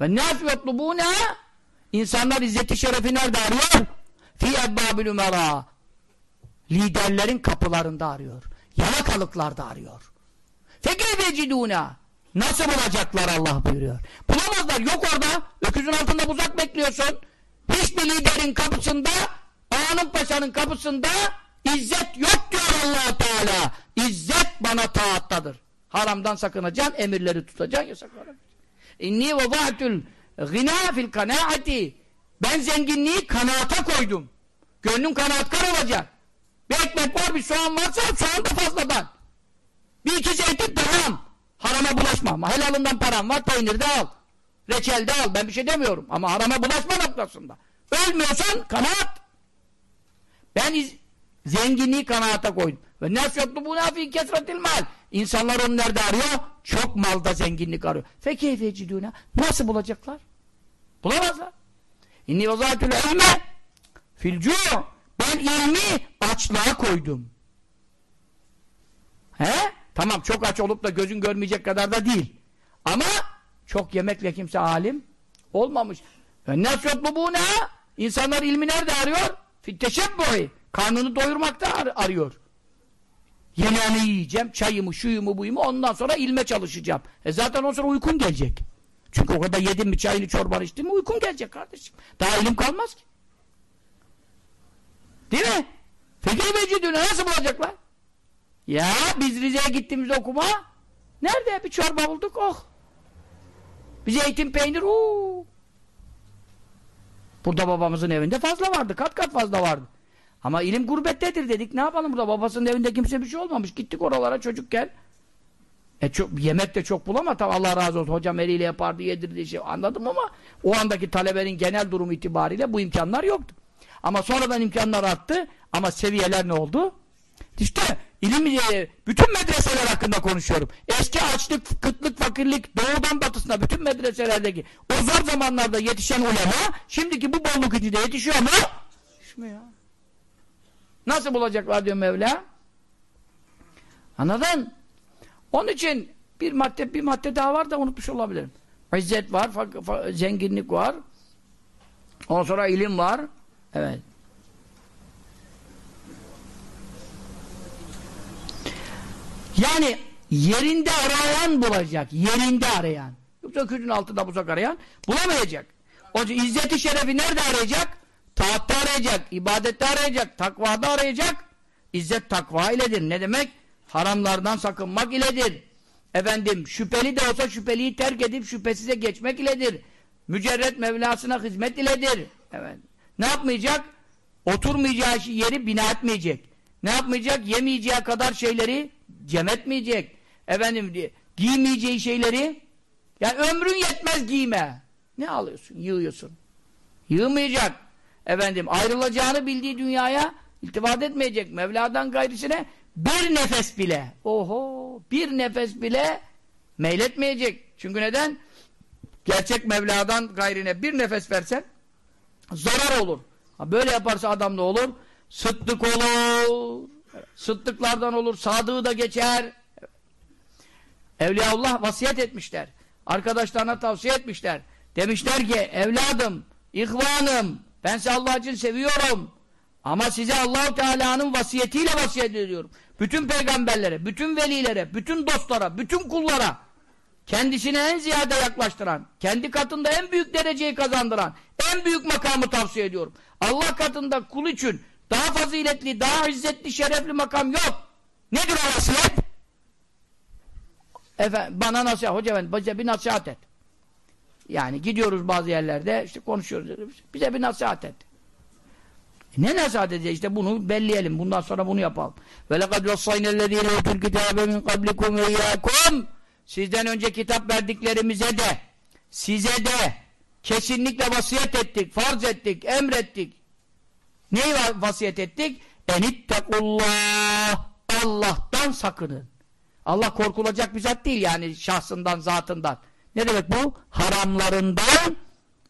Ve nâs yotlubûne İnsanlar izzeti şerefi nerede arıyor? Fî ebbâbil ümerâ Liderlerin kapılarında arıyor. Yalakalıklarda arıyor. Fekeyfecidûne Nasıl bulacaklar Allah buyuruyor. Bulamazlar. Yok orada. Öküzün altında buzak bekliyorsun. Hiçbir liderin kapısında Ağanın paşanın kapısında izzet yok diyor allah Teala. İzzet bana taattadır. Haramdan sakınacaksın, emirleri tutacaksın, yasakları. İnni vada'tul gina fil kanaati. Ben zenginliği kanaata koydum. Gönlüm kanaatkar olacak. Bir ekmek var, bir soğan varsa soğan da fazladan. Bir iki zeytin tamam. Harama bulaşma. Helalından param var, peynir de al. Reçel de al. Ben bir şey demiyorum. Ama harama bulaşma noktasında. Ölmüyorsan kanaat. Ben zenginliği kanaata koydum. Ve nefyatlu bu nafi kesretil mal. İnsanlar onu nerede arıyor? Çok malda zenginlik arıyor. Fekeyfe yecidûne. Nasıl bulacaklar? Bulamazlar. İnni vazâtül ilme fil Ben ilmi açlığa koydum. He? Tamam çok aç olup da gözün görmeyecek kadar da değil. Ama çok yemekle kimse alim olmamış. Nefyatlu bu ne? İnsanlar ilmi nerede arıyor? Fitteşebbuhi. Karnını doyurmakta ar arıyor. Yemeğimi yiyeceğim, çayımı, şuyumu, buyumu ondan sonra ilme çalışacağım. E zaten ondan sonra uykun gelecek. Çünkü o kadar yedin mi, çayını, çorbanı içtin mi uykun gelecek kardeşim. Daha ilim kalmaz ki. Değil mi? Fekir mecidüne nasıl bulacaklar? Ya biz Rize'ye gittiğimizde okuma nerede bir çorba bulduk oh. Bir zeytin peynir uuu. Burada babamızın evinde fazla vardı. Kat kat fazla vardı. Ama ilim gurbettedir dedik. Ne yapalım burada? Babasının evinde kimse bir şey olmamış. Gittik oralara çocukken. E çok, yemek de çok bulama. Tabi Allah razı olsun. Hocam eliyle yapardı, yedirdi şey. Anladım ama o andaki talebenin genel durumu itibariyle bu imkanlar yoktu. Ama sonradan imkanlar arttı. Ama seviyeler ne oldu? İşte ilim, e, bütün medreseler hakkında konuşuyorum. Eski açlık, kıtlık, fakirlik, doğudan batısına bütün medreselerdeki o zor zamanlarda yetişen ulema, şimdiki bu bolluk içinde yetişiyor mu? Yetişmiyor. Nasıl bulacaklar diyor Mevla? Anladın? Onun için bir madde bir madde daha var da unutmuş olabilirim. İzzet var, zenginlik var. Ondan sonra ilim var. Evet. Yani yerinde arayan bulacak. Yerinde arayan. Yoksa küçün altında buzak arayan bulamayacak. O izzeti şerefi nerede arayacak? Taatta arayacak, ibadette arayacak, takvada arayacak. İzzet takva iledir. Ne demek? Haramlardan sakınmak iledir. Efendim şüpheli de olsa şüpheliyi terk edip şüphesize geçmek iledir. Mücerret Mevlasına hizmet iledir. Evet. Ne yapmayacak? Oturmayacağı yeri bina etmeyecek. Ne yapmayacak? Yemeyeceği kadar şeyleri cem etmeyecek. Efendim giymeyeceği şeyleri yani ömrün yetmez giyme. Ne alıyorsun? Yığıyorsun. Yığmayacak. Efendim ayrılacağını bildiği dünyaya iltifat etmeyecek. Mevla'dan gayrisine bir nefes bile oho bir nefes bile meyletmeyecek. Çünkü neden? Gerçek Mevla'dan gayrine bir nefes versen zarar olur. Ha, böyle yaparsa adam ne olur? Sıddık olur. Sıddıklardan olur. Sadığı da geçer. Evliyaullah vasiyet etmişler. Arkadaşlarına tavsiye etmişler. Demişler ki evladım, ihvanım ben sizi Allah için seviyorum. Ama size Allahu Teala'nın vasiyetiyle vasiyet ediyorum. Bütün peygamberlere, bütün velilere, bütün dostlara, bütün kullara kendisine en ziyade yaklaştıran, kendi katında en büyük dereceyi kazandıran, en büyük makamı tavsiye ediyorum. Allah katında kul için daha faziletli, daha izzetli, şerefli makam yok. Nedir o vasiyet? Efendim, bana nasihat, hoca efendi, bize bir nasihat et. Yani gidiyoruz bazı yerlerde, işte konuşuyoruz, bize bir nasihat et. E ne nasihat edeceğiz? İşte bunu belleyelim, bundan sonra bunu yapalım. Lekad vassayne'llezîne utul kitâbe min kablikum ve iyâkum Sizden önce kitap verdiklerimize de, size de kesinlikle vasiyet ettik, farz ettik, emrettik. Neyi vasiyet ettik? Enittekullah. Allah'tan sakının. Allah korkulacak bir zat değil yani şahsından, zatından. Ne demek bu? Haramlarından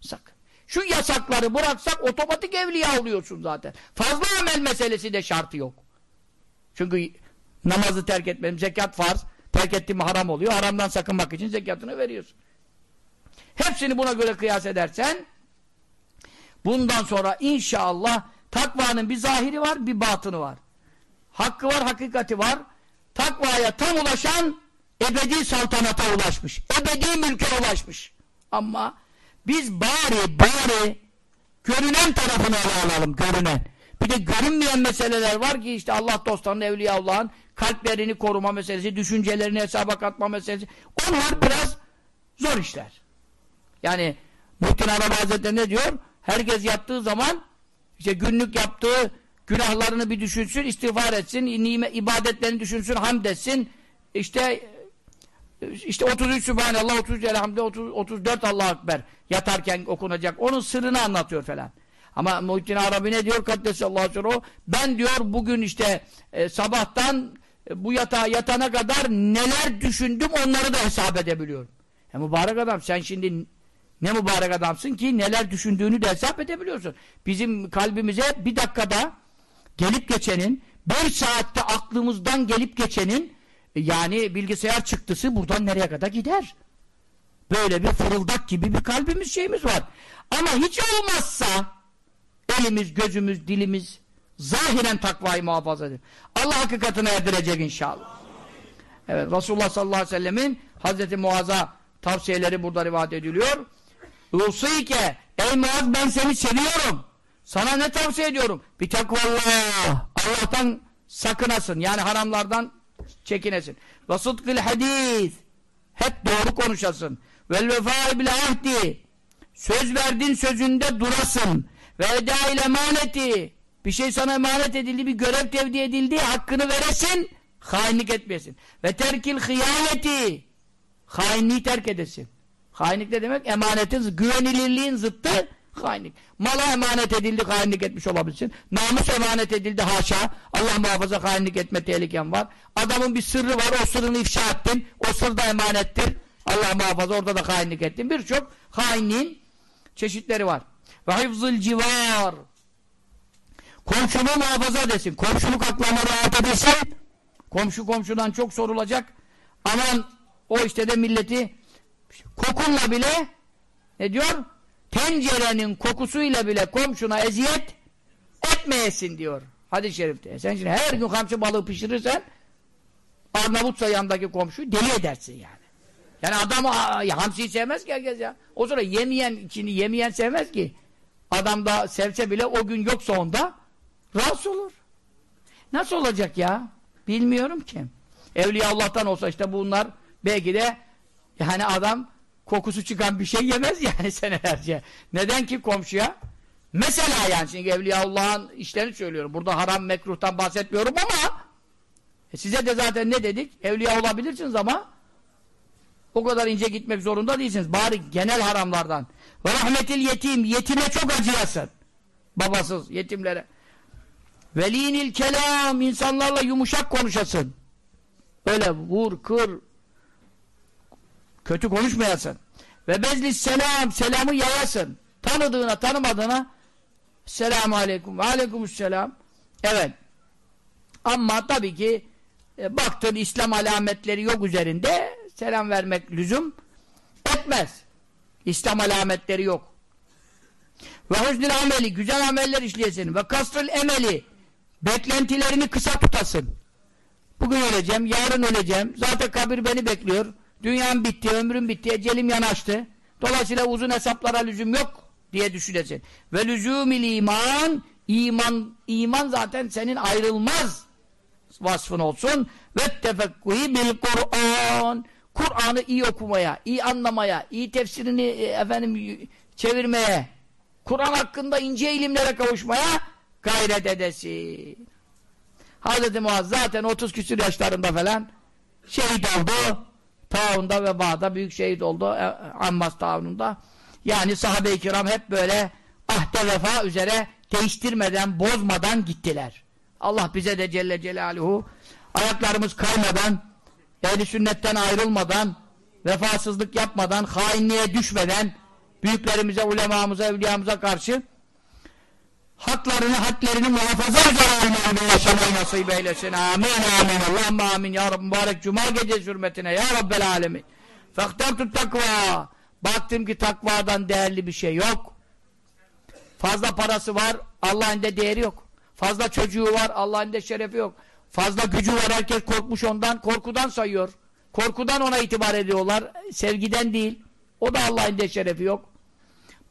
sakın. Şu yasakları bıraksak otomatik evliya oluyorsun zaten. Fazla amel meselesi de şartı yok. Çünkü namazı terk etmem, zekat farz, terk ettiğim haram oluyor. Haramdan sakınmak için zekatını veriyorsun. Hepsini buna göre kıyas edersen bundan sonra inşallah takvanın bir zahiri var, bir batını var. Hakkı var, hakikati var. Takvaya tam ulaşan ebedi saltanata ulaşmış. Ebedi mülke ulaşmış. Ama biz bari bari görünen tarafını ele alalım, görünen. Bir de görünmeyen meseleler var ki işte Allah dostlarının, Evliya Allah'ın kalplerini koruma meselesi, düşüncelerini hesaba katma meselesi. Onlar biraz zor işler. Yani Muhittin Arabi Hazretleri ne diyor? Herkes yattığı zaman işte günlük yaptığı günahlarını bir düşünsün, istiğfar etsin, nimet, ibadetlerini düşünsün, hamd etsin. İşte işte 33 Sübhanallah, 33 Elhamdülillah, 30, 34 Allah Ekber yatarken okunacak. Onun sırrını anlatıyor falan. Ama Muhittin Arabi ne diyor? Kaddesallahu aleyhi Ben diyor bugün işte e, sabahtan e, bu yatağa yatana kadar neler düşündüm onları da hesap edebiliyorum. E, mübarek adam sen şimdi ne mübarek adamsın ki neler düşündüğünü de hesap edebiliyorsun. Bizim kalbimize bir dakikada gelip geçenin, bir saatte aklımızdan gelip geçenin yani bilgisayar çıktısı buradan nereye kadar gider? Böyle bir fırıldak gibi bir kalbimiz şeyimiz var. Ama hiç olmazsa elimiz, gözümüz, dilimiz zahiren takvayı muhafaza edin. Allah hakikatine erdirecek inşallah. Evet Resulullah sallallahu aleyhi ve sellemin Hazreti Muaz'a tavsiyeleri burada rivayet ediliyor. Usike ey Muaz ben seni seviyorum. Sana ne tavsiye ediyorum? Bir takvallah. Allah'tan sakınasın. Yani haramlardan çekinesin. Ve hadis. Hep doğru konuşasın. Vel vefa bil ahdi. Söz verdin sözünde durasın. Ve eda ile emaneti. Bir şey sana emanet edildi, bir görev tevdi edildi, hakkını veresin, hainlik etmesin. Ve terkil hıyaneti. Hainliği terk edesin. Hainlik ne demek? Emanetin, güvenilirliğin zıttı hainlik. Mala emanet edildi, hainlik etmiş olabilirsin. Namus emanet edildi, haşa. Allah muhafaza hainlik etme tehliken var. Adamın bir sırrı var, o sırrını ifşa ettin. O sır da emanettir. Allah muhafaza orada da hainlik ettin. Birçok hainliğin çeşitleri var. Ve hifzıl civar. Komşunu muhafaza desin. Komşuluk haklarına rahat edesin. Komşu komşudan çok sorulacak. Aman o işte de milleti kokunla bile ne diyor? Tencerenin kokusuyla bile komşuna eziyet etmeyesin diyor. Hadis-i şerifte. Sen şimdi her gün kamçı balığı pişirirsen Arnavutsa yanındaki komşuyu deli edersin yani. Yani adam ya, hamsiyi sevmez ki herkes ya. O sonra yemeyen içini yemeyen sevmez ki. Adam da sevse bile o gün yoksa onda rahatsız olur. Nasıl olacak ya? Bilmiyorum ki. Evliya Allah'tan olsa işte bunlar belki de yani adam kokusu çıkan bir şey yemez yani senelerce. Neden ki komşuya? Mesela yani şimdi Evliya Allah'ın işlerini söylüyorum. Burada haram mekruhtan bahsetmiyorum ama e size de zaten ne dedik? Evliya olabilirsiniz ama o kadar ince gitmek zorunda değilsiniz. Bari genel haramlardan. Ve rahmetil yetim. Yetime çok acıyasın. Babasız yetimlere. Velinil kelam. insanlarla yumuşak konuşasın. Öyle vur, kır. Kötü konuşmayasın. Ve bezlis selam. Selamı yayasın. Tanıdığına, tanımadığına Selamun aleyküm. Ve aleykümselam. Evet. Ama tabii ki e, baktın İslam alametleri yok üzerinde selam vermek lüzum etmez. İslam alametleri yok. Ve hüznül ameli, güzel ameller işleyesin. Ve kasrıl emeli, beklentilerini kısa tutasın. Bugün öleceğim, yarın öleceğim. Zaten kabir beni bekliyor. Dünyam bitti, ömrüm bitti, ecelim yanaştı. Dolayısıyla uzun hesaplara lüzum yok diye düşüneceksin. Ve lüzumil iman, iman, iman zaten senin ayrılmaz vasfın olsun. Ve tefekkuhi bil Kur'an. Kur'an'ı iyi okumaya, iyi anlamaya, iyi tefsirini e, efendim çevirmeye, Kur'an hakkında ince ilimlere kavuşmaya gayret edesin. Hazreti Muaz zaten 30 küsur yaşlarında falan şehit oldu. Taun'da ve Bağ'da büyük şehit oldu. E, Ammas Taun'unda. Yani sahabe-i kiram hep böyle ahde vefa üzere değiştirmeden, bozmadan gittiler. Allah bize de Celle Celaluhu ayaklarımız kaymadan ehli sünnetten ayrılmadan vefasızlık yapmadan, hainliğe düşmeden büyüklerimize, ulemamıza, evliyamıza karşı haklarını, haklerini muhafaza üzere yaşamayı nasip eylesin. Amin, amin. Allahümme amin. Ya Rabbi mübarek cuma gecesi hürmetine. Ya Rabbel alemin. Fektartut takva. Baktım ki takvadan değerli bir şey yok. Fazla parası var, Allah'ın de değeri yok. Fazla çocuğu var, Allah'ın de şerefi yok. Fazla gücü var, herkes korkmuş ondan, korkudan sayıyor. Korkudan ona itibar ediyorlar, sevgiden değil. O da Allah'ın de şerefi yok.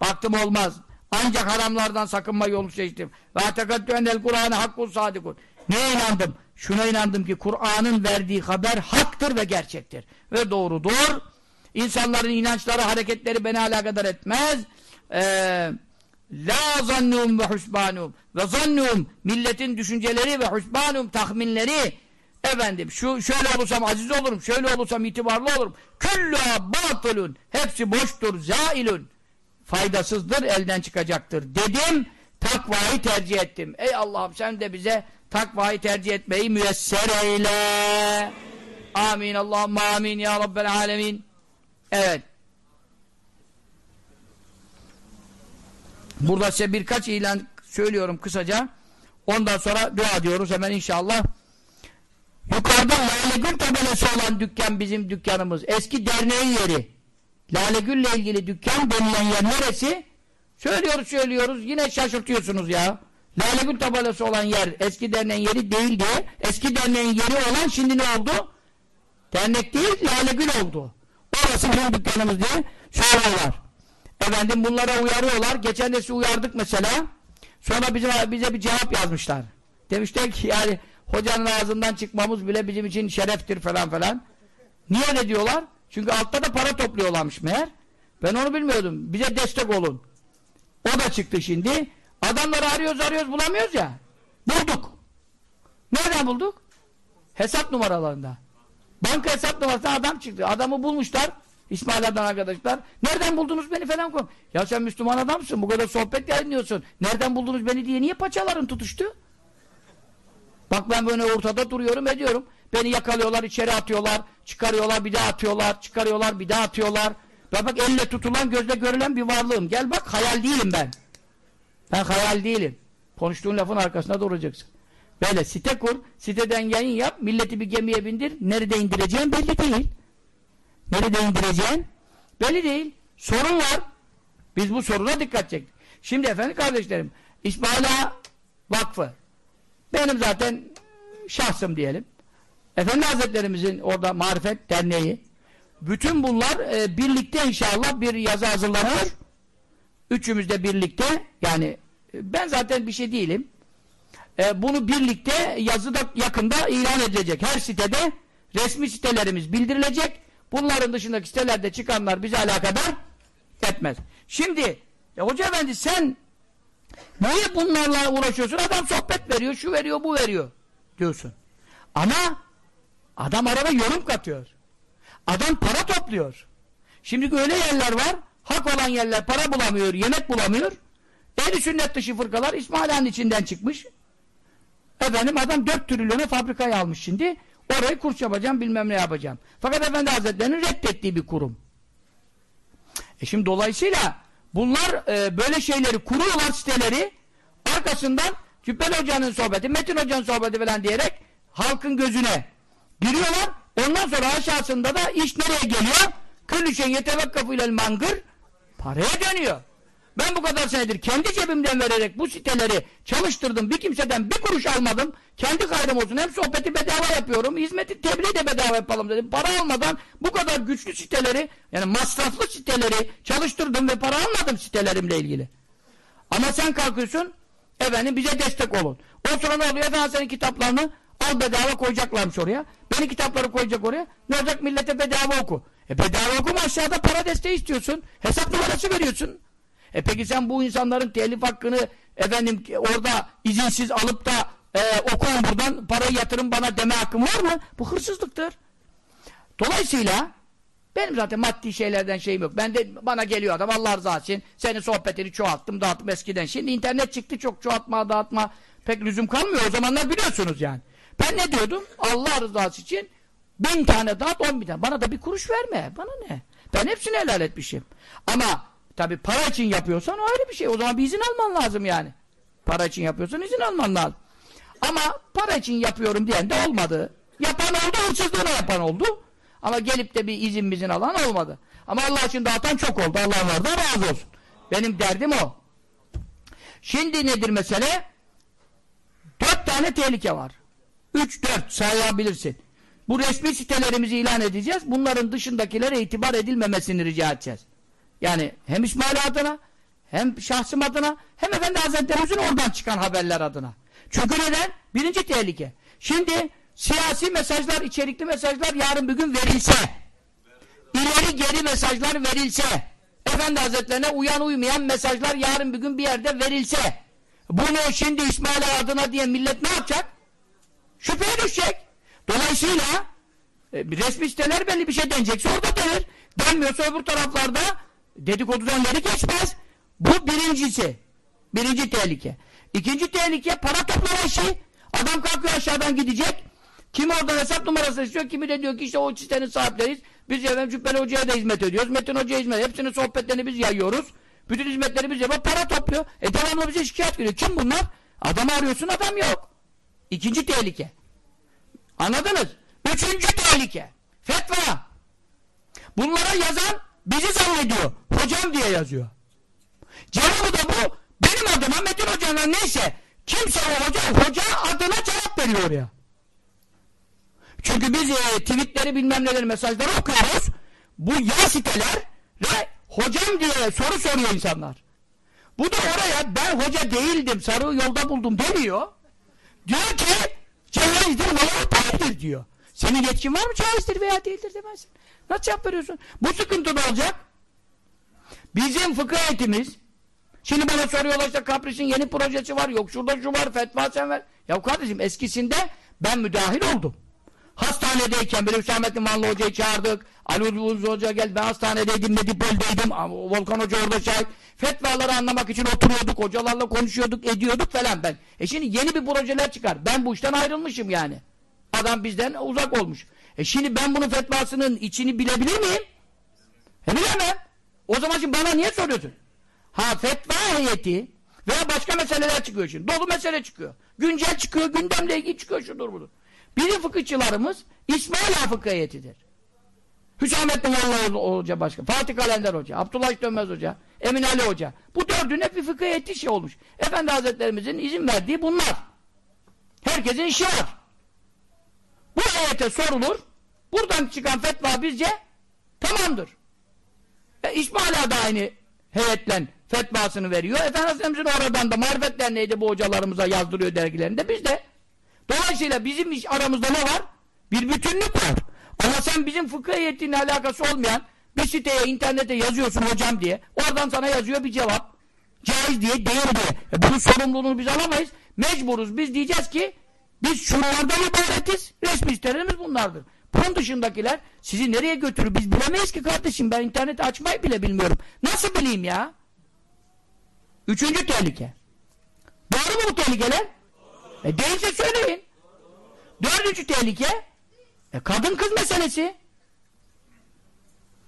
Baktım olmaz. Ancak haramlardan sakınma yolu seçtim. Ve atekattü enel Kur'an'ı hakkun sadikun. Neye inandım? Şuna inandım ki Kur'an'ın verdiği haber haktır ve gerçektir. Ve doğrudur. İnsanların inançları, hareketleri beni alakadar etmez. Eee La zannum ve husbanum ve zannum milletin düşünceleri ve husbanum tahminleri efendim şu şöyle olursam aziz olurum şöyle olursam itibarlı olurum küllâ batılun hepsi boştur zailun faydasızdır elden çıkacaktır dedim takvayı tercih ettim ey Allah'ım sen de bize takvayı tercih etmeyi müyesser eyle amin Allah'ım amin ya Rabbel alemin evet Burada size birkaç ilan söylüyorum kısaca. Ondan sonra dua diyoruz hemen inşallah. Yukarıda Lalegül tabelası olan dükkan bizim dükkanımız. Eski derneğin yeri. Lalegül'le ilgili dükkan denilen yer neresi? Söylüyoruz söylüyoruz yine şaşırtıyorsunuz ya. Lalegül tabelası olan yer eski derneğin yeri değil diye eski derneğin yeri olan şimdi ne oldu? Dernek değil Lalegül oldu. Orası bizim dükkanımız diye söylüyorlar. Efendim bunlara uyarıyorlar. Geçen de uyardık mesela. Sonra bize, bize bir cevap yazmışlar. Demişler ki yani hocanın ağzından çıkmamız bile bizim için şereftir falan falan. Niye öyle diyorlar? Çünkü altta da para topluyorlarmış meğer. Ben onu bilmiyordum. Bize destek olun. O da çıktı şimdi. Adamları arıyoruz arıyoruz bulamıyoruz ya. Bulduk. Nereden bulduk? Hesap numaralarında. Banka hesap numarasından adam çıktı. Adamı bulmuşlar. İsmail'den arkadaşlar. Nereden buldunuz beni falan koy. Ya sen Müslüman adamsın. Bu kadar sohbet yayınlıyorsun. Nereden buldunuz beni diye niye paçaların tutuştu? Bak ben böyle ortada duruyorum ediyorum. Beni yakalıyorlar, içeri atıyorlar, çıkarıyorlar, bir daha atıyorlar, çıkarıyorlar, bir daha atıyorlar. Ben bak elle tutulan, gözle görülen bir varlığım. Gel bak hayal değilim ben. Ben hayal değilim. Konuştuğun lafın arkasında duracaksın. Böyle site kur, siteden yayın yap, milleti bir gemiye bindir. Nerede indireceğin belli değil. Nerede indireceğin belli değil. Sorun var. Biz bu soruna dikkat çektik. Şimdi efendim kardeşlerim, İsmail Ağa Vakfı. Benim zaten şahsım diyelim. Efendi Hazretlerimizin orada Marifet Derneği. Bütün bunlar e, birlikte inşallah bir yazı hazırlanıyor. Üçümüz de birlikte yani e, ben zaten bir şey değilim. E, bunu birlikte yazıda yakında ilan edilecek. Her sitede resmi sitelerimiz bildirilecek. Bunların dışındaki sitelerde çıkanlar bize alakadar etmez. Şimdi e, Hoca Efendi sen niye bunlarla uğraşıyorsun? Adam sohbet veriyor, şu veriyor, bu veriyor diyorsun. Ama adam arada yorum katıyor. Adam para topluyor. Şimdi öyle yerler var, hak olan yerler para bulamıyor, yemek bulamıyor. Ehli sünnet dışı fırkalar İsmaila'nın içinden çıkmış. Efendim adam 4 trilyonu fabrikaya almış şimdi. Orayı kurs yapacağım, bilmem ne yapacağım. Fakat Efendi Hazretleri'nin reddettiği bir kurum. E şimdi dolayısıyla bunlar e, böyle şeyleri kuruyorlar siteleri arkasından Cübbel Hoca'nın sohbeti, Metin Hoca'nın sohbeti falan diyerek halkın gözüne giriyorlar. Ondan sonra aşağısında da iş nereye geliyor? Küllü şey yetevekkafu ilel mangır paraya dönüyor. Ben bu kadar senedir kendi cebimden vererek bu siteleri çalıştırdım. Bir kimseden bir kuruş almadım. Kendi kaydım olsun. Hem sohbeti bedava yapıyorum. Hizmeti tebliğ de bedava yapalım dedim. Para almadan bu kadar güçlü siteleri yani masraflı siteleri çalıştırdım ve para almadım sitelerimle ilgili. Ama sen kalkıyorsun efendim bize destek olun. O ne oluyor? Efendim senin kitaplarını al bedava koyacaklarmış oraya. Benim kitapları koyacak oraya. Ne olacak? Millete bedava oku. E bedava okuma aşağıda para desteği istiyorsun. Hesap numarası veriyorsun. E peki sen bu insanların telif hakkını efendim orada izinsiz alıp da e, okuyun buradan parayı yatırın bana deme hakkın var mı? Bu hırsızlıktır. Dolayısıyla benim zaten maddi şeylerden şeyim yok. Ben de bana geliyor adam Allah rızası için senin sohbetini çoğalttım dağıttım eskiden. Şimdi internet çıktı çok çoğaltma dağıtma pek lüzum kalmıyor. O zamanlar biliyorsunuz yani. Ben ne diyordum? Allah rızası için bin tane dağıt on bin tane. Bana da bir kuruş verme. Bana ne? Ben hepsini helal etmişim. Ama tabi para için yapıyorsan o ayrı bir şey. O zaman bir izin alman lazım yani. Para için yapıyorsan izin alman lazım. Ama para için yapıyorum diyen de olmadı. Yapan oldu, hırsızlığına yapan oldu. Ama gelip de bir izin bizin alan olmadı. Ama Allah için dağıtan çok oldu. Allah onlardan razı olsun. Benim derdim o. Şimdi nedir mesele? Dört tane tehlike var. Üç, dört sayabilirsin. Bu resmi sitelerimizi ilan edeceğiz. Bunların dışındakilere itibar edilmemesini rica edeceğiz. Yani hem İsmail adına, hem şahsım adına, hem Efendi Hazretlerimizin oradan çıkan haberler adına. Çünkü neden? Birinci tehlike. Şimdi siyasi mesajlar, içerikli mesajlar yarın bir gün verilse, ileri geri mesajlar verilse, Efendi Hazretlerine uyan uymayan mesajlar yarın bir gün bir yerde verilse, bunu şimdi İsmail adına diye millet ne yapacak? Şüpheye düşecek. Dolayısıyla e, resmi siteler belli bir şey denecekse orada denir. Denmiyorsa öbür taraflarda dedikodudan yeri geçmez. Bu birincisi. Birinci tehlike. İkinci tehlike para toplama işi. Adam kalkıyor aşağıdan gidecek. Kim oradan hesap numarası istiyor, kimi de diyor ki işte o sitenin sahipleriyiz. Biz efendim Cübbeli Hoca'ya da hizmet ediyoruz. Metin Hoca'ya hizmet Hepsinin sohbetlerini biz yayıyoruz. Bütün hizmetleri biz yapıyoruz. Para topluyor. E devamlı bize şikayet geliyor. Kim bunlar? Adamı arıyorsun adam yok. İkinci tehlike. Anladınız? Üçüncü tehlike. Fetva. Bunlara yazan bizi zannediyor. Hocam diye yazıyor. Cevabı da bu. Benim adıma Metin Hoca'nın neyse kimse o hoca, hoca adına cevap veriyor oraya. Çünkü biz e, tweetleri bilmem neler mesajları okuyoruz. Bu ya siteler ve hocam diye soru soruyor insanlar. Bu da oraya ben hoca değildim sarı yolda buldum demiyor. Diyor ki caizdir veya değildir diyor. Senin yetkin var mı caizdir veya değildir demezsin. Nasıl cevap? Bu sıkıntı ne olacak? Bizim fıkıh heyetimiz Şimdi bana soruyorlar işte Kapris'in yeni projesi var, yok şurada şu var, fetva sen ver. Ya kardeşim eskisinde ben müdahil oldum. Hastanedeyken bir Hüsamettin Vanlı Hoca'yı çağırdık. Ali Uzun Hoca geldi. Ben hastanedeydim, Medipol'deydim. Volkan Hoca orada şahit. Fetvaları anlamak için oturuyorduk. Hocalarla konuşuyorduk, ediyorduk falan ben. E şimdi yeni bir projeler çıkar. Ben bu işten ayrılmışım yani. Adam bizden uzak olmuş. E şimdi ben bunun fetvasının içini bilebilir miyim? E bilemem. O zaman şimdi bana niye soruyorsun? Ha fetva heyeti veya başka meseleler çıkıyor şimdi. Dolu mesele çıkıyor. Güncel çıkıyor, gündemle ilgili çıkıyor şudur budur. Bizim fıkıhçılarımız İsmail Fıkıh heyetidir. Hüsamettin Vallahi Hoca başka, Fatih Kalender Hoca, Abdullah Dönmez Hoca, Emin Ali Hoca. Bu dördüne bir fıkıh heyeti şey olmuş. Efendi Hazretlerimizin izin verdiği bunlar. Herkesin işi var. Bu heyete sorulur, buradan çıkan fetva bizce tamamdır. E, İsmail da aynı heyetle fetvasını veriyor. Efendimiz'in oradan da marifet derneği bu hocalarımıza yazdırıyor dergilerinde. Biz de. Dolayısıyla bizim iş aramızda ne var? Bir bütünlük var. Ama sen bizim fıkıh heyetiyle alakası olmayan bir siteye, internete yazıyorsun hocam diye. Oradan sana yazıyor bir cevap. Caiz diye, değil diye. E bunun sorumluluğunu biz alamayız. Mecburuz. Biz diyeceğiz ki biz şunlardan ibaretiz. Resmi sitelerimiz bunlardır. Bunun dışındakiler sizi nereye götürür biz bilemeyiz ki kardeşim. Ben interneti açmayı bile bilmiyorum. Nasıl bileyim ya? Üçüncü tehlike. Doğru mu bu tehlikeler? E değilse söyleyin. Dördüncü tehlike e, kadın kız meselesi.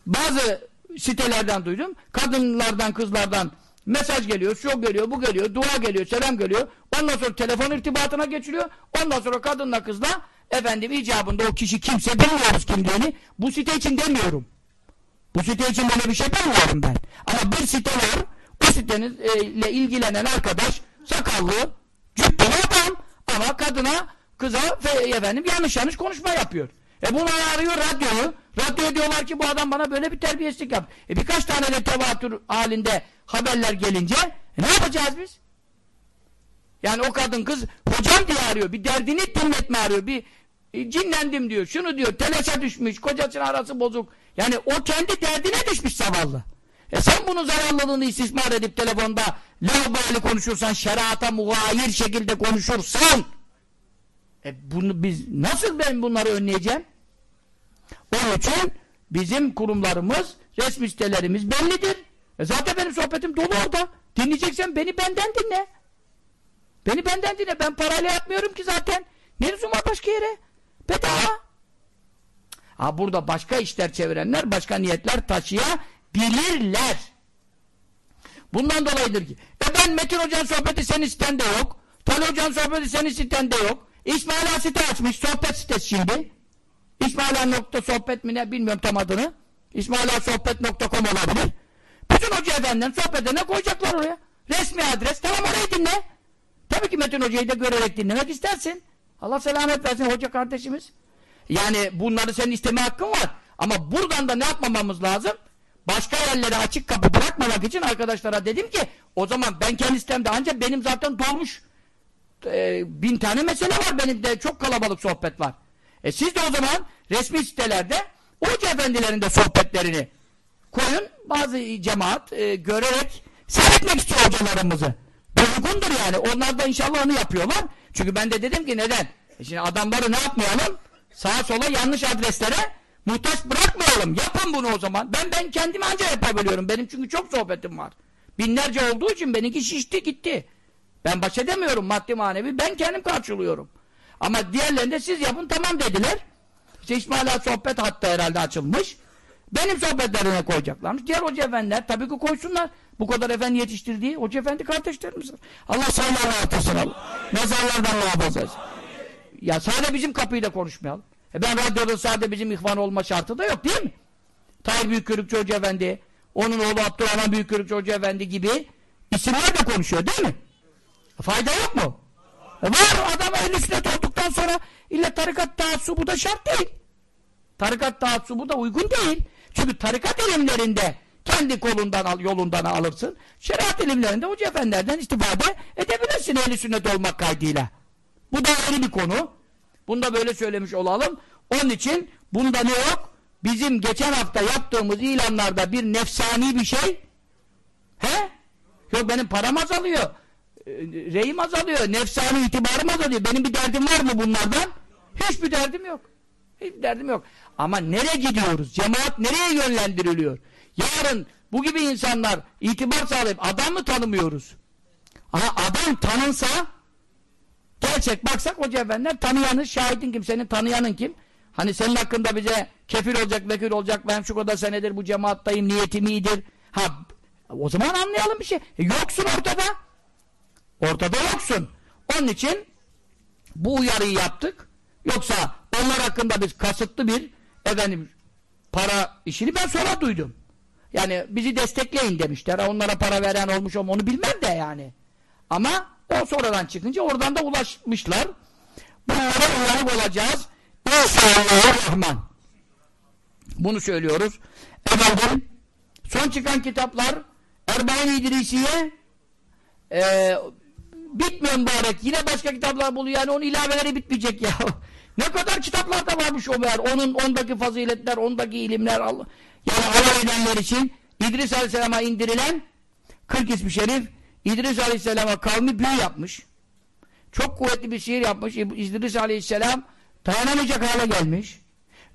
Bazı sitelerden duydum. Kadınlardan kızlardan mesaj geliyor, şu geliyor, bu geliyor, dua geliyor, selam geliyor. Ondan sonra telefon irtibatına geçiliyor. Ondan sonra kadınla kızla efendim icabında o kişi kimse bilmiyoruz kimliğini. Bu site için demiyorum. Bu site için böyle bir şey demiyorum ben. Ama bir site var bu sitenizle e, ilgilenen arkadaş sakallı, cübbeli adam ama kadına, kıza efendim yanlış yanlış konuşma yapıyor. E bunu arıyor radyoyu. Radyo diyorlar ki bu adam bana böyle bir terbiyesizlik yap. E birkaç tane de tevatür halinde haberler gelince e ne yapacağız biz? Yani o kadın kız hocam diye arıyor. Bir derdini dinletme arıyor. Bir e, cinlendim diyor. Şunu diyor. Telaşa düşmüş. Kocasının arası bozuk. Yani o kendi derdine düşmüş zavallı. E sen bunun zararlılığını istismar edip telefonda laubali konuşursan, şerata muhayir şekilde konuşursan e bunu biz nasıl ben bunları önleyeceğim? Onun için bizim kurumlarımız, resmi sitelerimiz bellidir. E zaten benim sohbetim dolu orada. Dinleyeceksen beni benden dinle. Beni benden dinle. Ben parayla yapmıyorum ki zaten. Ne lüzum var başka yere? Bedava. Ha burada başka işler çevirenler, başka niyetler taşıya bilirler. Bundan dolayıdır ki. E ben Metin Hoca'nın sohbeti senin sitende yok. Tali Hoca'nın sohbeti senin sitende yok. İsmail Han site açmış. Sohbet sitesi şimdi. İsmail Han nokta sohbet mi ne bilmiyorum tam adını. İsmailhansohbet.com olabilir. Bütün hoca efendinin sohbetine koyacaklar oraya. Resmi adres. Tamam orayı dinle. Tabii ki Metin Hoca'yı da görerek dinlemek istersin. Allah selamet versin hoca kardeşimiz. Yani bunları senin isteme hakkın var. Ama buradan da ne yapmamamız lazım? başka yerlere açık kapı bırakmamak için arkadaşlara dedim ki o zaman ben kendi sitemde ancak benim zaten dolmuş e, bin tane mesele var benim de çok kalabalık sohbet var. E siz de o zaman resmi sitelerde hoca efendilerin de sohbetlerini koyun. Bazı cemaat e, görerek seyretmek istiyor hocalarımızı. Uygundur yani. Onlar da inşallah onu yapıyorlar. Çünkü ben de dedim ki neden? E şimdi adamları ne yapmayalım? Sağa sola yanlış adreslere Muhtaç bırakmayalım. Yapın bunu o zaman. Ben ben kendimi anca yapabiliyorum. Benim çünkü çok sohbetim var. Binlerce olduğu için benimki şişti gitti. Ben baş edemiyorum maddi manevi. Ben kendim karşılıyorum. Ama diğerlerinde siz yapın tamam dediler. İşte İsmail sohbet hatta herhalde açılmış. Benim sohbetlerine koyacaklarmış. Diğer hoca efendiler tabii ki koysunlar. Bu kadar efendi yetiştirdiği hoca efendi kardeşlerimiz. Allah sayılarını artırsın. Mezarlardan muhafaza etsin. Ya sadece bizim kapıyı da konuşmayalım. E ben radyoda sadece bizim ihvan olma şartı da yok değil mi? Tahir Büyükkörükçü Hoca Efendi, onun oğlu Abdurrahman Büyükkörükçü Hoca Efendi gibi isimler de konuşuyor değil mi? Fayda yok mu? E var adam ehl sünnet olduktan sonra illa tarikat taassubu da şart değil. Tarikat taassubu da uygun değil. Çünkü tarikat ilimlerinde kendi kolundan al, yolundan alırsın. Şeriat ilimlerinde hoca efendilerden istifade edebilirsin ehl sünnet olmak kaydıyla. Bu da ayrı bir konu. Bunu da böyle söylemiş olalım. Onun için bunda ne yok? Bizim geçen hafta yaptığımız ilanlarda bir nefsani bir şey he? Yok benim param azalıyor. E, reyim azalıyor. Nefsani itibarım azalıyor. Benim bir derdim var mı bunlardan? Hiçbir derdim yok. Hiçbir derdim yok. Ama nereye gidiyoruz? Cemaat nereye yönlendiriliyor? Yarın bu gibi insanlar itibar sağlayıp adam mı tanımıyoruz? Ama adam tanınsa gerçek baksak hoca efendiler tanıyanı, şahidin kim, senin tanıyanın kim? Hani senin hakkında bize kefil olacak, vekil olacak, ben şu kadar senedir bu cemaattayım, niyetim iyidir. Ha, o zaman anlayalım bir şey. E, yoksun ortada. Ortada yoksun. Onun için bu uyarıyı yaptık. Yoksa onlar hakkında biz kasıtlı bir efendim para işini ben sonra duydum. Yani bizi destekleyin demişler. Onlara para veren olmuş mu onu bilmem de yani. Ama o sonradan çıkınca oradan da ulaşmışlar. Bunlara uyanık olacağız. İnşallahirrahman. Bunu söylüyoruz. Efendim son çıkan kitaplar Erbain İdrisiye e, bitmiyor mübarek. Yine başka kitaplar buluyor. Yani onun ilaveleri bitmeyecek ya. ne kadar kitaplar da varmış o meğer. Onun ondaki faziletler, ondaki ilimler. Allah. Yani Allah edenler için İdris Aleyhisselam'a indirilen 40 ismi şerif İdris Aleyhisselam'a kavmi büyü yapmış. Çok kuvvetli bir şiir yapmış. İdris Aleyhisselam dayanamayacak hale gelmiş.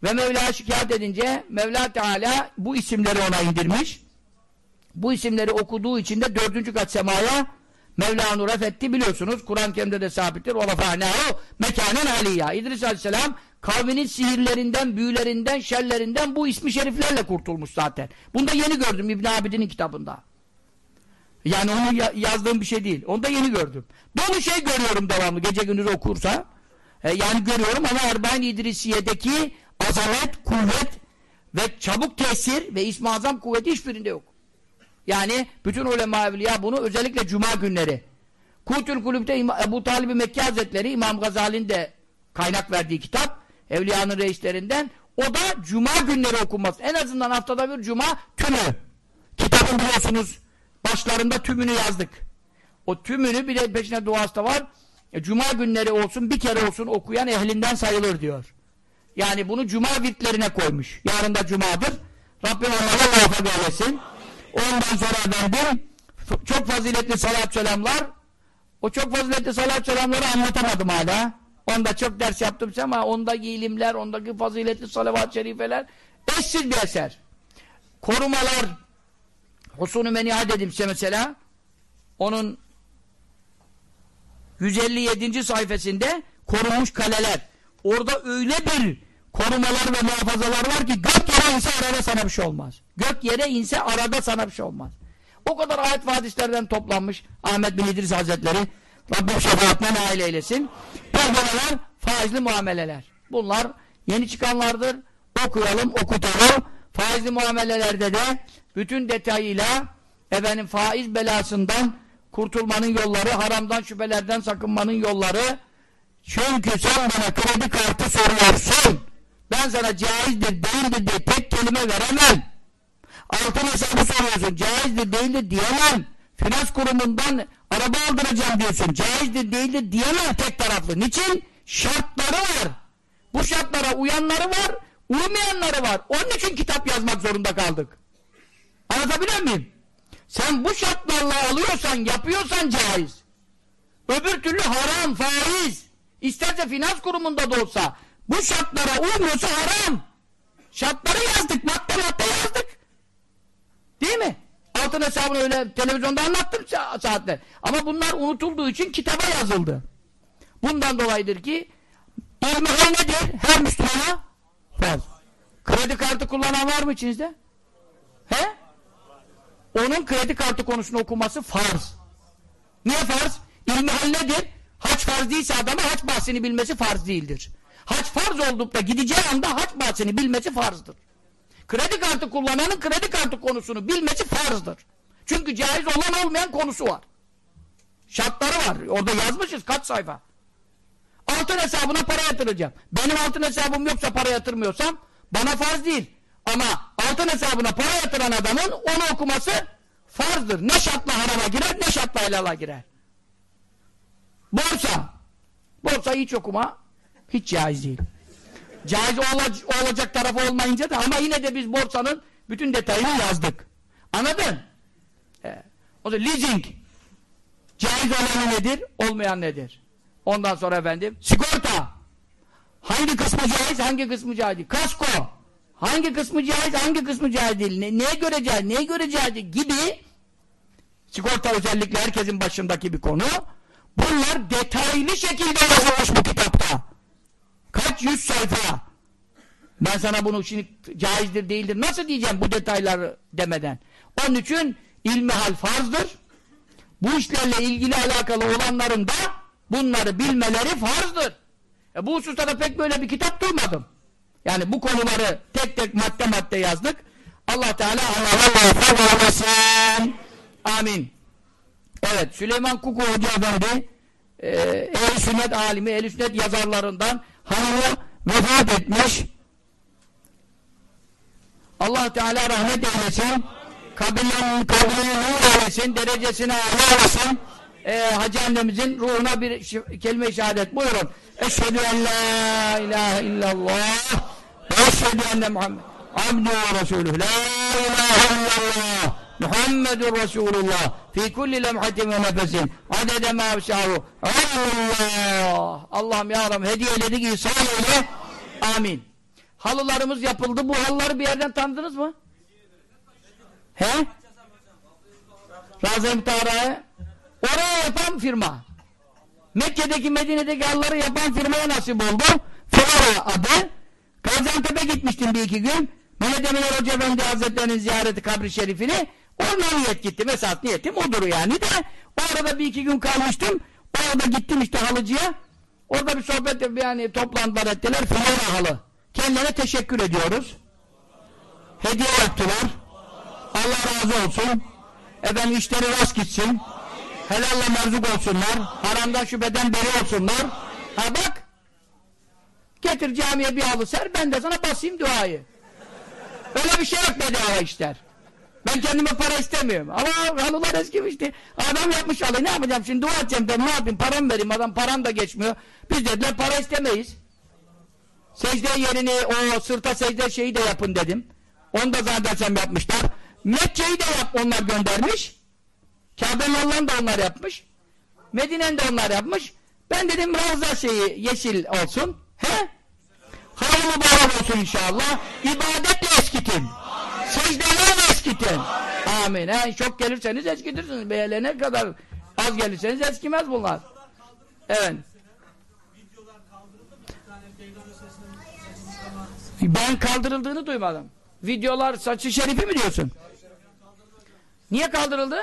Ve Mevla şikayet edince Mevla Teala bu isimleri ona indirmiş. Bu isimleri okuduğu için de dördüncü kat semaya Mevla ref etti biliyorsunuz. Kur'an-ı Kerim'de de sabittir. Lafânehu mekânen aliyya. İdris Aleyhisselam kavminin sihirlerinden, büyülerinden, şerlerinden bu ismi şeriflerle kurtulmuş zaten. Bunu da yeni gördüm İbn Abidin'in kitabında. Yani onu ya yazdığım bir şey değil. Onu da yeni gördüm. Bunu şey görüyorum devamlı. Gece gündüz okursa. E, yani görüyorum ama Erbain İdrisiye'deki azamet, kuvvet ve çabuk tesir ve İsmi Azam kuvveti hiçbirinde yok. Yani bütün ulema evliya bunu özellikle cuma günleri. Kutül Kulüp'te Ebu Talib-i Mekke Hazretleri İmam Gazali'nin de kaynak verdiği kitap evliyanın reislerinden o da cuma günleri okunması. En azından haftada bir cuma tümü. Kitabın biliyorsunuz başlarında tümünü yazdık. O tümünü bir de peşine duası da var. E, cuma günleri olsun bir kere olsun okuyan ehlinden sayılır diyor. Yani bunu cuma virtlerine koymuş. Yarın da cumadır. Rabbim onlara muvaffak eylesin. Ondan sonra efendim çok faziletli salat selamlar o çok faziletli salat selamları anlatamadım hala. Onda çok ders yaptım ama ondaki ilimler, ondaki faziletli salavat-ı şerifeler eşsiz bir eser. Korumalar Husun-u Meniha dedim size mesela onun 157. sayfasında korunmuş kaleler. Orada öyle bir korumalar ve muhafazalar var ki gök yere inse arada sana bir şey olmaz. Gök yere inse arada sana bir şey olmaz. O kadar ayet ve hadislerden toplanmış Ahmet bin İdris Hazretleri Rabbim şefaatine nail eylesin. Muameleler, faizli muameleler. Bunlar yeni çıkanlardır. Okuyalım, okutalım. Faizli muamelelerde de bütün detayıyla efendim faiz belasından kurtulmanın yolları, haramdan şüphelerden sakınmanın yolları. Çünkü sen bana kredi kartı soruyorsun. Ben sana caizdir, değildir diye tek kelime veremem. Altın hesabı soruyorsun, caizdir, değildir diyemem. Finans kurumundan araba aldıracağım diyorsun, caizdir, değildir diyemem tek taraflı. Niçin? Şartları var. Bu şartlara uyanları var, uymayanları var. Onun için kitap yazmak zorunda kaldık. Anlatabiliyor muyum? Sen bu şartlarla alıyorsan, yapıyorsan caiz. Öbür türlü haram, faiz. İsterse finans kurumunda da olsa bu şartlara uymuyorsa haram. Şartları yazdık, madde madde yazdık. Değil mi? Altın hesabını öyle televizyonda anlattım saatler. Ama bunlar unutulduğu için kitaba yazıldı. Bundan dolayıdır ki ilmihal nedir? Her Müslümana farz. Kredi kartı kullanan var mı içinizde? He? Onun kredi kartı konusunu okuması farz. Niye farz? İlmihal nedir? Haç farz değilse adama haç bahsini bilmesi farz değildir. Haç farz olduk da gideceği anda haç bahsini bilmesi farzdır. Kredi kartı kullananın kredi kartı konusunu bilmesi farzdır. Çünkü caiz olan olmayan konusu var. Şartları var. Orada yazmışız kaç sayfa. Altın hesabına para yatıracağım. Benim altın hesabım yoksa para yatırmıyorsam bana farz değil. Ama altın hesabına para yatıran adamın onu okuması farzdır. Ne şartla harama girer ne şartla helala girer. Borsa. Borsa hiç okuma. Hiç caiz değil. Caiz olacak, tarafı olmayınca da ama yine de biz borsanın bütün detayını yazdık. Anladın? O da leasing. Caiz olanı nedir? Olmayan nedir? Ondan sonra efendim sigorta. Hangi kısmı caiz, hangi kısmı caiz? Kasko. Hangi kısmı caiz, hangi kısmı caiz değil? Ne, neye göre caiz, neye göre caiz? Gibi sigorta özellikle herkesin başındaki bir konu. Bunlar detaylı şekilde yazılmış bu kitapta. Kaç yüz sayfa. Ben sana bunu şimdi caizdir değildir nasıl diyeceğim bu detayları demeden. Onun için ilmihal farzdır. Bu işlerle ilgili alakalı olanların da bunları bilmeleri farzdır. E bu hususta da pek böyle bir kitap duymadım. Yani bu konuları tek tek madde madde yazdık. Allah Teala Allah'a muvaffak olmasın. Amin. Evet Süleyman Kuku Hoca Efendi e, ehl Sünnet alimi, ehl Sünnet yazarlarından hanımı vefat etmiş. Allah Teala rahmet eylesin. Kabirlerin kabrini nur eylesin. Derecesine âli eylesin. Ee, Hacı annemizin ruhuna bir kelime-i şehadet buyurun. Eşhedü en la ilahe illallah eşhedü enne Muhammed abdü ve resulüh. La ilahe illallah Muhammedun Resulullah fi kulli lemhatin ve nefesin adede ma vşahu Allah Allah'ım ya Rabbi hediyeledik İsa ile. Amin. Halılarımız yapıldı. Bu halıları bir yerden tanıdınız mı? he? Razı Muhtara'ya oraya yapan firma. Mekke'deki Medine'deki halıları yapan firmaya nasip oldu. Flora adı. Gaziantep'e gitmiştim bir iki gün. Mehmet Emin Hoca Efendi Hazretleri'nin ziyareti kabri şerifini Onunla niyet gittim. Esas niyetim odur yani de. O arada bir iki gün kalmıştım. Orada gittim işte halıcıya. Orada bir sohbet yani toplantılar ettiler. Flora halı. Kendilerine teşekkür ediyoruz. Hediye yaptılar. Allah razı olsun. Efendim işleri rast gitsin. Helalle merzuk olsunlar. Haramdan şüpheden beri olsunlar. Ha bak. Getir camiye bir halı ser. Ben de sana basayım duayı. Öyle bir şey yok bedava işler. Ben kendime para istemiyorum. Ama halılar eskimişti. Adam yapmış halıyı ne yapacağım şimdi dua edeceğim ben ne yapayım param vereyim adam param da geçmiyor. Biz dediler para istemeyiz. Secde yerini o sırta secde şeyi de yapın dedim. Onu da zannedersem yapmışlar. Mekke'yi de yap onlar göndermiş. Kabe'nin Allah'ını da onlar yapmış. Medine'nin de onlar yapmış. Ben dedim Ravza şeyi yeşil olsun. He? Hayırlı mübarek olsun inşallah. İbadetle eskitin. Secdelerle eskitin. Amin. He, çok gelirseniz eskitirsiniz. Beğenene kadar az gelirseniz eskimez bunlar. Evet. Ben kaldırıldığını duymadım. Videolar saçı şerifi mi diyorsun? Niye kaldırıldı?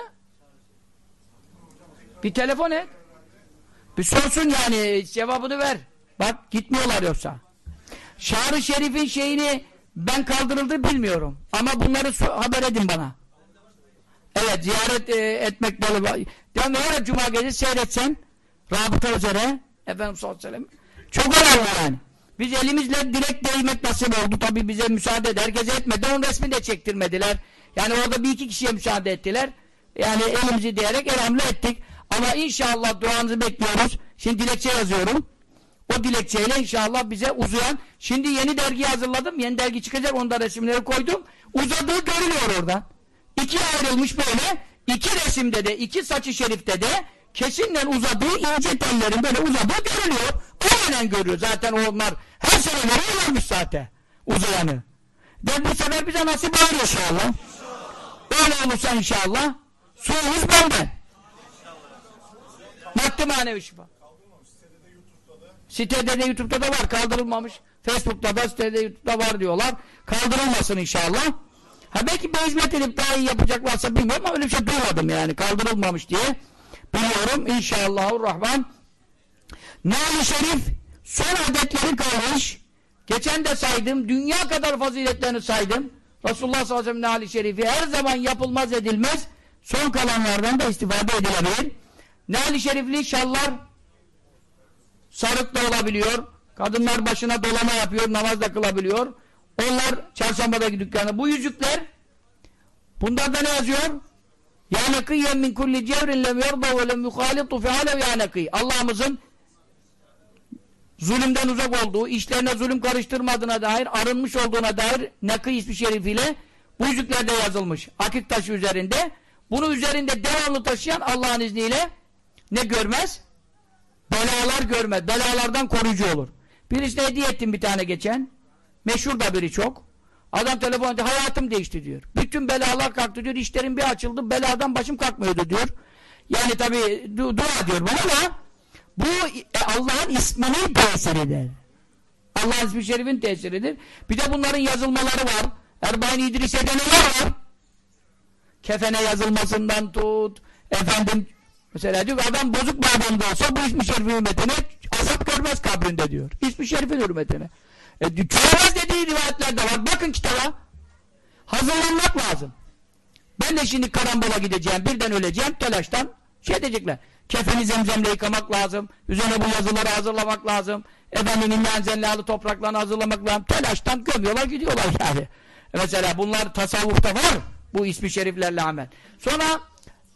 Bir telefon et. Bir sorsun yani cevabını ver. Bak gitmiyorlar yoksa. Şahı Şerif'in şeyini ben kaldırıldı bilmiyorum. Ama bunları haber edin bana. Evet ziyaret e, etmek böyle. Yani her cuma gecesi seyretsen rabıta üzere Efendimiz sallallahu aleyhi çok önemli yani. Biz elimizle direkt değmek nasip oldu. Tabi bize müsaade eder. Herkese etmedi. Onun resmini de çektirmediler. Yani orada bir iki kişiye müsaade ettiler. Yani elimizi diyerek elhamle ettik. Ama inşallah duanızı bekliyoruz. Şimdi dilekçe yazıyorum. O dilekçeyle inşallah bize uzayan, şimdi yeni dergi hazırladım, yeni dergi çıkacak, onda resimleri koydum. Uzadığı görülüyor orada. İki ayrılmış böyle, iki resimde de, iki saçı şerifte de kesinle uzadığı ince tellerin böyle uzadığı görülüyor. Aynen görüyor. Zaten onlar her sene veriyorlarmış zaten uzayanı. De bu sefer bize nasip olur inşallah. Öyle olursa inşallah suyumuz benden. Maddi manevi şifa. Sitede de YouTube'da da var kaldırılmamış. Facebook'ta da sitede YouTube'da var diyorlar. Kaldırılmasın inşallah. Ha belki bir hizmet edip daha iyi yapacaklarsa bilmiyorum ama öyle bir şey duymadım yani kaldırılmamış diye. Biliyorum inşallahurrahman. Nâli Şerif son adetleri kalmış. Geçen de saydım. Dünya kadar faziletlerini saydım. Resulullah sallallahu aleyhi ve sellem Nâli Şerif'i her zaman yapılmaz edilmez. Son kalanlardan da istifade edilebilir. Nâli Şerifli şallar sarık da olabiliyor. Kadınlar başına dolama yapıyor, namaz da kılabiliyor. Onlar çarşambadaki dükkanı. Bu yüzükler bunlarda ne yazıyor? Ya nekiyyen min kulli cevrin lem yerda ve lem yuhalitu fi alev ya nekiy. Allah'ımızın zulümden uzak olduğu, işlerine zulüm karıştırmadığına dair, arınmış olduğuna dair nakı ismi şerifiyle bu yüzüklerde yazılmış. Akik taşı üzerinde. Bunu üzerinde devamlı taşıyan Allah'ın izniyle ne görmez? Belalar görmez. Belalardan koruyucu olur. Birisine hediye ettim bir tane geçen. Meşhur da biri çok. Adam telefon etti, hayatım değişti diyor. Bütün belalar kalktı diyor, işlerim bir açıldı, beladan başım kalkmıyordu diyor. Yani tabi du dua diyor bana ama bu e, Allah'ın isminin tesiridir. Allah'ın ismi şerifin tesiridir. Bir de bunların yazılmaları var. Erbain İdris'e neler var? Kefene yazılmasından tut, efendim mesela diyor adam bozuk bağlamda olsa bu ismi şerifin hürmetine azap görmez kabrinde diyor. İsmi şerifin hürmetine. E, çoğumuz dediği rivayetler de var. Bakın kitaba. Hazırlanmak lazım. Ben de şimdi karambola gideceğim, birden öleceğim, telaştan şey diyecekler. Kefeni zemzemle yıkamak lazım. Üzerine bu yazıları hazırlamak lazım. Efendim imyan zenlalı topraklarını hazırlamak lazım. Telaştan gömüyorlar gidiyorlar yani. Mesela bunlar tasavvufta var. Bu ismi şeriflerle amel. Sonra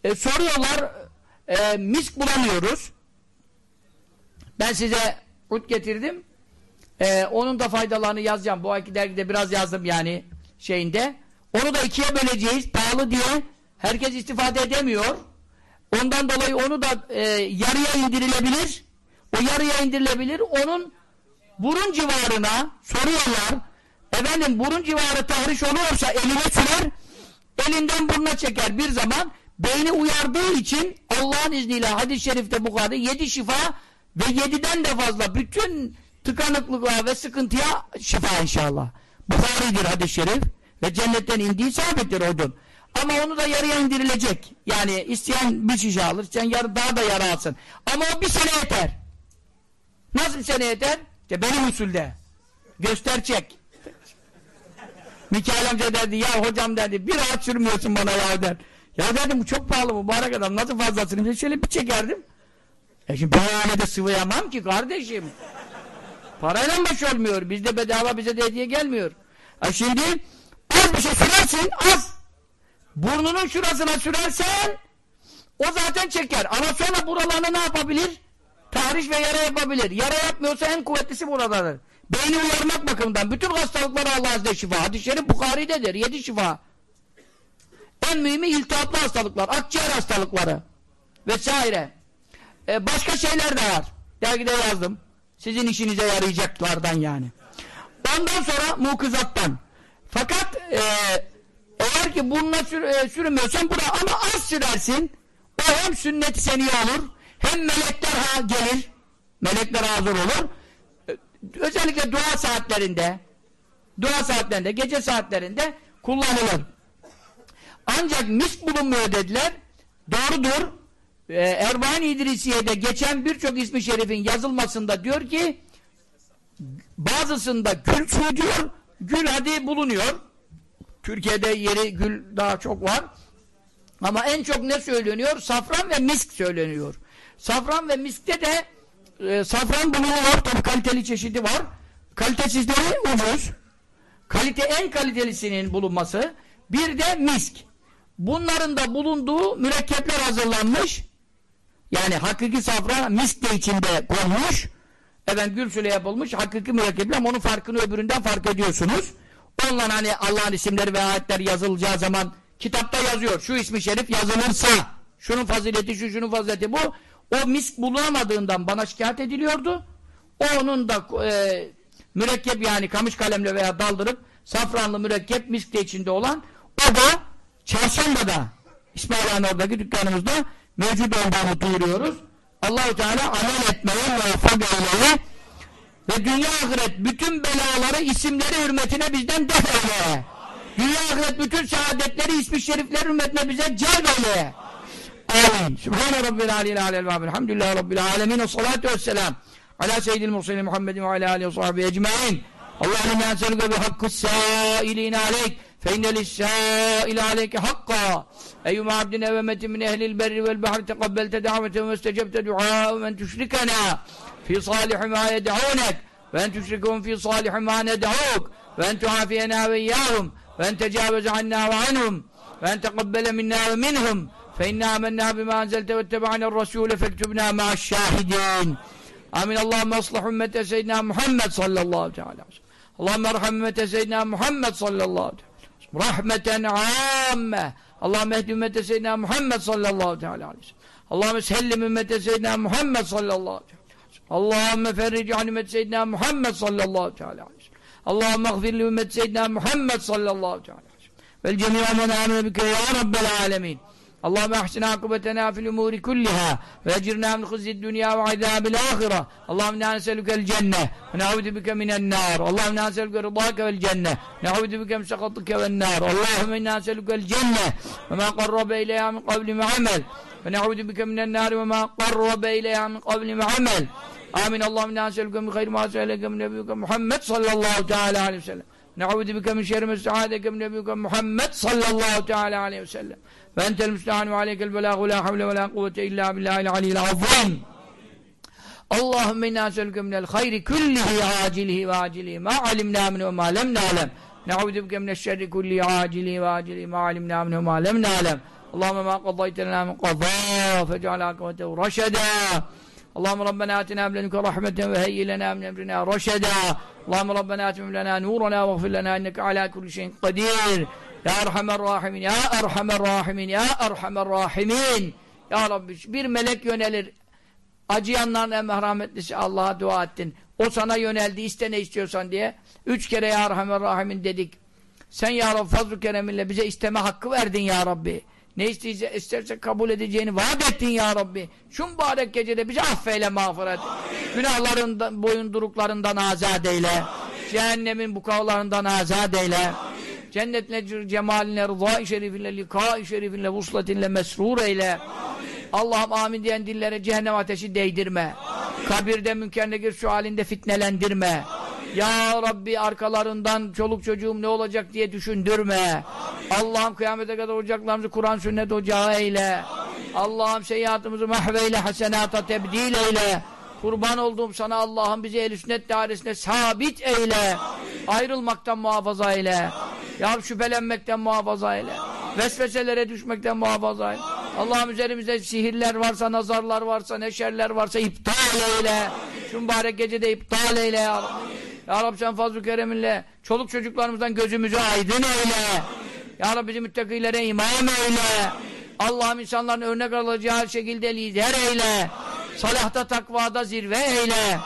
e, soruyorlar e, misk bulamıyoruz. Ben size ut getirdim. E, onun da faydalarını yazacağım. Bu ayki dergide biraz yazdım yani şeyinde. Onu da ikiye böleceğiz. Pahalı diye herkes istifade edemiyor. Ondan dolayı onu da e, yarıya indirilebilir. O yarıya indirilebilir. Onun burun civarına soruyorlar. Efendim burun civarı tahriş oluyorsa eline sürer. Elinden burnuna çeker bir zaman. Beyni uyardığı için Allah'ın izniyle hadis-i şerifte bu kadar yedi şifa ve yediden de fazla bütün tıkanıklıklar ve sıkıntıya şifa inşallah. Bukhari'dir hadis-i şerif ve cennetten indiği sabittir odun. Ama onu da yarıya indirilecek. Yani isteyen bir şişe alır, isteyen yarı daha da yarı alsın. Ama o bir sene yeter. Nasıl bir sene yeter? İşte benim usulde. Göster çek. Mikail amca derdi, ya hocam derdi, bir rahat sürmüyorsun bana ya der. Ya dedim bu çok pahalı mübarek adam, nasıl fazlasını? Şöyle bir çekerdim. E şimdi ben de sıvayamam ki kardeşim. Parayla baş olmuyor. Bizde bedava bize de hediye gelmiyor. E şimdi az bir şey sürersin, az. Burnunun şurasına sürersen o zaten çeker. Ama sonra buralarını ne yapabilir? Tahriş ve yara yapabilir. Yara yapmıyorsa en kuvvetlisi buradadır. Beyni uyarmak bakımından bütün hastalıklara Allah Azze şifa. Hadis-i Şerif Bukhari'dedir. Yedi şifa. En mühimi iltihaplı hastalıklar, akciğer hastalıkları vesaire. Ee, başka şeyler de var. Dergide yazdım. Sizin işinize yarayacaklardan yani. Ondan sonra mukızattan. Fakat e, eğer ki burnuna sür, e, sürmüyorsan buna ama az sürersin. O hem sünnet seni olur hem melekler ha gelir. Melekler hazır olur. E, özellikle dua saatlerinde dua saatlerinde, gece saatlerinde kullanılır. Ancak misk bulunmuyor dediler. Doğrudur. Ee, Erbahan İdrisiye'de geçen birçok ismi şerifin yazılmasında diyor ki bazısında gül suyu. Gül hadi bulunuyor. Türkiye'de yeri gül daha çok var. Ama en çok ne söyleniyor? Safran ve misk söyleniyor. Safran ve miskte de e, safran bulunuyor. Tabii kaliteli çeşidi var. Kalitesizleri ucuz. Kalite en kalitelisinin bulunması. Bir de misk. Bunların da bulunduğu mürekkepler hazırlanmış. Yani hakiki safran misk de içinde konmuş. Efendim gül süle yapılmış hakiki mürekkepler onun farkını öbüründen fark ediyorsunuz. Onunla hani Allah'ın isimleri ve ayetler yazılacağı zaman kitapta yazıyor. Şu ismi şerif yazılırsa şunun fazileti şu şunun fazileti bu. O misk bulunamadığından bana şikayet ediliyordu. O onun da e, mürekkep yani kamış kalemle veya daldırıp safranlı mürekkep misk de içinde olan o da çarşambada İsmail Han dükkanımızda mevcut olduğunu duyuruyoruz. Allahu Teala amel etmeye muvaffak eyleye ve dünya ahiret bütün belaları isimleri hürmetine bizden def eyle. Dünya ahiret bütün saadetleri ismi şerifler hürmetine bize celb eyle. Amin. Sübhane Rabbil aleyhi aleyhi ve elhamdülillahi Rabbil alemin salatu vesselam ala seyyidil mursalin Muhammedin ve ala aleyhi ve sahibi ecmain. Allahümme enselüke bi hakkı sâilîne aleyk فإن للسائل عليك حقا. أيما عبد أمة من أهل البر والبحر تقبلت دعوة واستجبت دعاء من تشركنا في صالح ما يدعونك وأن تشركهم في صالح ما ندعوك وأن تعافينا وإياهم وأن تجاوز عنا وعنهم وأن تقبل منا ومنهم. فإنا آمنا بما أنزلت واتبعنا الرسول فاكتبنا مع الشاهدين. آمين. اللهم اصلح أمة سيدنا محمد صلى الله عليه وسلم. اللهم ارحم أمة سيدنا محمد صلى الله عليه وسلم. Rahmeten amme. Allahümme ehdi ümmete seyyidina Muhammed sallallahu teala aleyhi ve sellem. Allahümme sellim ümmete seyyidina Muhammed sallallahu aleyhi ve sellem. Allahümme ferrici an ümmete seyyidina Muhammed sallallahu teala aleyhi ve sellem. Allahümme gfir li ümmete seyyidina Muhammed sallallahu teala aleyhi ve sellem. Vel cemi'a men amine bike ya Rabbel alemin. اللهم احسن عاقبتنا في الأمور كلها وأجرنا من خزي الدنيا وعذاب الآخرة. اللهم إنا نسألك الجنة ونعوذ بك من النار. اللهم إنا نسألك رضاك والجنة نعوذ بك من سخطك والنار. اللهم إنا نسألك الجنة وما قرب إليها من قبل عمل ونعوذ بك من النار وما قرب إليها من قبل عمل. آمين. اللهم إنا نسألك من خير ما سألك من نبيك محمد صلى الله تعالى عليه وسلم. نعوذ بك من شر ما استعاذك من نبيك محمد صلى الله تعالى عليه وسلم. فأنت المستعان وعليك البلاغ لا حول ولا قوة إلا بالله العلي العظيم. اللهم إنا نسألك من الخير كله عاجله وآجله ما علمنا منه وما لم نعلم. نعوذ بك من الشر كله عاجله وآجله ما علمنا منه وما لم نعلم. اللهم ما قضيت لنا من قضاء فاجعل عاقبته رشدا. اللهم ربنا آتنا من لدنك رحمة وهيئ لنا من أمرنا رشدا. اللهم ربنا أتمم لنا نورنا واغفر لنا إنك على كل شيء قدير. Ya Erhamer Rahimin, Ya Erhamer Rahimin, Ya Erhamer Rahimin. Ya Rabbi bir melek yönelir. Acıyanların en merhametlisi Allah'a dua ettin. O sana yöneldi, iste ne istiyorsan diye. Üç kere Ya Erhamer Rahimin dedik. Sen Ya Rabbi fazl-ı kereminle bize isteme hakkı verdin Ya Rabbi. Ne isteyse, isterse kabul edeceğini vaat ettin Ya Rabbi. Şu mübarek gecede bizi affeyle mağfiret. Günahlarından, boyunduruklarından azat eyle. Amin. Cehennemin bukavlarından azat eyle. Amin. Cennetle cemaline, rıza-i şerifinle, lika-i şerifinle, vusletinle mesrur eyle. Allah'ım amin diyen dillere cehennem ateşi değdirme. Amin. Kabirde münker nekir şu halinde fitnelendirme. Amin. Ya Rabbi arkalarından çoluk çocuğum ne olacak diye düşündürme. Allah'ım kıyamete kadar ocaklarımızı Kur'an sünnet ocağı eyle. Allah'ım seyyiatımızı mahveyle, hasenata tebdil eyle. Kurban olduğum sana Allah'ım bizi ehl sünnet dairesine sabit eyle. Amin. Ayrılmaktan muhafaza eyle. Amin. Ya şüphelenmekten muhafaza eyle. Vesveselere düşmekten muhafaza eyle. Allah'ım üzerimizde sihirler varsa, nazarlar varsa, neşerler varsa iptal eyle. Şu mübarek gecede iptal eyle ya Rabbi. Ya Rabbi sen fazl-ı kereminle çoluk çocuklarımızdan gözümüzü aydın eyle. Ya Rabbi bizi müttakilere imam eyle. Allah'ım insanların örnek alacağı şekilde lider eyle. Salahta takvada zirve eyle.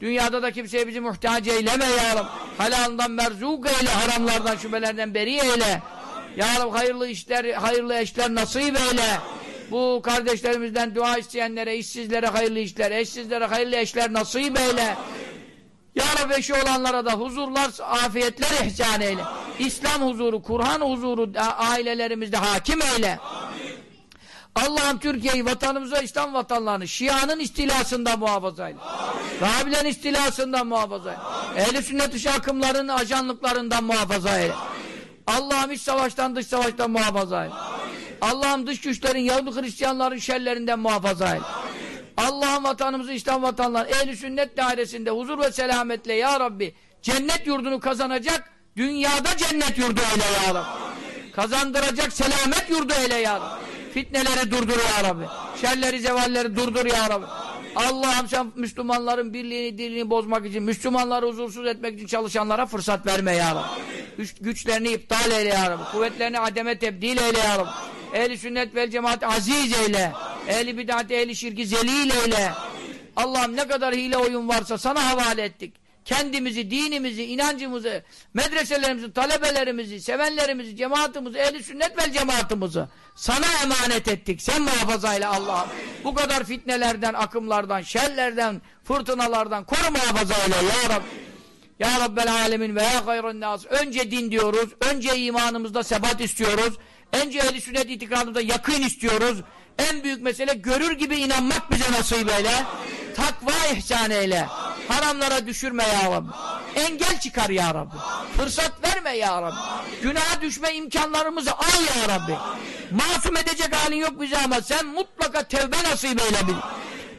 Amin. Dünyada da kimseye bizi muhtaç eyleme ya Rabbi. Halalından merzuk eyle, haramlardan, şüphelerden beri eyle. Ya Rabbi hayırlı işler, hayırlı eşler nasip eyle. Bu kardeşlerimizden dua isteyenlere, işsizlere hayırlı işler, eşsizlere hayırlı eşler nasip eyle. Ya Rabbi eşi olanlara da huzurlar, afiyetler ihsan eyle. İslam huzuru, Kur'an huzuru ailelerimizde hakim eyle. Allah'ım Türkiye'yi, vatanımıza, İslam vatanlarını Şia'nın istilasından muhafaza eyle. Rabilerin istilasından muhafaza eyle. Ehl-i sünnet dışı akımların ajanlıklarından muhafaza eyle. Allah'ım iç savaştan dış savaştan muhafaza eyle. Allah'ım dış güçlerin, Yahudi Hristiyanların şerlerinden muhafaza eyle. Allah'ım vatanımızı, İslam vatanları, ehl-i sünnet dairesinde huzur ve selametle ya Rabbi cennet yurdunu kazanacak, dünyada cennet yurdu eyle ya Rabbi. Kazandıracak selamet yurdu eyle ya Rabbi. Fitneleri durdur ya Rabbi. Şerleri, zevalleri durdur ya Rabbi. Allah'ım sen Müslümanların birliğini, dirliğini bozmak için, Müslümanları huzursuz etmek için çalışanlara fırsat verme ya Rabbi. Güç, güçlerini iptal eyle ya Rabbi. Kuvvetlerini ademe tebdil eyle ya Rabbi. Ehli sünnet vel cemaat aziz eyle. Ehli bid'at, ehli şirki zelil eyle. Allah'ım ne kadar hile oyun varsa sana havale ettik kendimizi, dinimizi, inancımızı, medreselerimizi, talebelerimizi, sevenlerimizi, cemaatimizi, ehli sünnet vel cemaatimizi sana emanet ettik. Sen muhafaza ile Allah'ım. Bu kadar fitnelerden, akımlardan, şerlerden, fırtınalardan koru muhafaza ile ya Rabbi. Ya Rabbel Alemin ve ya hayrın nas. Önce din diyoruz. Önce imanımızda sebat istiyoruz. Önce ehli sünnet itikadımızda yakın istiyoruz. En büyük mesele görür gibi inanmak bize nasip eyle. Takva ihsan eyle. Haramlara düşürme ya Rabbi. Engel çıkar ya Rabbi. Fırsat verme ya Rabbi. Günaha düşme imkanlarımızı al ya Rabbi. Masum edecek halin yok bize ama sen mutlaka tevbe nasip eyle bir.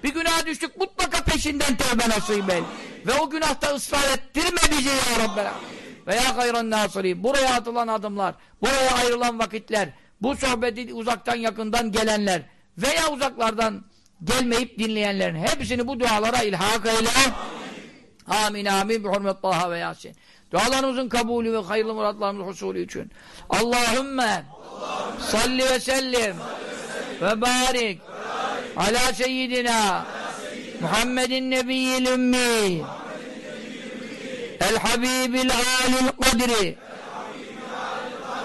Bir günaha düştük mutlaka peşinden tevbe nasip eyle. Ve o günahta ısrar ettirme bizi ya Rabbi. Veya hayran nasiri. Buraya atılan adımlar, buraya ayrılan vakitler, bu sohbeti uzaktan yakından gelenler veya uzaklardan gelmeyip dinleyenlerin hepsini bu dualara ilhak eyle. Amin amin. Bi hurmet Taha ve Yasin. Dualarımızın kabulü ve hayırlı muratlarımızın husulü için. Allahümme salli ve sellim ve barik ala seyyidina Muhammedin nebiyyil ümmi el habibil alil kadri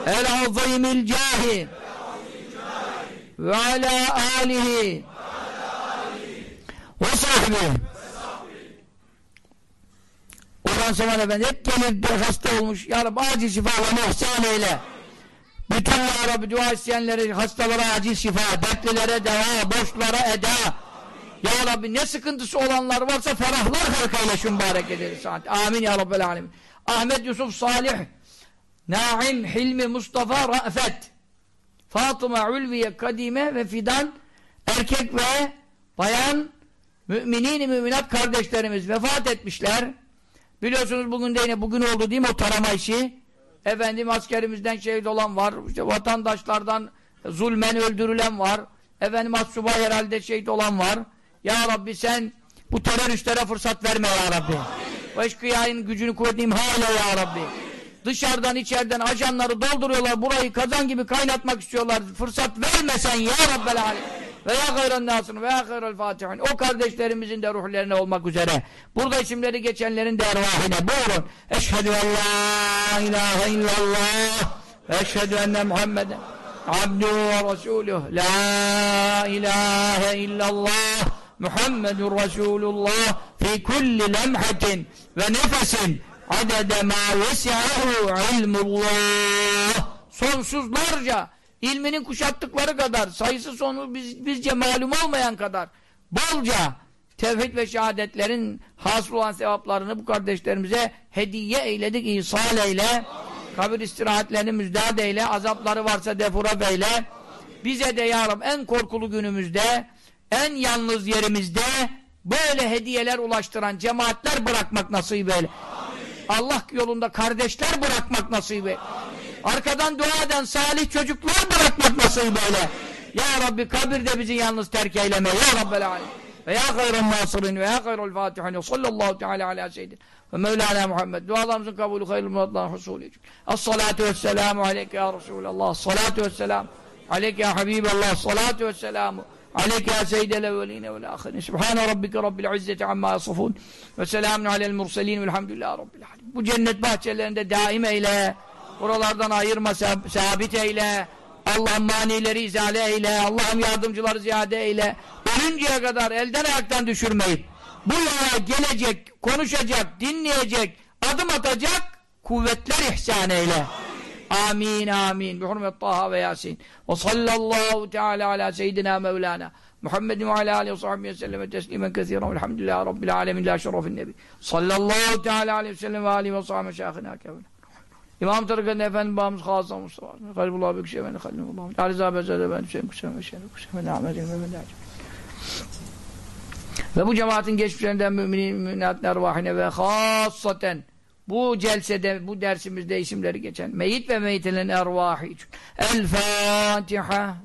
el azimil cahi ve ala alihi ve sahbihi Orhan Seman Efendi hep gelir de hasta olmuş. Ya Rabbi acil şifalarını ihsan eyle. Bütün Ya Rabbi dua isteyenleri hastalara acil şifa, dertlilere deva, borçlara eda. Ya Rabbi ne sıkıntısı olanlar varsa ferahlar halk eyle şu mübarek ederi saat. Amin ya Rabbel alemin. Ahmet Yusuf Salih, Naim Hilmi Mustafa Rafet, Fatıma Ulviye Kadime ve Fidan erkek ve bayan müminin müminat kardeşlerimiz vefat etmişler. Biliyorsunuz bugün de yine bugün oldu değil mi o tarama işi? Efendim askerimizden şehit olan var. İşte vatandaşlardan zulmen öldürülen var. Efendim assubay herhalde şehit olan var. Ya Rabbi sen bu teröristlere fırsat verme ya Rabbi. O eşkıyayın gücünü kuvvetini imhale ya Rabbi. Dışarıdan içeriden ajanları dolduruyorlar. Burayı kazan gibi kaynatmak istiyorlar. Fırsat vermesen ya Rabbel Alem. Ve ya gayran nasını ve ya gayral fatihin. O kardeşlerimizin de ruhlerine olmak üzere. Burada isimleri geçenlerin de ervahine. Buyurun. Eşhedü en la ilahe illallah. Eşhedü enne Muhammeden abduhu ve resuluh. La ilahe illallah. Muhammedun Resulullah fi kulli lemhatin ve nefesin adede ma vesi'ahu ilmullah. Sonsuzlarca ilminin kuşattıkları kadar, sayısı sonu biz, bizce malum olmayan kadar bolca tevhid ve şehadetlerin hasıl olan sevaplarını bu kardeşlerimize hediye eyledik, ihsal eyle. Kabir istirahatlerini müjdat eyle. Azapları varsa defura beyle. Bize de ya Rab en korkulu günümüzde, en yalnız yerimizde böyle hediyeler ulaştıran cemaatler bırakmak nasip eyle. Allah yolunda kardeşler bırakmak nasip eyle. Arkadan dua eden salih çocuklar bırakmak nasıl böyle? Ya Rabbi kabirde bizi yalnız terk eyleme. Ya Rabbel alem. Ve ya hayran nasirin ve ya hayral fatihin. Sallallahu teala ala seyyidin. Ve Mevlana Muhammed. Dualarımızın kabulü hayırlı muratların husulü için. As-salatu vesselamu aleyke ya Resulallah. As-salatu vesselamu aleyke ya Habiballah. As-salatu vesselamu عليك يا سيد الأولين والآخرين سبحان ربك رب العزة عما يصفون وسلام على المرسلين والحمد لله رب العالمين bu cennet bahçelerinde daim eyle Buralardan ayırma, sabit eyle. Allah'ım manileri izale eyle. Allah'ım yardımcıları ziyade eyle. Ölünceye kadar elden ayaktan düşürmeyip bu yola gelecek, konuşacak, dinleyecek, adım atacak kuvvetler ihsan eyle. Amin amin. Bi hurmet Taha ve Yasin. Ve sallallahu teala ala seyyidina Mevlana. Muhammedin ve ala aleyhi ve sahbihi ve sellem teslimen kethiren velhamdülillahi rabbil alemin la şerefin nebi. Sallallahu teala aleyhi ve sellem ve aleyhi şahına kevne. İmam Tarık'ın Efendi babamız Hazım Mustafa. Kalbullah Bekşi Efendi Halilullah. Ali Zahab Ezad Efendi Hüseyin Kusem ve Şerif Kusem ve Ve bu cemaatin geçmişlerinden müminin, müminat ervahine ve hassaten bu celsede, bu dersimizde isimleri geçen meyit ve meyitlerin ervahı için. El Fatiha.